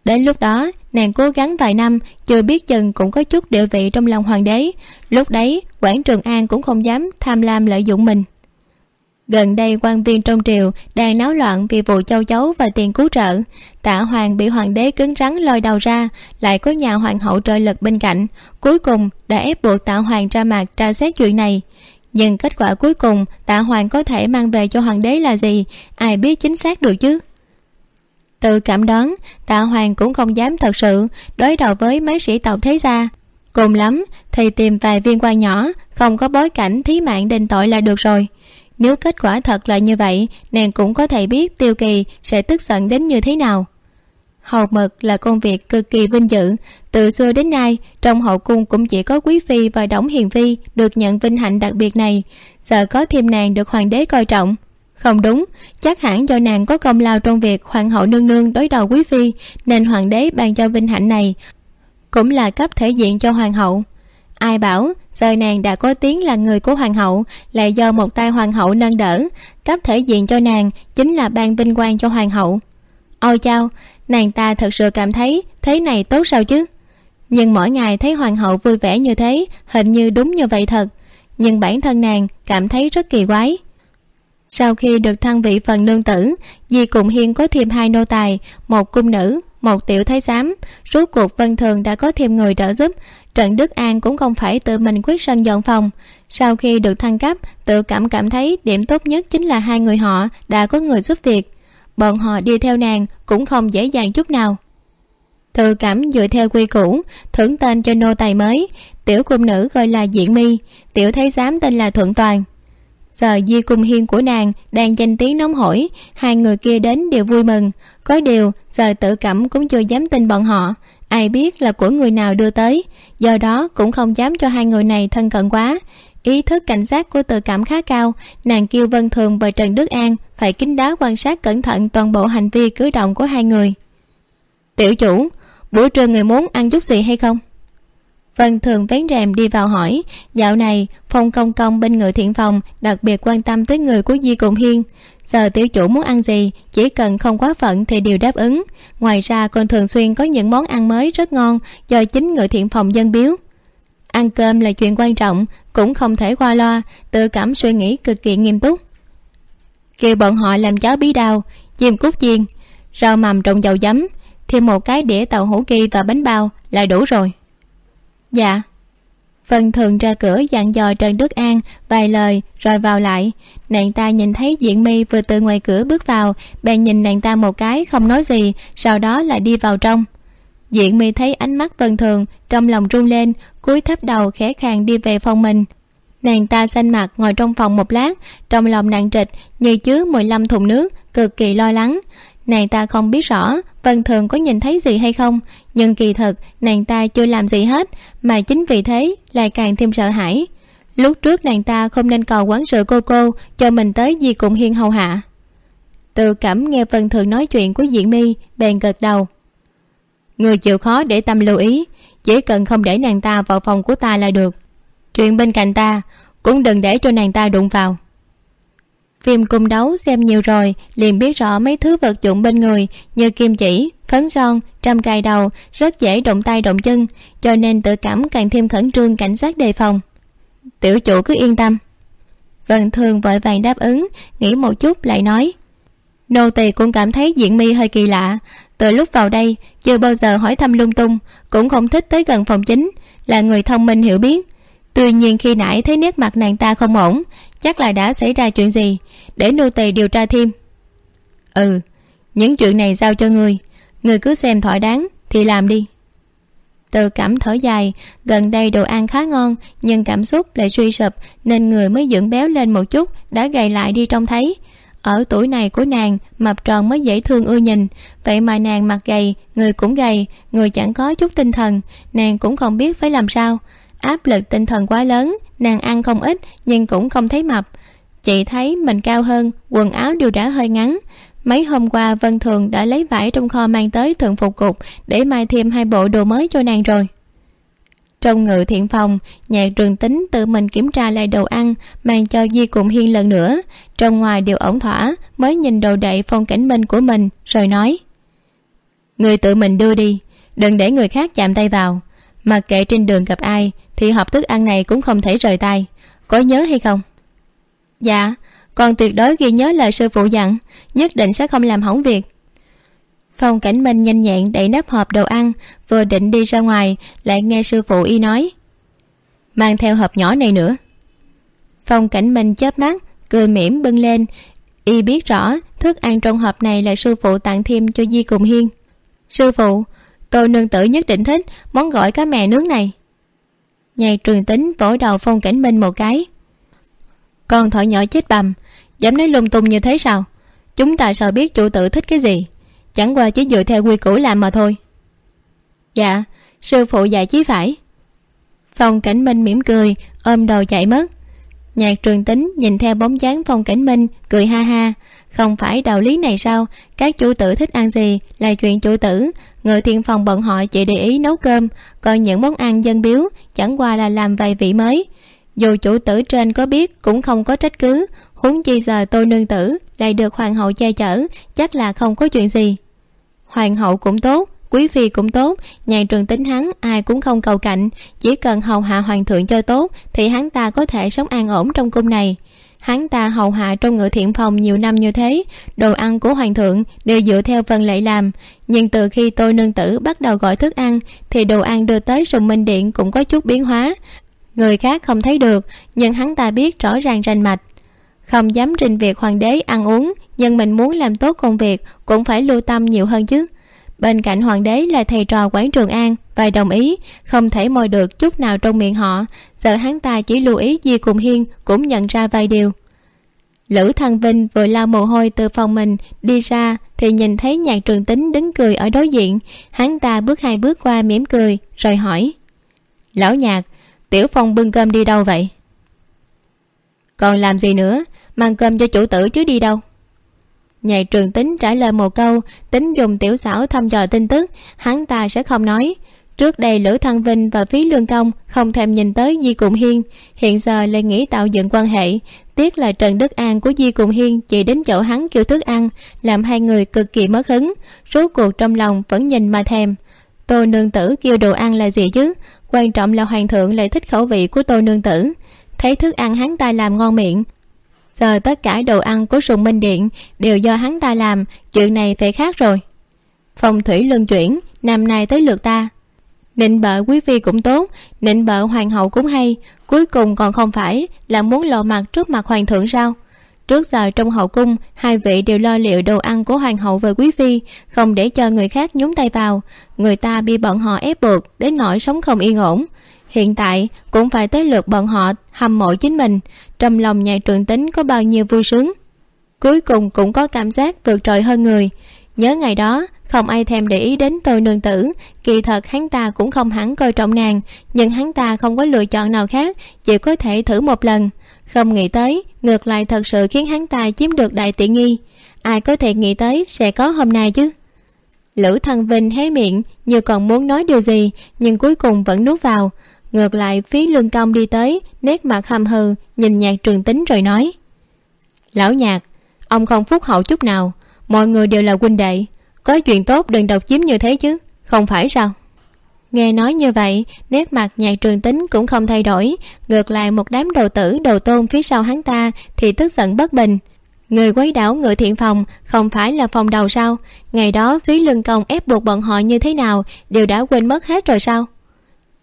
Đến lúc đó, nàng cố gắng vài năm, chưa biết chừng cũng có chút địa vị trong lòng hoàng đế. Lúc đấy, quản trường an cũng không dám tham lam lợi dụng mình gần đây quan viên trong triều đang náo loạn vì vụ châu chấu và tiền cứu trợ. Tạ hoàng bị hoàng đế cứng rắn lôi đầu ra, lại có nhà hoàng hậu trợ lực bên cạnh. Cuối cùng đã ép buộc tạ hoàng ra mặt tra xét chuyện này. Nhưng kết quả cuối cùng tạ hoàng có thể mang về cho hoàng đế là gì? Ai biết chính xác được chứ? Từ cảm đoán tạ hoàng cũng không dám thật sự đối đầu với mấy sĩ tộc thế gia. Cùng lắm, thì tìm vài viên quan nhỏ, không có bối cảnh thí mạng đền tội là được rồi nếu kết quả thật là như vậy, nàng cũng có thể biết tiêu kỳ sẽ tức giận đến như thế nào. Hầu mật là công việc cực kỳ vinh dự. Từ xưa đến nay, trong hậu cung cũng chỉ có quý phi và đổng hiền phi được nhận vinh hạnh đặc biệt này. Giờ có thêm nàng được hoàng đế coi trọng. Không đúng, chắc hẳn do nàng có công lao trong việc hoàng hậu nương nương đối đầu quý phi, nên hoàng đế ban cho vinh hạnh này cũng là cấp thể diện cho hoàng hậu ai bảo giờ nàng đã có tiếng là người của hoàng hậu, là do một tay hoàng hậu nâng đỡ. Cấp thể diện cho nàng chính là ban vinh quang cho hoàng hậu. Ôi chao, nàng ta thật sự cảm thấy thế này tốt sao chứ? Nhưng mỗi ngày thấy hoàng hậu vui vẻ như thế, hình như đúng như vậy thật. Nhưng bản thân nàng cảm thấy rất kỳ quái. Sau khi được thăng vị phần nương tử, di cùng hiên có thêm hai nô tài, một cung nữ một tiểu thái giám, rốt cuộc vân thường đã có thêm người trợ giúp. Trần đức an cũng không phải tự mình quyết sân dọn phòng. Sau khi được thăng cấp, tự cảm cảm thấy điểm tốt nhất chính là hai người họ đã có người giúp việc. Bọn họ đi theo nàng cũng không dễ dàng chút nào. Tự cảm dựa theo quy củ, thưởng tên cho nô tài mới. Tiểu cung nữ gọi là diện mi tiểu thái giám tên là thuận toàn giờ di cung hiên của nàng đang danh tiếng nóng hổi, hai người kia đến đều vui mừng. Có điều, giờ tự cảm cũng chưa dám tin bọn họ. Ai biết là của người nào đưa tới. Do đó cũng không dám cho hai người này thân cận quá. Ý thức cảnh giác của tự cảm khá cao, nàng kêu vân thường và trần đức an phải kín đáo quan sát cẩn thận toàn bộ hành vi cử động của hai người. Tiểu chủ, buổi trưa người muốn ăn chút gì hay không? Vân thường vén rèm đi vào hỏi, dạo này, phong công công bên người thiện phòng đặc biệt quan tâm tới người của di cùng hiên. Giờ tiểu chủ muốn ăn gì, chỉ cần không quá phận thì đều đáp ứng. Ngoài ra còn thường xuyên có những món ăn mới rất ngon do chính người thiện phòng dân biếu. Ăn cơm là chuyện quan trọng, cũng không thể qua loa, tự cảm suy nghĩ cực kỳ nghiêm túc. Kêu bọn họ làm cháo bí đao, chim cút chiên, rau mầm trộn dầu giấm, thêm một cái đĩa tàu hủ kỳ và bánh bao là đủ rồi dạ. Phần thường ra cửa dặn dò trần đức an vài lời rồi vào lại. Nàng ta nhìn thấy diện mi vừa từ ngoài cửa bước vào, bèn nhìn nàng ta một cái không nói gì, sau đó lại đi vào trong. Diện mi thấy ánh mắt vân thường trong lòng run lên, cúi thấp đầu khẽ khàng đi về phòng mình. Nàng ta xanh mặt ngồi trong phòng một lát, trong lòng nặng trịch như chứa mười lăm thùng nước, cực kỳ lo lắng. Nàng ta không biết rõ vân thường có nhìn thấy gì hay không? Nhưng kỳ thực nàng ta chưa làm gì hết, mà chính vì thế lại càng thêm sợ hãi. Lúc trước nàng ta không nên cầu quán sự cô cô, cho mình tới gì cùng hiên hầu hạ. Tự cảm nghe vân thường nói chuyện của diện mi bèn gật đầu. Người chịu khó để tâm lưu ý, chỉ cần không để nàng ta vào phòng của ta là được. Chuyện bên cạnh ta, cũng đừng để cho nàng ta đụng vào phim cung đấu xem nhiều rồi, liền biết rõ mấy thứ vật dụng bên người, như kim chỉ, phấn son, trăm cài đầu, rất dễ động tay động chân, cho nên tự cảm càng thêm khẩn trương cảnh giác đề phòng. Tiểu chủ cứ yên tâm. Vân thường vội vàng đáp ứng, nghĩ một chút lại nói, nô tỳ cũng cảm thấy diện mi hơi kỳ lạ. Từ lúc vào đây, chưa bao giờ hỏi thăm lung tung, cũng không thích tới gần phòng chính, là người thông minh hiểu biết tuy nhiên khi nãy thấy nét mặt nàng ta không ổn, chắc là đã xảy ra chuyện gì? Để nô tỳ điều tra thêm. Ừ những chuyện này giao cho ngươi. Ngươi cứ xem thỏa đáng, thì làm đi. Từ cảm thở dài, gần đây đồ ăn khá ngon, nhưng cảm xúc lại suy sụp, nên người mới dưỡng béo lên một chút, đã gầy lại đi trông thấy. Ở tuổi này của nàng, mập tròn mới dễ thương ưa nhìn. Vậy mà nàng mặt gầy, người cũng gầy, người chẳng có chút tinh thần, nàng cũng không biết phải làm sao áp lực tinh thần quá lớn, nàng ăn không ít nhưng cũng không thấy mập. Chị thấy mình cao hơn, quần áo đều đã hơi ngắn. Mấy hôm qua, vân thường đã lấy vải trong kho mang tới thượng phục cục để mai thêm hai bộ đồ mới cho nàng rồi. Trong ngự thiện phòng nhạc trường tính tự mình kiểm tra lại đồ ăn, mang cho di cùng hiên lần nữa. Trong ngoài đều ổn thỏa, mới nhìn đồ đậy phong cảnh bên của mình, rồi nói, người tự mình đưa đi, đừng để người khác chạm tay vào. Mặc kệ trên đường gặp ai thì hộp thức ăn này cũng không thể rời tay. Có nhớ hay không? Dạ con tuyệt đối ghi nhớ lời sư phụ dặn, nhất định sẽ không làm hỏng việc. Phong cảnh minh nhanh nhẹn đẩy nắp hộp đồ ăn, vừa định đi ra ngoài, lại nghe sư phụ y nói. Mang theo hộp nhỏ này nữa. Phong cảnh minh chớp mắt, cười mỉm bưng lên. Y biết rõ, thức ăn trong hộp này là sư phụ tặng thêm cho di cùng hiên. Sư phụ, tôi nương tử nhất định thích món gỏi cá mè nướng này nhạc trường tính vỗ đầu phong cảnh minh một cái. Con thỏ nhỏ chết bầm, dám nói lung tung như thế sao? Chúng ta sao biết chủ tử thích cái gì? Chẳng qua chỉ dựa theo quy củ làm mà thôi. Dạ sư phụ dạy chí phải. Phong cảnh minh mỉm cười, ôm đầu chạy mất. Nhạc trường tính nhìn theo bóng dáng phong cảnh minh cười ha ha. Không phải đạo lý này sao? Các chủ tử thích ăn gì là chuyện chủ tử người thiên phòng bận họ chỉ để ý nấu cơm còn những món ăn dân biếu, chẳng qua là làm vài vị mới. Dù chủ tử trên có biết cũng không có trách cứ, huống chi giờ tôi nương tử lại được hoàng hậu che chở, chắc là không có chuyện gì. Hoàng hậu cũng tốt, quý phi cũng tốt nhà trường tính hắn, ai cũng không cầu cạnh, chỉ cần hầu hạ hoàng thượng cho tốt thì hắn ta có thể sống an ổn trong cung này hắn ta hầu hạ trong ngự thiện phòng nhiều năm như thế, đồ ăn của hoàng thượng đều dựa theo vân lệ làm. Nhưng từ khi tôi nương tử bắt đầu gọi thức ăn, thì đồ ăn đưa tới sùng minh điện cũng có chút biến hóa. Người khác không thấy được, nhưng hắn ta biết rõ ràng rành mạch. Không dám trình việc hoàng đế ăn uống, nhưng mình muốn làm tốt công việc cũng phải lưu tâm nhiều hơn chứ bên cạnh hoàng đế là thầy trò quán trường an và đồng ý, không thể mời được chút nào trong miệng họ. Giờ hắn ta chỉ lưu ý di cùng hiên, cũng nhận ra vài điều. Lữ thăng vinh vừa lau mồ hôi từ phòng mình đi ra, thì nhìn thấy nhạc trường tính đứng cười ở đối diện. Hắn ta bước hai bước qua mỉm cười, rồi hỏi, lão nhạc, tiểu phong bưng cơm đi đâu vậy? Còn làm gì nữa? Mang cơm cho chủ tử chứ đi đâu? Nhạc trường tính trả lời một câu, tính dùng tiểu xảo thăm dò tin tức. Hắn ta sẽ không nói. Trước đây lữ thăng vinh và phí lương công không thèm nhìn tới di cụm hiên. Hiện giờ lại nghĩ tạo dựng quan hệ. Tiếc là trần đức an của di cụm hiên chỉ đến chỗ hắn kêu thức ăn, làm hai người cực kỳ mất hứng. Rốt cuộc trong lòng vẫn nhìn mà thèm. Tô nương tử kêu đồ ăn là gì chứ? Quan trọng là hoàng thượng lại thích khẩu vị của tô nương tử. Thấy thức ăn hắn ta làm ngon miệng giờ tất cả đồ ăn của sùng minh điện đều do hắn ta làm, chuyện này phải khác rồi. Phong thủy luân chuyển, năm nay tới lượt ta. Nịnh bợ quý phi cũng tốt, nịnh bợ hoàng hậu cũng hay, cuối cùng còn không phải là muốn lộ mặt trước mặt hoàng thượng sao? Trước giờ trong hậu cung, hai vị đều lo liệu đồ ăn của hoàng hậu và quý phi, không để cho người khác nhúng tay vào. Người ta bị bọn họ ép buộc đến nỗi sống không yên ổn hiện tại, cũng phải tới lượt bọn họ hâm mộ chính mình. Trong lòng nhạc trường tính có bao nhiêu vui sướng. Cuối cùng cũng có cảm giác vượt trội hơn người. Nhớ ngày đó, không ai thèm để ý đến tôi nương tử. Kỳ thật, hắn ta cũng không hẳn coi trọng nàng, nhưng hắn ta không có lựa chọn nào khác, chỉ có thể thử một lần. Không nghĩ tới, ngược lại thật sự khiến hắn ta chiếm được đại tiện nghi. Ai có thể nghĩ tới sẽ có hôm nay chứ? Lữ thăng vinh hé miệng, như còn muốn nói điều gì, nhưng cuối cùng vẫn nuốt vào ngược lại, phí lương công đi tới, nét mặt hầm hừ nhìn nhạc trường tính rồi nói. Lão nhạc, ông không phúc hậu chút nào, mọi người đều là huynh đệ, có chuyện tốt đừng độc chiếm như thế chứ, không phải sao? Nghe nói như vậy, nét mặt nhạc trường tính cũng không thay đổi, ngược lại một đám đồ tử, đồ tôn phía sau hắn ta thì tức giận bất bình. Người quấy đảo ngựa thiện phòng không phải là phòng đầu sao? Ngày đó phí lương công ép buộc bọn họ như thế nào, đều đã quên mất hết rồi sao?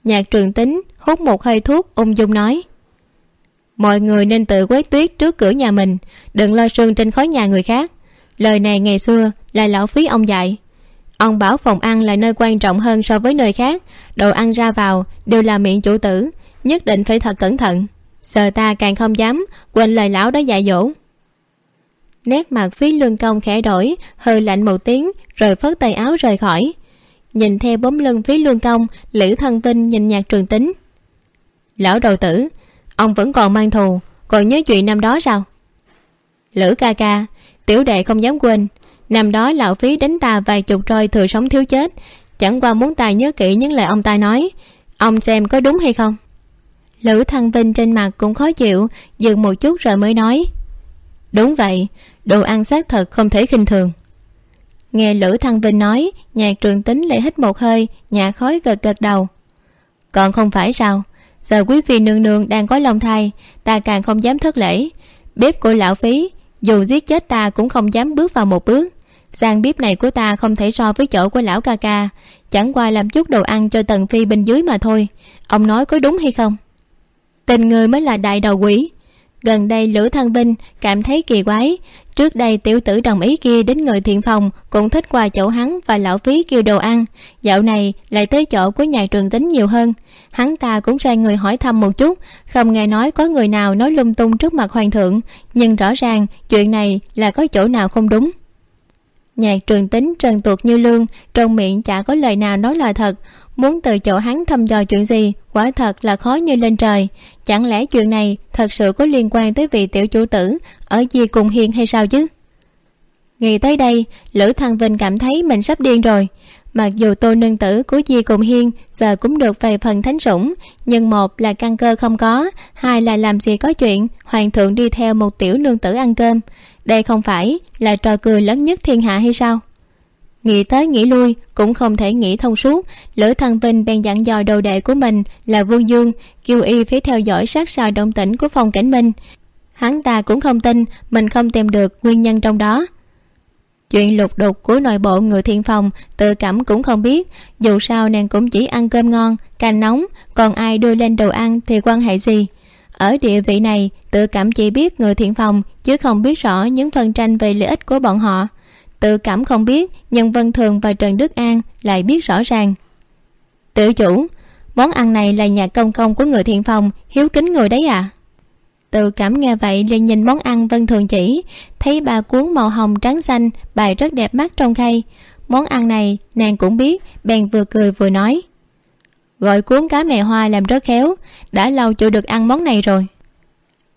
Nhạc trường tính hút một hơi thuốc, ung dung nói. Mọi người nên tự quét tuyết trước cửa nhà mình, đừng lo sương trên khói nhà người khác. Lời này ngày xưa là lão phí ông dạy. Ông bảo phòng ăn là nơi quan trọng hơn so với nơi khác. Đồ ăn ra vào đều là miệng chủ tử, nhất định phải thật cẩn thận. Giờ ta càng không dám quên lời lão đó dạy dỗ. Nét mặt phí lương công khẽ đổi hơi lạnh một tiếng, rồi phớt tay áo rời khỏi nhìn theo bóng lưng phí lương công, lữ thân vinh nhìn nhạc trường tính. Lão đầu tử, ông vẫn còn mang thù, còn nhớ chuyện năm đó sao? Lữ ca ca, tiểu đệ không dám quên, năm đó lão phí đánh ta vài chục roi thừa sống thiếu chết, chẳng qua muốn ta nhớ kỹ những lời ông ta nói, ông xem có đúng hay không? Lữ thăng vinh trên mặt cũng khó chịu, dừng một chút rồi mới nói. Đúng vậy, đồ ăn xác thật không thể khinh thường nghe lữ thăng vinh nói, nhạc trường tính lại hít một hơi, nhả khói gật gật đầu. Còn không phải sao? Giờ quý phi nương nương đang có lòng thai, ta càng không dám thất lễ. Bếp của lão phí, dù giết chết ta cũng không dám bước vào một bước. Sang bếp này của ta không thể so với chỗ của lão ca ca, chẳng qua làm chút đồ ăn cho tần phi bên dưới mà thôi. Ông nói có đúng hay không? Tình người mới là đại đầu quỷ gần đây lữ thăng vinh cảm thấy kỳ quái. Trước đây tiểu tử đồng ý kia đến người thiện phòng, cũng thích qua chỗ hắn và lão phí kêu đồ ăn. Dạo này lại tới chỗ của nhà trường tính nhiều hơn. Hắn ta cũng sai người hỏi thăm một chút, không nghe nói có người nào nói lung tung trước mặt hoàng thượng, nhưng rõ ràng chuyện này là có chỗ nào không đúng. Nhạc trường tính trần tuột như lương, trong miệng chả có lời nào nói lời thật muốn từ chỗ hắn thăm dò chuyện gì, quả thật là khó như lên trời. Chẳng lẽ chuyện này thật sự có liên quan tới vị tiểu chủ tử ở gì cùng hiền hay sao chứ? Nghĩ tới đây, lữ thăng vinh cảm thấy mình sắp điên rồi. Mặc dù tô nương tử của di cùng hiên giờ cũng được về phần thánh sủng, nhưng một là căn cơ không có, hai là làm gì có chuyện, hoàng thượng đi theo một tiểu nương tử ăn cơm. Đây không phải là trò cười lớn nhất thiên hạ hay sao? Nghĩ tới nghĩ lui, cũng không thể nghĩ thông suốt. Lữ thăng vinh bèn dặn dò đồ đệ của mình là vương dương, kêu y phải theo dõi sát sao động tĩnh của phòng cảnh minh hắn ta cũng không tin, mình không tìm được nguyên nhân trong đó. Chuyện lục đục của nội bộ người thiên phòng, tự cảm cũng không biết. Dù sao nàng cũng chỉ ăn cơm ngon, canh nóng, còn ai đưa lên đồ ăn thì quan hệ gì? Ở địa vị này, tự cảm chỉ biết người thiện phòng, chứ không biết rõ những phần tranh về lợi ích của bọn họ tự cảm không biết, nhưng vân thường và trần đức an lại biết rõ ràng. Tự chủ, món ăn này là nhà công công của người thiện phòng, hiếu kính người đấy à tự cảm nghe vậy liền nhìn món ăn vân thường chỉ, thấy ba cuốn màu hồng trắng xanh, bài rất đẹp mắt trong khay. Món ăn này, nàng cũng biết, bèn vừa cười vừa nói. Gọi cuốn cá mè hoa làm rất khéo, đã lâu chưa được ăn món này rồi.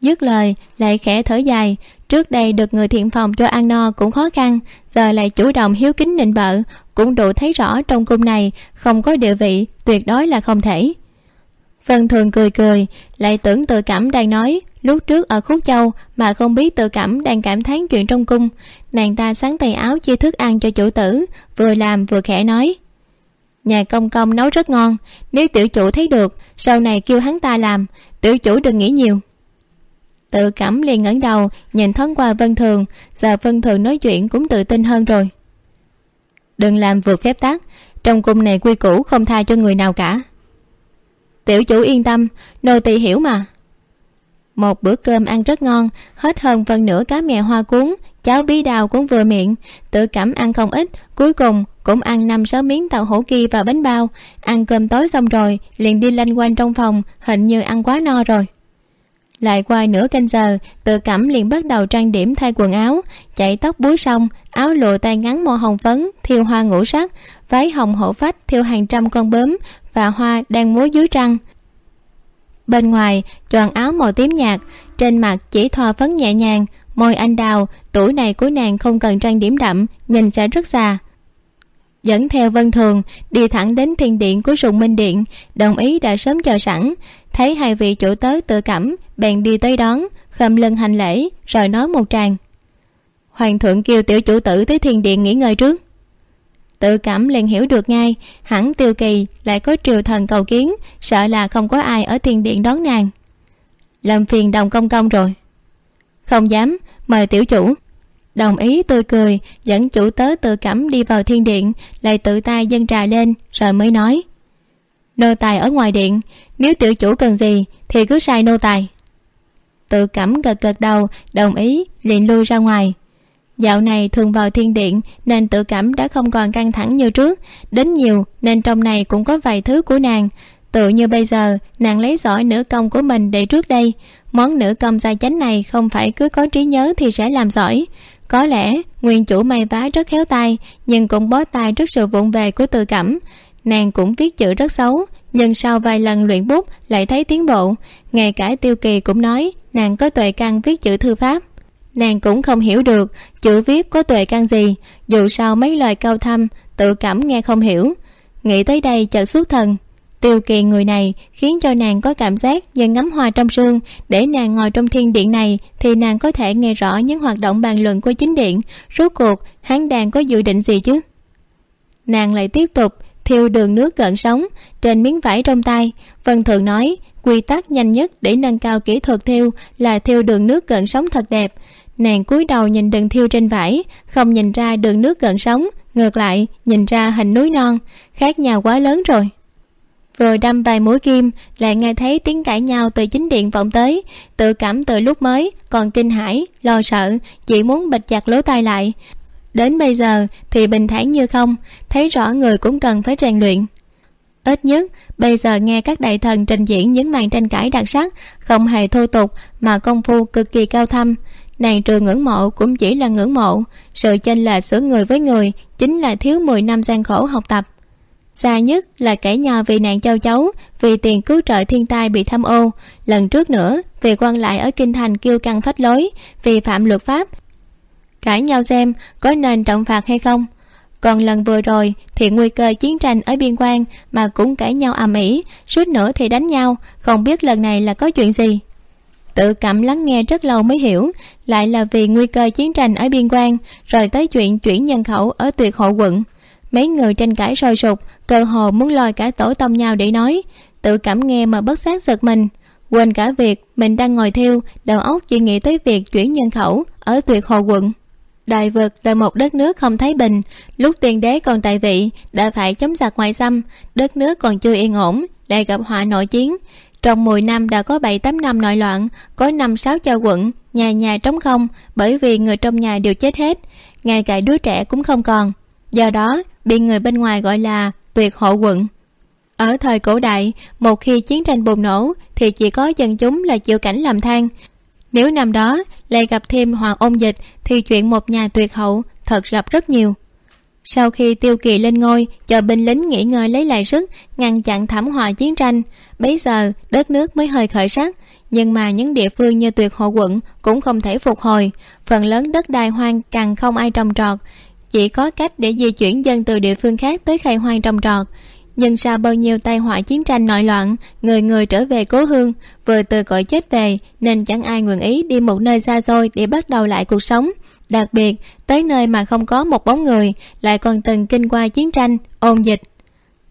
Dứt lời, lại khẽ thở dài trước đây được người thiện phòng cho ăn no cũng khó khăn, giờ lại chủ động hiếu kính nịnh bợ, cũng đủ thấy rõ trong cung này không có địa vị, tuyệt đối là không thể. Vân thường cười cười, lại tưởng tự cảm đang nói, lúc trước ở khúc châu mà không biết tự cảm đang cảm thán chuyện trong cung, nàng ta sáng tay áo chia thức ăn cho chủ tử, vừa làm vừa khẽ nói. Nhà công công nấu rất ngon, nếu tiểu chủ thấy được, sau này kêu hắn ta làm, tiểu chủ đừng nghĩ nhiều tự cảm liền ngẩng đầu, nhìn thoáng qua vân thường. Giờ vân thường nói chuyện cũng tự tin hơn rồi. Đừng làm vượt phép tắc trong cung này quy củ không tha cho người nào cả. Tiểu chủ yên tâm, nô tỳ hiểu mà. Một bữa cơm ăn rất ngon, hết hơn phân nửa cá mè hoa cuốn, cháo bí đào cũng vừa miệng. Tự cảm ăn không ít, cuối cùng cũng ăn năm sáu miếng tàu hổ kia và bánh bao. Ăn cơm tối xong rồi, liền đi lanh quanh trong phòng, hình như ăn quá no rồi lại qua nửa canh giờ, tự cẩm liền bắt đầu trang điểm thay quần áo. Chạy tóc búi xong áo lụa tay ngắn màu hồng phấn, thiêu hoa ngũ sắc, váy hồng hổ phách thiêu hàng trăm con bướm và hoa đang múa dưới trăng. Bên ngoài choàng áo màu tím nhạt, trên mặt chỉ thoa phấn nhẹ nhàng. Môi anh đào, tuổi này của nàng không cần trang điểm đậm, nhìn sẽ rất già dẫn theo vân thường, đi thẳng đến thiên điện của sùng minh điện. Đồng ý đã sớm chờ sẵn. Thấy hai vị chủ tớ tự cảm, bèn đi tới đón khom lưng hành lễ, rồi nói một tràng. Hoàng thượng kêu tiểu chủ tử tới thiên điện nghỉ ngơi trước. Tự cảm liền hiểu được ngay, hẳn tiêu kỳ lại có triều thần cầu kiến, sợ là không có ai ở thiên điện đón nàng. Làm phiền đồng công công rồi. Không dám, mời tiểu chủ đồng ý, tươi cười. Dẫn chủ tớ tự cẩm đi vào thiên điện, lại tự tay dâng trà lên, rồi mới nói. Nô tài ở ngoài điện, nếu tiểu chủ cần gì, thì cứ sai nô tài. Tự cẩm gật gật đầu, đồng ý, liền lui ra ngoài. Dạo này thường vào thiên điện, nên tự cảm đã không còn căng thẳng như trước. Đến nhiều, nên trong này cũng có vài thứ của nàng. Tự như bây giờ, nàng lấy giỏi nữ công của mình để trước đây. Món nữ công gia chánh này không phải cứ có trí nhớ thì sẽ làm giỏi có lẽ nguyên chủ may vá rất khéo tay, nhưng cũng bó tay trước sự vụng về của tự cảm nàng cũng viết chữ rất xấu, nhưng sau vài lần luyện bút lại thấy tiến bộ. Ngay cả tiêu kỳ cũng nói, nàng có tuệ căn viết chữ thư pháp. Nàng cũng không hiểu được chữ viết có tuệ căn gì, dù sao mấy lời cao thâm, tự cảm nghe không hiểu. Nghĩ tới đây chợt xuất thần tiêu kỳ người này khiến cho nàng có cảm giác như ngắm hoa trong sương. Để nàng ngồi trong thiên điện này thì nàng có thể nghe rõ những hoạt động bàn luận của chính điện. Rốt cuộc, hắn đang có dự định gì chứ? Nàng lại tiếp tục thiêu đường nước gợn sóng trên miếng vải trong tay. Vân thường nói, quy tắc nhanh nhất để nâng cao kỹ thuật thiêu là thiêu đường nước gợn sóng thật đẹp. Nàng cúi đầu nhìn đường thiêu trên vải, không nhìn ra đường nước gợn sóng, ngược lại nhìn ra hình núi non. Khác nhau quá lớn rồi rồi đâm vài mũi kim, lại nghe thấy tiếng cãi nhau từ chính điện vọng tới. Tự cảm từ lúc mới, còn kinh hãi, lo sợ, chỉ muốn bịt chặt lỗ tai lại. Đến bây giờ thì bình thản như không, thấy rõ người cũng cần phải rèn luyện. Ít nhất, bây giờ nghe các đại thần trình diễn những màn tranh cãi đặc sắc, không hề thô tục mà công phu cực kỳ cao thâm. Nàng trừ ngưỡng mộ cũng chỉ là ngưỡng mộ, sự chênh lệch giữa người với người chính là thiếu mười năm gian khổ học tập xa nhất là cãi nhau vì nạn châu chấu, vì tiền cứu trợ thiên tai bị tham ô. Lần trước nữa vì quan lại ở kinh thành kêu căng phách lối, vì phạm luật pháp. Cãi nhau xem có nên trọng phạt hay không. Còn lần vừa rồi thì nguy cơ chiến tranh ở biên quan mà cũng cãi nhau ầm ĩ suốt nữa thì đánh nhau, không biết lần này là có chuyện gì. Tự cảm lắng nghe rất lâu mới hiểu, lại là vì nguy cơ chiến tranh ở biên quan, rồi tới chuyện chuyển nhân khẩu ở tuyệt hộ quận mấy người tranh cãi sôi sục, cơ hồ muốn lôi cả tổ tông nhau để nói. Tự cảm nghe mà bất giác giật mình. Quên cả việc mình đang ngồi thiêu, đầu óc chỉ nghĩ tới việc chuyển nhân khẩu ở tuyệt hồ quận. Đại vực là một đất nước không thấy bình, lúc tiên đế còn tại vị, đã phải chống giặc ngoại xâm đất nước còn chưa yên ổn, lại gặp họa nội chiến. Trong mười năm đã có bảy tám năm nội loạn, có năm sáu châu quận, nhà nhà trống không, bởi vì người trong nhà đều chết hết, ngay cả đứa trẻ cũng không còn. Do đó bị người bên ngoài gọi là tuyệt hộ quận. Ở thời cổ đại, một khi chiến tranh bùng nổ, thì chỉ có dân chúng là chịu cảnh làm than. Nếu năm đó lại gặp thêm hoàng ôn dịch, thì chuyện một nhà tuyệt hậu thật gặp rất nhiều. Sau khi tiêu kỳ lên ngôi, cho binh lính nghỉ ngơi lấy lại sức, ngăn chặn thảm họa chiến tranh, bấy giờ đất nước mới hơi khởi sắc. Nhưng mà những địa phương như tuyệt hộ quận cũng không thể phục hồi. Phần lớn đất đai hoang càng không ai trồng trọt chỉ có cách để di chuyển dân từ địa phương khác tới khai hoang trồng trọt. Nhưng sau bao nhiêu tai họa chiến tranh nội loạn, người người trở về cố hương, vừa từ cõi chết về, nên chẳng ai nguyện ý đi một nơi xa xôi để bắt đầu lại cuộc sống. Đặc biệt, tới nơi mà không có một bóng người, lại còn từng kinh qua chiến tranh, ôn dịch.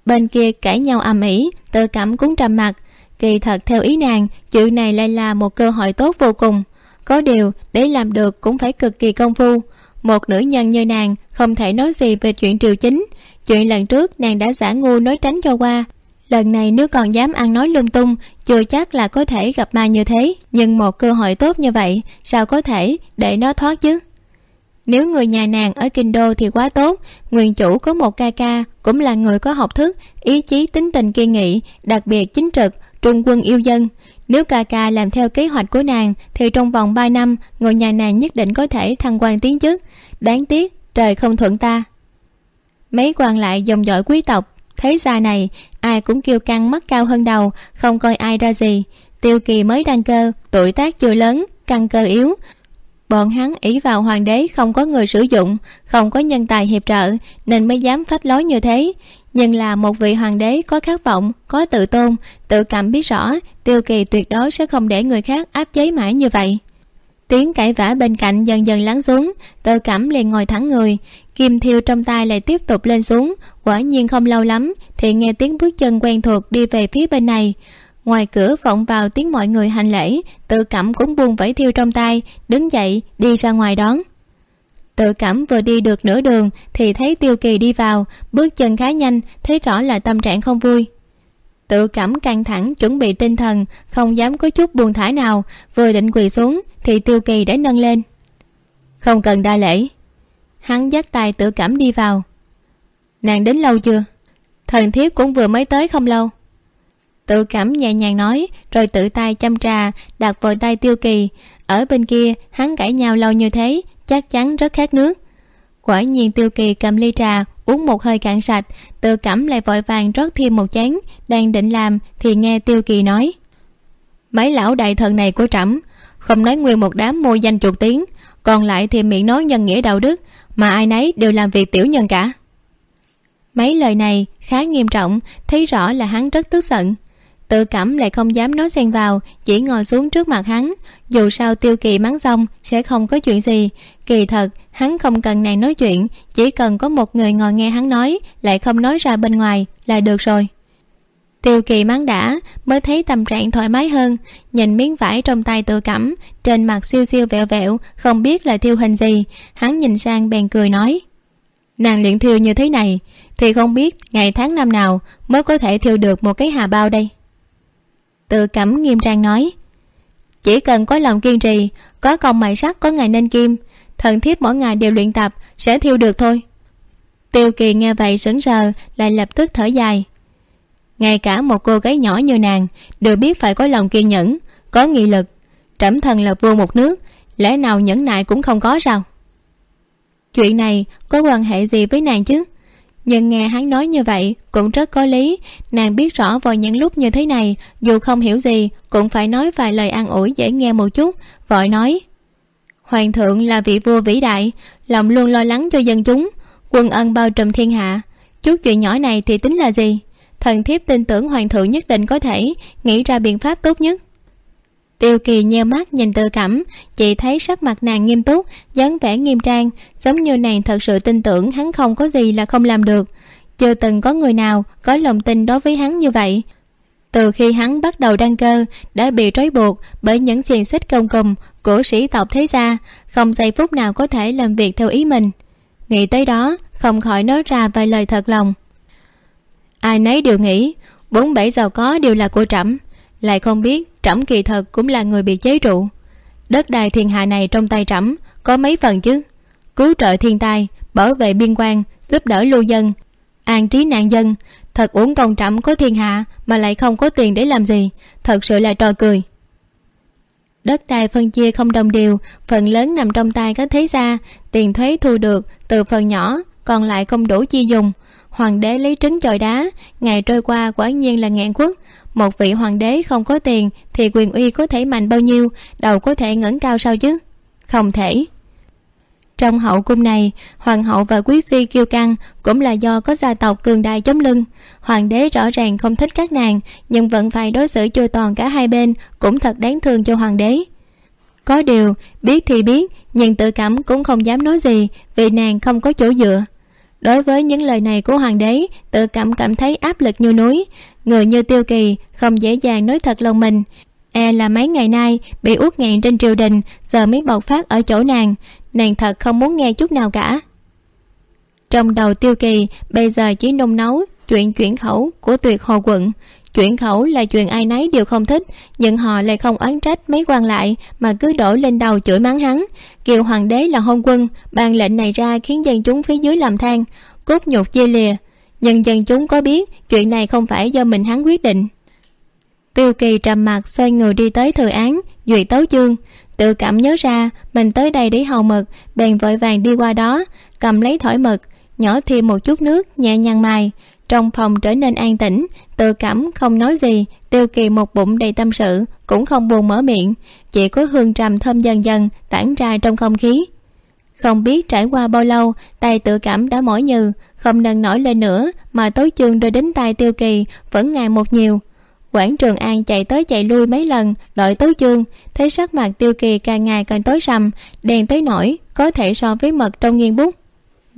Bên kia cãi nhau ầm ĩ, tự cảm cúng trầm mặt kỳ thật theo ý nàng, chuyện này lại là một cơ hội tốt vô cùng. Có điều, để làm được cũng phải cực kỳ công phu một nữ nhân như nàng không thể nói gì về chuyện triều chính. Chuyện lần trước nàng đã giả ngu nói tránh cho qua. Lần này nếu còn dám ăn nói lung tung, chưa chắc là có thể gặp ma như thế. Nhưng một cơ hội tốt như vậy, sao có thể để nó thoát chứ? Nếu người nhà nàng ở kinh đô thì quá tốt. Nguyên chủ có một ca ca, cũng là người có học thức, ý chí, tính tình kiên nghị, đặc biệt chính trực, trung quân yêu dân nếu ca ca làm theo kế hoạch của nàng, thì trong vòng ba năm, ngôi nhà nàng nhất định có thể thăng quan tiến chức. Đáng tiếc, trời không thuận ta. Mấy quan lại dòng dõi quý tộc. Thấy xa này, ai cũng kêu căng mắt cao hơn đầu, không coi ai ra gì. Tiêu kỳ mới đăng cơ, tuổi tác chưa lớn căng cơ yếu. Bọn hắn ỷ vào hoàng đế không có người sử dụng, không có nhân tài hiệp trợ, nên mới dám phách lối như thế nhưng là một vị hoàng đế có khát vọng, có tự tôn, tự cảm biết rõ, tiêu kỳ tuyệt đối sẽ không để người khác áp chế mãi như vậy. Tiếng cãi vã bên cạnh dần dần lắng xuống, tự cảm liền ngồi thẳng người. Kim thiêu trong tay lại tiếp tục lên xuống, quả nhiên không lâu lắm thì nghe tiếng bước chân quen thuộc đi về phía bên này. Ngoài cửa vọng vào tiếng mọi người hành lễ, tự cảm cũng buông vẫy thiêu trong tay, đứng dậy, đi ra ngoài đón tự cảm vừa đi được nửa đường thì thấy tiêu kỳ đi vào, bước chân khá nhanh, thấy rõ là tâm trạng không vui. Tự cảm căng thẳng, chuẩn bị tinh thần, không dám có chút buồn thả nào, vừa định quỳ xuống thì tiêu kỳ đã nâng lên. Không cần đa lễ. Hắn dắt tay tự cảm đi vào. Nàng đến lâu chưa? Thần thiếp cũng vừa mới tới không lâu. Tự cảm nhẹ nhàng nói, rồi tự tay chăm trà, đặt vào tay tiêu kỳ. Ở bên kia, hắn cãi nhau lâu như thế chắc chắn rất khát nước. Quả nhiên tiêu kỳ cầm ly trà, uống một hơi cạn sạch, tự cảm lại vội vàng rót thêm một chén, đang định làm thì nghe tiêu kỳ nói. Mấy lão đại thần này của trẫm, không nói nguyên một đám môi danh chuột tiếng, còn lại thì miệng nói nhân nghĩa đạo đức, mà ai nấy đều làm việc tiểu nhân cả. Mấy lời này khá nghiêm trọng, thấy rõ là hắn rất tức giận tự cảm lại không dám nói xen vào, chỉ ngồi xuống trước mặt hắn. Dù sao tiêu kỳ mắng xong, sẽ không có chuyện gì. Kỳ thật, hắn không cần nàng nói chuyện, chỉ cần có một người ngồi nghe hắn nói, lại không nói ra bên ngoài là được rồi. Tiêu kỳ mắng đã, mới thấy tâm trạng thoải mái hơn, nhìn miếng vải trong tay tự cảm, trên mặt siêu siêu vẹo vẹo, không biết là thiêu hình gì. Hắn nhìn sang bèn cười nói, nàng luyện thiêu như thế này, thì không biết ngày tháng năm nào mới có thể thiêu được một cái hà bao đây tự cảm nghiêm trang nói, chỉ cần có lòng kiên trì, có công mài sắt có ngày nên kim, thần thiếp mỗi ngày đều luyện tập, sẽ thiêu được thôi. Tiêu kỳ nghe vậy sững sờ, lại lập tức thở dài. Ngay cả một cô gái nhỏ như nàng đều biết phải có lòng kiên nhẫn, có nghị lực, trẫm thần là vua một nước, lẽ nào nhẫn nại cũng không có sao? Chuyện này có quan hệ gì với nàng chứ? Nhưng nghe hắn nói như vậy, cũng rất có lý. Nàng biết rõ vào những lúc như thế này, dù không hiểu gì, cũng phải nói vài lời an ủi dễ nghe một chút. Vội nói, hoàng thượng là vị vua vĩ đại, lòng luôn lo lắng cho dân chúng. Quân ân bao trùm thiên hạ. Chút chuyện nhỏ này thì tính là gì? Thần thiếp tin tưởng hoàng thượng nhất định có thể nghĩ ra biện pháp tốt nhất tiêu kỳ nheo mắt nhìn tự cảm chị thấy sắc mặt nàng nghiêm túc, dáng vẻ nghiêm trang. Giống như nàng thật sự tin tưởng hắn không có gì là không làm được. Chưa từng có người nào có lòng tin đối với hắn như vậy. Từ khi hắn bắt đầu đăng cơ, đã bị trói buộc bởi những xiềng xích công cùng của sĩ tộc thế gia, không giây phút nào có thể làm việc theo ý mình. Nghĩ tới đó, không khỏi nói ra vài lời thật lòng. Ai nấy đều nghĩ, bốn bảy giàu có đều là của trẫm lại không biết trẫm kỳ thật cũng là người bị chế trụ. Đất đai thiên hạ này trong tay trẫm có mấy phần chứ? Cứu trợ thiên tai, bảo vệ biên quan, giúp đỡ lưu dân, an trí nạn dân. Thật uổng công trẫm có thiên hạ mà lại không có tiền để làm gì. Thật sự là trò cười. Đất đai phân chia không đồng đều, phần lớn nằm trong tay các thế gia. Tiền thuế thu được từ phần nhỏ, còn lại không đủ chi dùng hoàng đế lấy trứng chọi đá. Ngày trôi qua quả nhiên là nghẹn quất một vị hoàng đế không có tiền thì quyền uy có thể mạnh bao nhiêu đầu có thể ngẩng cao sao chứ? Không thể. Trong hậu cung này, hoàng hậu và quý phi kiêu căng cũng là do có gia tộc cường đại chống lưng. Hoàng đế rõ ràng không thích các nàng, nhưng vẫn phải đối xử chu toàn cả hai bên cũng thật đáng thương cho hoàng đế. Có điều, biết thì biết, nhưng tự cảm cũng không dám nói gì vì nàng không có chỗ dựa đối với những lời này của hoàng đế, tự cảm cảm thấy áp lực như núi. Người như tiêu kỳ không dễ dàng nói thật lòng mình. E là mấy ngày nay bị uất nghẹn trên triều đình, giờ mới bộc phát ở chỗ nàng. Nàng thật không muốn nghe chút nào cả. Trong đầu tiêu kỳ, bây giờ chỉ nung nấu chuyện chuyển khẩu của tuyệt hồ quận chuyện khẩu là chuyện ai nấy đều không thích, nhưng họ lại không oán trách mấy quan lại mà cứ đổ lên đầu chửi mắng hắn. Kiều hoàng đế là hôn quân, ban lệnh này ra khiến dân chúng phía dưới làm than, cốt nhục chia lìa. Nhưng dân chúng có biết chuyện này không phải do mình hắn quyết định. Tiêu kỳ trầm mặc xoay người đi tới thừa án duyệt tấu chương. Tự cảm nhớ ra, mình tới đây để hầu mực bèn vội vàng đi qua đó, cầm lấy thỏi mực nhỏ thêm một chút nước, nhẹ nhàng mài. Trong phòng trở nên an tĩnh tự cảm không nói gì, tiêu kỳ một bụng đầy tâm sự, cũng không buồn mở miệng, chỉ có hương trầm thơm dần dần tản ra trong không khí. Không biết trải qua bao lâu, tay tự cảm đã mỏi nhừ, không nâng nổi lên nữa, mà tối chương đưa đến tay tiêu kỳ vẫn ngày một nhiều. Quảng trường an chạy tới chạy lui mấy lần, đợi tối chương, thấy sắc mặt tiêu kỳ càng ngày càng tối sầm, đèn tới nổi, có thể so với mật trong nghiên bút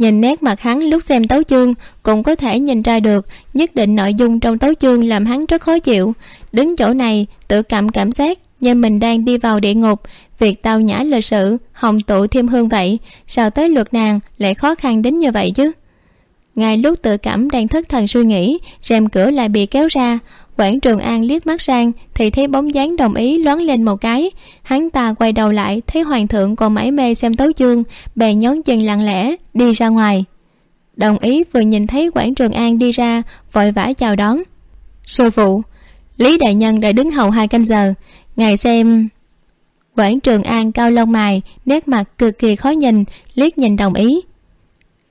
nhìn nét mặt hắn lúc xem tấu chương cũng có thể nhìn ra được nhất định nội dung trong tấu chương làm hắn rất khó chịu. Đứng chỗ này, tự cảm cảm giác như mình đang đi vào địa ngục. Việc tao nhã lịch sự, hồng tụ thêm hương vậy, sao tới lượt nàng lại khó khăn đến như vậy chứ? Ngay lúc tự cảm đang thất thần suy nghĩ, rèm cửa lại bị kéo ra quảng trường an liếc mắt sang, thì thấy bóng dáng đồng ý loáng lên một cái. Hắn ta quay đầu lại, thấy hoàng thượng còn mải mê xem tấu chương, bèn nhón chân lặng lẽ, đi ra ngoài. Đồng ý vừa nhìn thấy quảng trường an đi ra, vội vã chào đón. Sư phụ, lý đại nhân đã đứng hầu hai canh giờ, ngài xem. Quảng trường an cao lông mày, nét mặt cực kỳ khó nhìn, liếc nhìn đồng ý.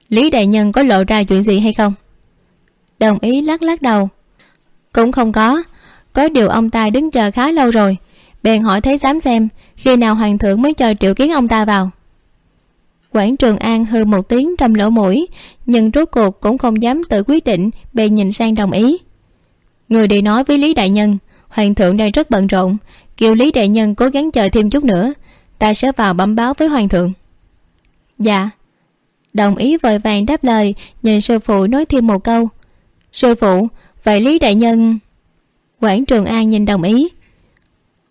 Lý đại nhân có lộ ra chuyện gì hay không? Đồng ý lắc lắc đầu cũng không có. Có điều ông ta đứng chờ khá lâu rồi. Bèn hỏi thấy dám xem, khi nào hoàng thượng mới cho triệu kiến ông ta vào? Quảng trường an hư một tiếng trong lỗ mũi, nhưng rốt cuộc cũng không dám tự quyết định, bèn nhìn sang đồng ý. Người đi nói với lý đại nhân, hoàng thượng đang rất bận rộn, kêu lý đại nhân cố gắng chờ thêm chút nữa, ta sẽ vào bẩm báo với hoàng thượng. Dạ. Đồng ý vội vàng đáp lời, nhìn sư phụ nói thêm một câu. Sư phụ vậy lý đại nhân, quảng trường an nhìn đồng ý.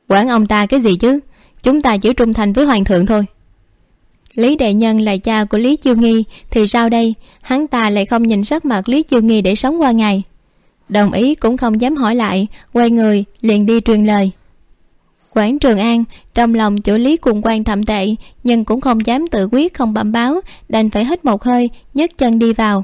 Quản ông ta cái gì chứ? Chúng ta chỉ trung thành với hoàng thượng thôi. Lý đại nhân là cha của lý chiêu nghi, thì sao đây? Hắn ta lại không nhìn sắc mặt lý chiêu nghi để sống qua ngày. Đồng ý cũng không dám hỏi lại, quay người, liền đi truyền lời. Quảng trường an, trong lòng chỗ lý cùng quan thậm tệ, nhưng cũng không dám tự quyết, không bẩm báo, đành phải hít một hơi, nhấc chân đi vào.